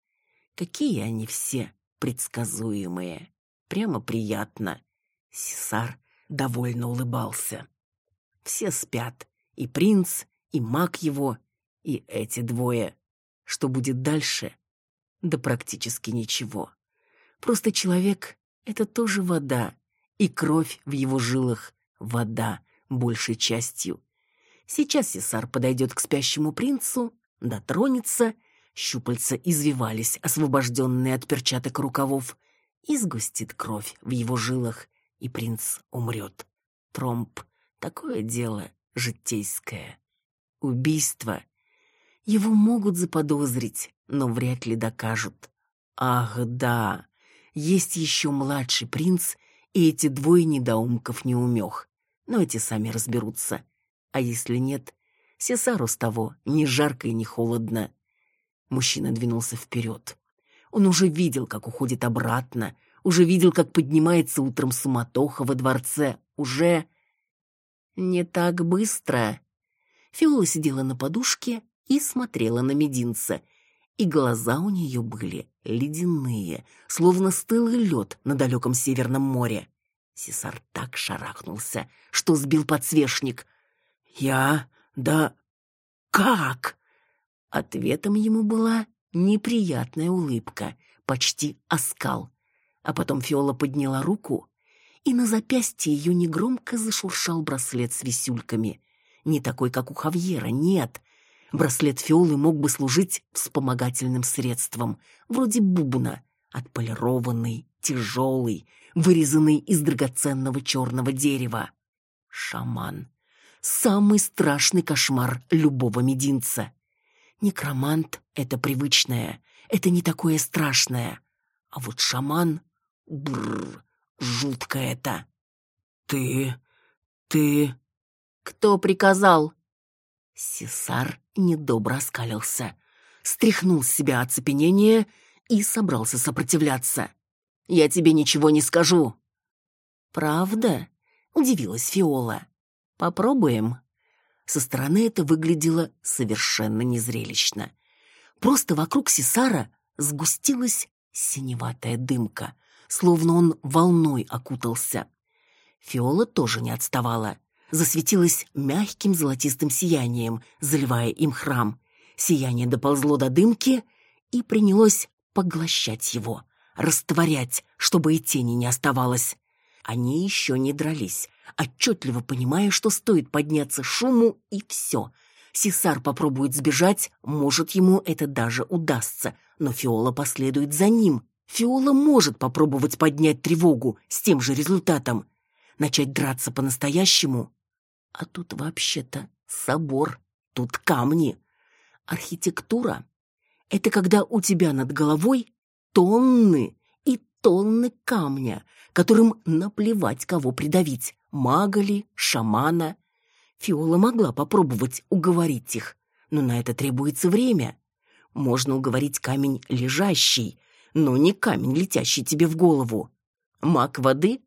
Какие они все предсказуемые. Прямо приятно. Сесар довольно улыбался. Все спят. И принц, и маг его, и эти двое. Что будет дальше? Да практически ничего. Просто человек — это тоже вода, и кровь в его жилах — вода большей частью. Сейчас Сесар подойдет к спящему принцу, дотронется, щупальца извивались, освобожденные от перчаток рукавов, и сгустит кровь в его жилах, и принц умрет. Тромб — такое дело житейское. Убийство. Его могут заподозрить, но вряд ли докажут. Ах, да, есть еще младший принц и эти двое недоумков-неумех. Но эти сами разберутся. А если нет, Сесару с того ни жарко и ни холодно. Мужчина двинулся вперед. Он уже видел, как уходит обратно, уже видел, как поднимается утром суматоха во дворце, уже... Не так быстро. Фиола сидела на подушке и смотрела на мединца, и глаза у нее были ледяные, словно стылый лед на далеком Северном море. Сесар так шарахнулся, что сбил подсвечник. «Я? Да как?» Ответом ему была неприятная улыбка, почти оскал. А потом Фиола подняла руку, и на запястье ее негромко зашуршал браслет с висюльками. Не такой, как у Хавьера, нет. Браслет Фиолы мог бы служить вспомогательным средством, вроде бубна, отполированный, тяжелый, вырезанный из драгоценного черного дерева. Шаман. Самый страшный кошмар любого мединца. Некромант — это привычное, это не такое страшное. А вот шаман — бррр, жутко это. «Ты... ты...» «Кто приказал?» Сесар недобро оскалился, стряхнул с себя оцепенение и собрался сопротивляться. «Я тебе ничего не скажу». «Правда?» — удивилась Фиола. «Попробуем». Со стороны это выглядело совершенно незрелищно. Просто вокруг Сесара сгустилась синеватая дымка, словно он волной окутался. Фиола тоже не отставала засветилась мягким золотистым сиянием, заливая им храм. Сияние доползло до дымки и принялось поглощать его, растворять, чтобы и тени не оставалось. Они еще не дрались, отчетливо понимая, что стоит подняться шуму, и все. Сесар попробует сбежать, может, ему это даже удастся, но Фиола последует за ним. Фиола может попробовать поднять тревогу с тем же результатом. Начать драться по-настоящему а тут вообще-то собор, тут камни. Архитектура — это когда у тебя над головой тонны и тонны камня, которым наплевать, кого придавить, мага ли, шамана. Фиола могла попробовать уговорить их, но на это требуется время. Можно уговорить камень лежащий, но не камень, летящий тебе в голову. Маг воды,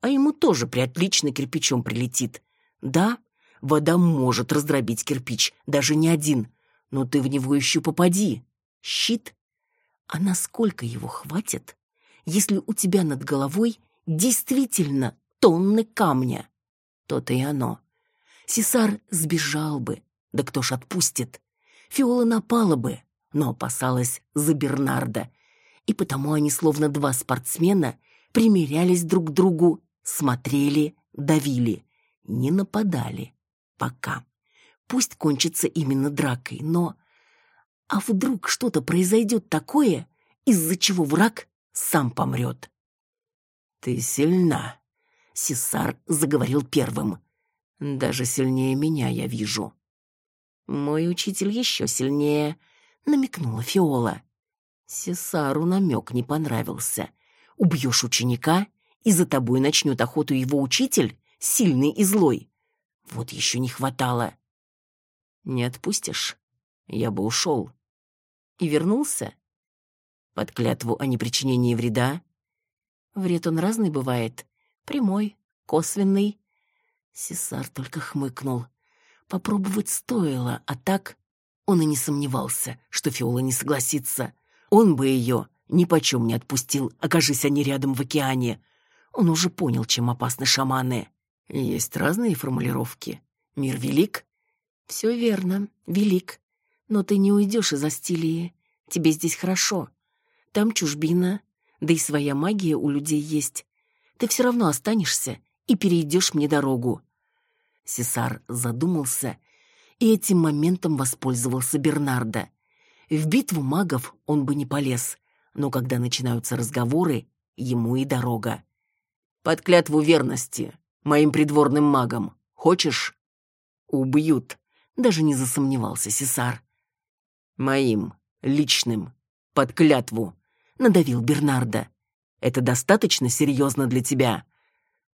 а ему тоже приотлично кирпичом прилетит. Да, вода может раздробить кирпич, даже не один, но ты в него еще попади. Щит? А насколько его хватит, если у тебя над головой действительно тонны камня? То-то и оно. Сесар сбежал бы, да кто ж отпустит? Фиола напала бы, но опасалась за Бернарда, и потому они, словно два спортсмена, примерялись друг к другу, смотрели, давили не нападали. Пока. Пусть кончится именно дракой, но... А вдруг что-то произойдет такое, из-за чего враг сам помрет? «Ты сильна», — Сесар заговорил первым. «Даже сильнее меня я вижу». «Мой учитель еще сильнее», — намекнула Фиола. Сесару намек не понравился. «Убьешь ученика, и за тобой начнет охоту его учитель? Сильный и злой. Вот еще не хватало. Не отпустишь? Я бы ушел. И вернулся? Под клятву о непричинении вреда? Вред он разный бывает. Прямой, косвенный. Сесар только хмыкнул. Попробовать стоило, а так он и не сомневался, что Фиола не согласится. Он бы ее ни почем не отпустил, окажись они рядом в океане. Он уже понял, чем опасны шаманы. Есть разные формулировки. Мир велик? Все верно, велик. Но ты не уйдешь из Астилии. Тебе здесь хорошо. Там чужбина, да и своя магия у людей есть. Ты все равно останешься и перейдешь мне дорогу. Сесар задумался, и этим моментом воспользовался Бернардо. В битву магов он бы не полез, но когда начинаются разговоры, ему и дорога. «Под клятву верности, моим придворным магам. Хочешь?» «Убьют», — даже не засомневался Сесар. «Моим, личным, под клятву», — надавил Бернардо. «Это достаточно серьезно для тебя?»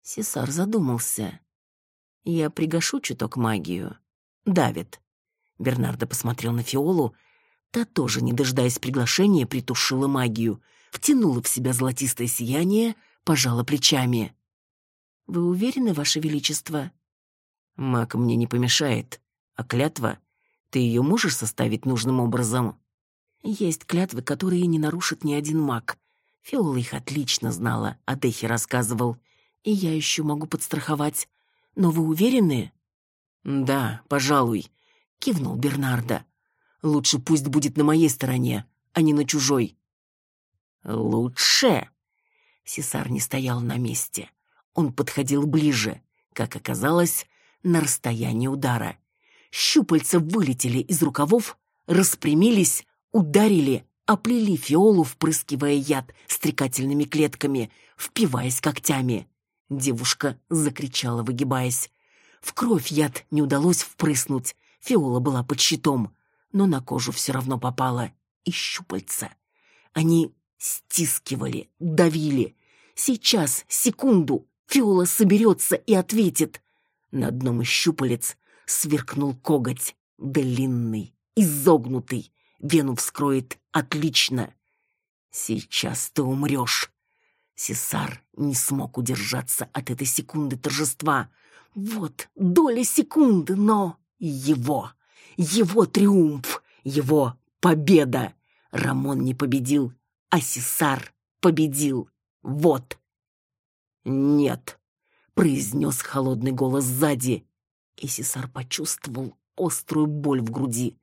Сесар задумался. «Я пригашу чуток магию. Давид». Бернардо посмотрел на Фиолу, Та тоже, не дожидаясь приглашения, притушила магию, втянула в себя золотистое сияние, пожала плечами. «Вы уверены, Ваше Величество?» «Маг мне не помешает. А клятва? Ты ее можешь составить нужным образом?» «Есть клятвы, которые не нарушит ни один маг. Фиола их отлично знала, а Дехи рассказывал. И я еще могу подстраховать. Но вы уверены?» «Да, пожалуй», — кивнул Бернардо. Лучше пусть будет на моей стороне, а не на чужой. Лучше. Сесар не стоял на месте. Он подходил ближе, как оказалось, на расстояние удара. Щупальца вылетели из рукавов, распрямились, ударили, оплели фиолу, впрыскивая яд стрекательными клетками, впиваясь когтями. Девушка закричала, выгибаясь. В кровь яд не удалось впрыснуть. Фиола была под щитом но на кожу все равно попало и щупальца. Они стискивали, давили. Сейчас, секунду, Фиола соберется и ответит. На одном из щупалец сверкнул коготь, длинный, изогнутый. Вену вскроет отлично. Сейчас ты умрешь. Сесар не смог удержаться от этой секунды торжества. Вот доля секунды, но его его триумф, его победа. Рамон не победил, а Сесар победил. Вот. Нет, произнес холодный голос сзади, и Сесар почувствовал острую боль в груди.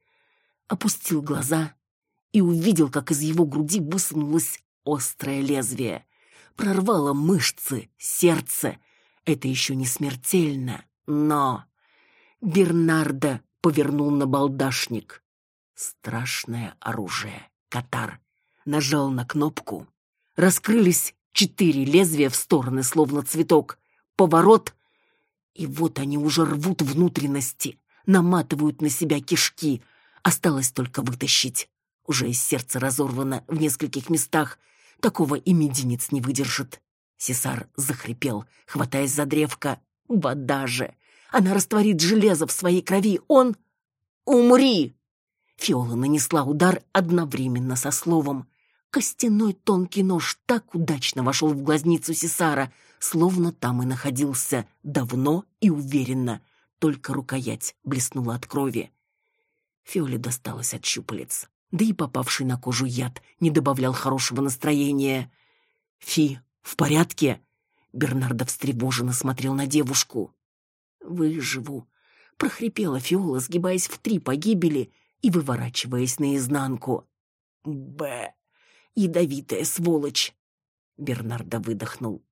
Опустил глаза и увидел, как из его груди высунулось острое лезвие. Прорвало мышцы, сердце. Это еще не смертельно, но... Бернардо повернул на балдашник. Страшное оружие. Катар. Нажал на кнопку. Раскрылись четыре лезвия в стороны, словно цветок. Поворот. И вот они уже рвут внутренности, наматывают на себя кишки. Осталось только вытащить. Уже из сердца разорвано в нескольких местах. Такого и мединец не выдержит. Сесар захрипел, хватаясь за древко. Вода же! Она растворит железо в своей крови. Он... Умри!» Фиола нанесла удар одновременно со словом. Костяной тонкий нож так удачно вошел в глазницу Сесара, словно там и находился давно и уверенно. Только рукоять блеснула от крови. Фиоле досталось от щупалец. Да и попавший на кожу яд не добавлял хорошего настроения. «Фи, в порядке?» Бернардо встревоженно смотрел на девушку. «Выживу», — прохрипела Фиола, сгибаясь в три погибели и выворачиваясь наизнанку. «Б! Ядовитая сволочь!» Бернардо выдохнул.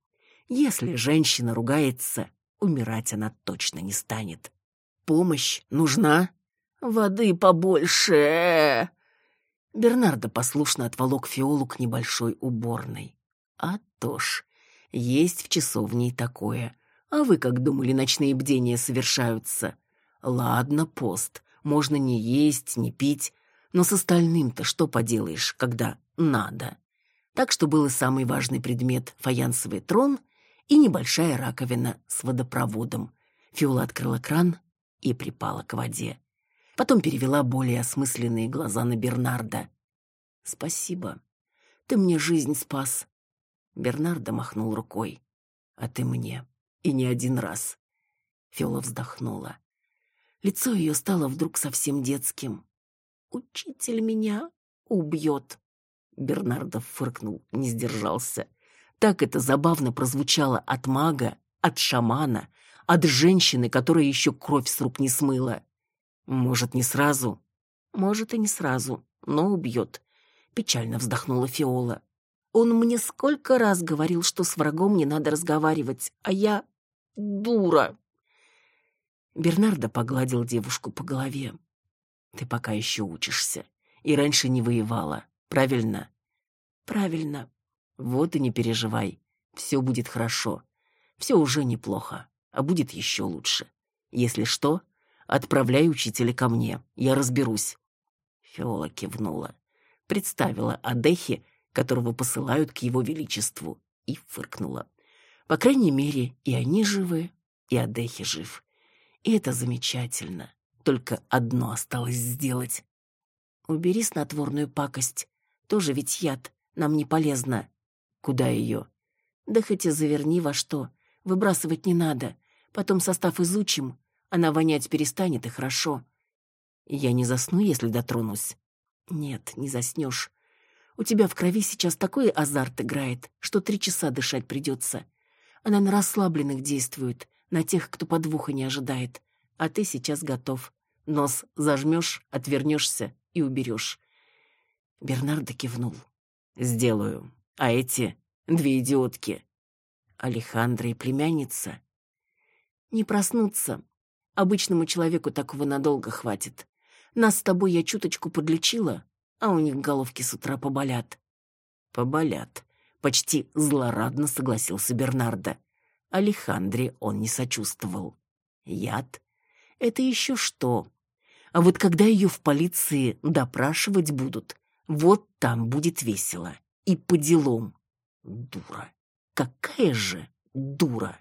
«Если женщина ругается, умирать она точно не станет. Помощь нужна? Воды побольше!» Бернардо послушно отволок Фиолу к небольшой уборной. «А то ж, есть в часовне и такое. А вы как думали, ночные бдения совершаются? Ладно, пост. Можно не есть, не пить. Но с остальным-то что поделаешь, когда надо? Так что был и самый важный предмет — фаянсовый трон и небольшая раковина с водопроводом. Фиола открыла кран и припала к воде. Потом перевела более осмысленные глаза на Бернарда. «Спасибо. Ты мне жизнь спас». Бернардо махнул рукой. А ты мне. И не один раз. Фиола вздохнула. Лицо ее стало вдруг совсем детским. «Учитель меня убьет!» Бернардо фыркнул, не сдержался. Так это забавно прозвучало от мага, от шамана, от женщины, которая еще кровь с рук не смыла. Может, не сразу? Может, и не сразу, но убьет. Печально вздохнула Фиола. Он мне сколько раз говорил, что с врагом не надо разговаривать, а я дура. Бернардо погладил девушку по голове. Ты пока еще учишься и раньше не воевала, правильно? Правильно. Вот и не переживай. Все будет хорошо. Все уже неплохо, а будет еще лучше. Если что, отправляй учителя ко мне, я разберусь. Фиола кивнула. Представила Адехи, которого посылают к его величеству, и фыркнула. По крайней мере, и они живы, и Адехи жив. И это замечательно. Только одно осталось сделать. Убери снотворную пакость. Тоже ведь яд. Нам не полезно. Куда ее? Да хоть и заверни во что. Выбрасывать не надо. Потом состав изучим. Она вонять перестанет, и хорошо. Я не засну, если дотронусь. Нет, не заснешь. У тебя в крови сейчас такой азарт играет, что три часа дышать придется. Она на расслабленных действует, на тех, кто подвоха не ожидает. А ты сейчас готов. Нос зажмешь, отвернешься и уберешь. Бернардо кивнул. «Сделаю. А эти две идиотки?» Алехандра и племянница. «Не проснуться. Обычному человеку такого надолго хватит. Нас с тобой я чуточку подлечила, а у них головки с утра поболят. Поболят. Почти злорадно согласился Бернардо. Алехандре он не сочувствовал. Яд? Это еще что? А вот когда ее в полиции допрашивать будут, вот там будет весело. И по делам. Дура. Какая же дура.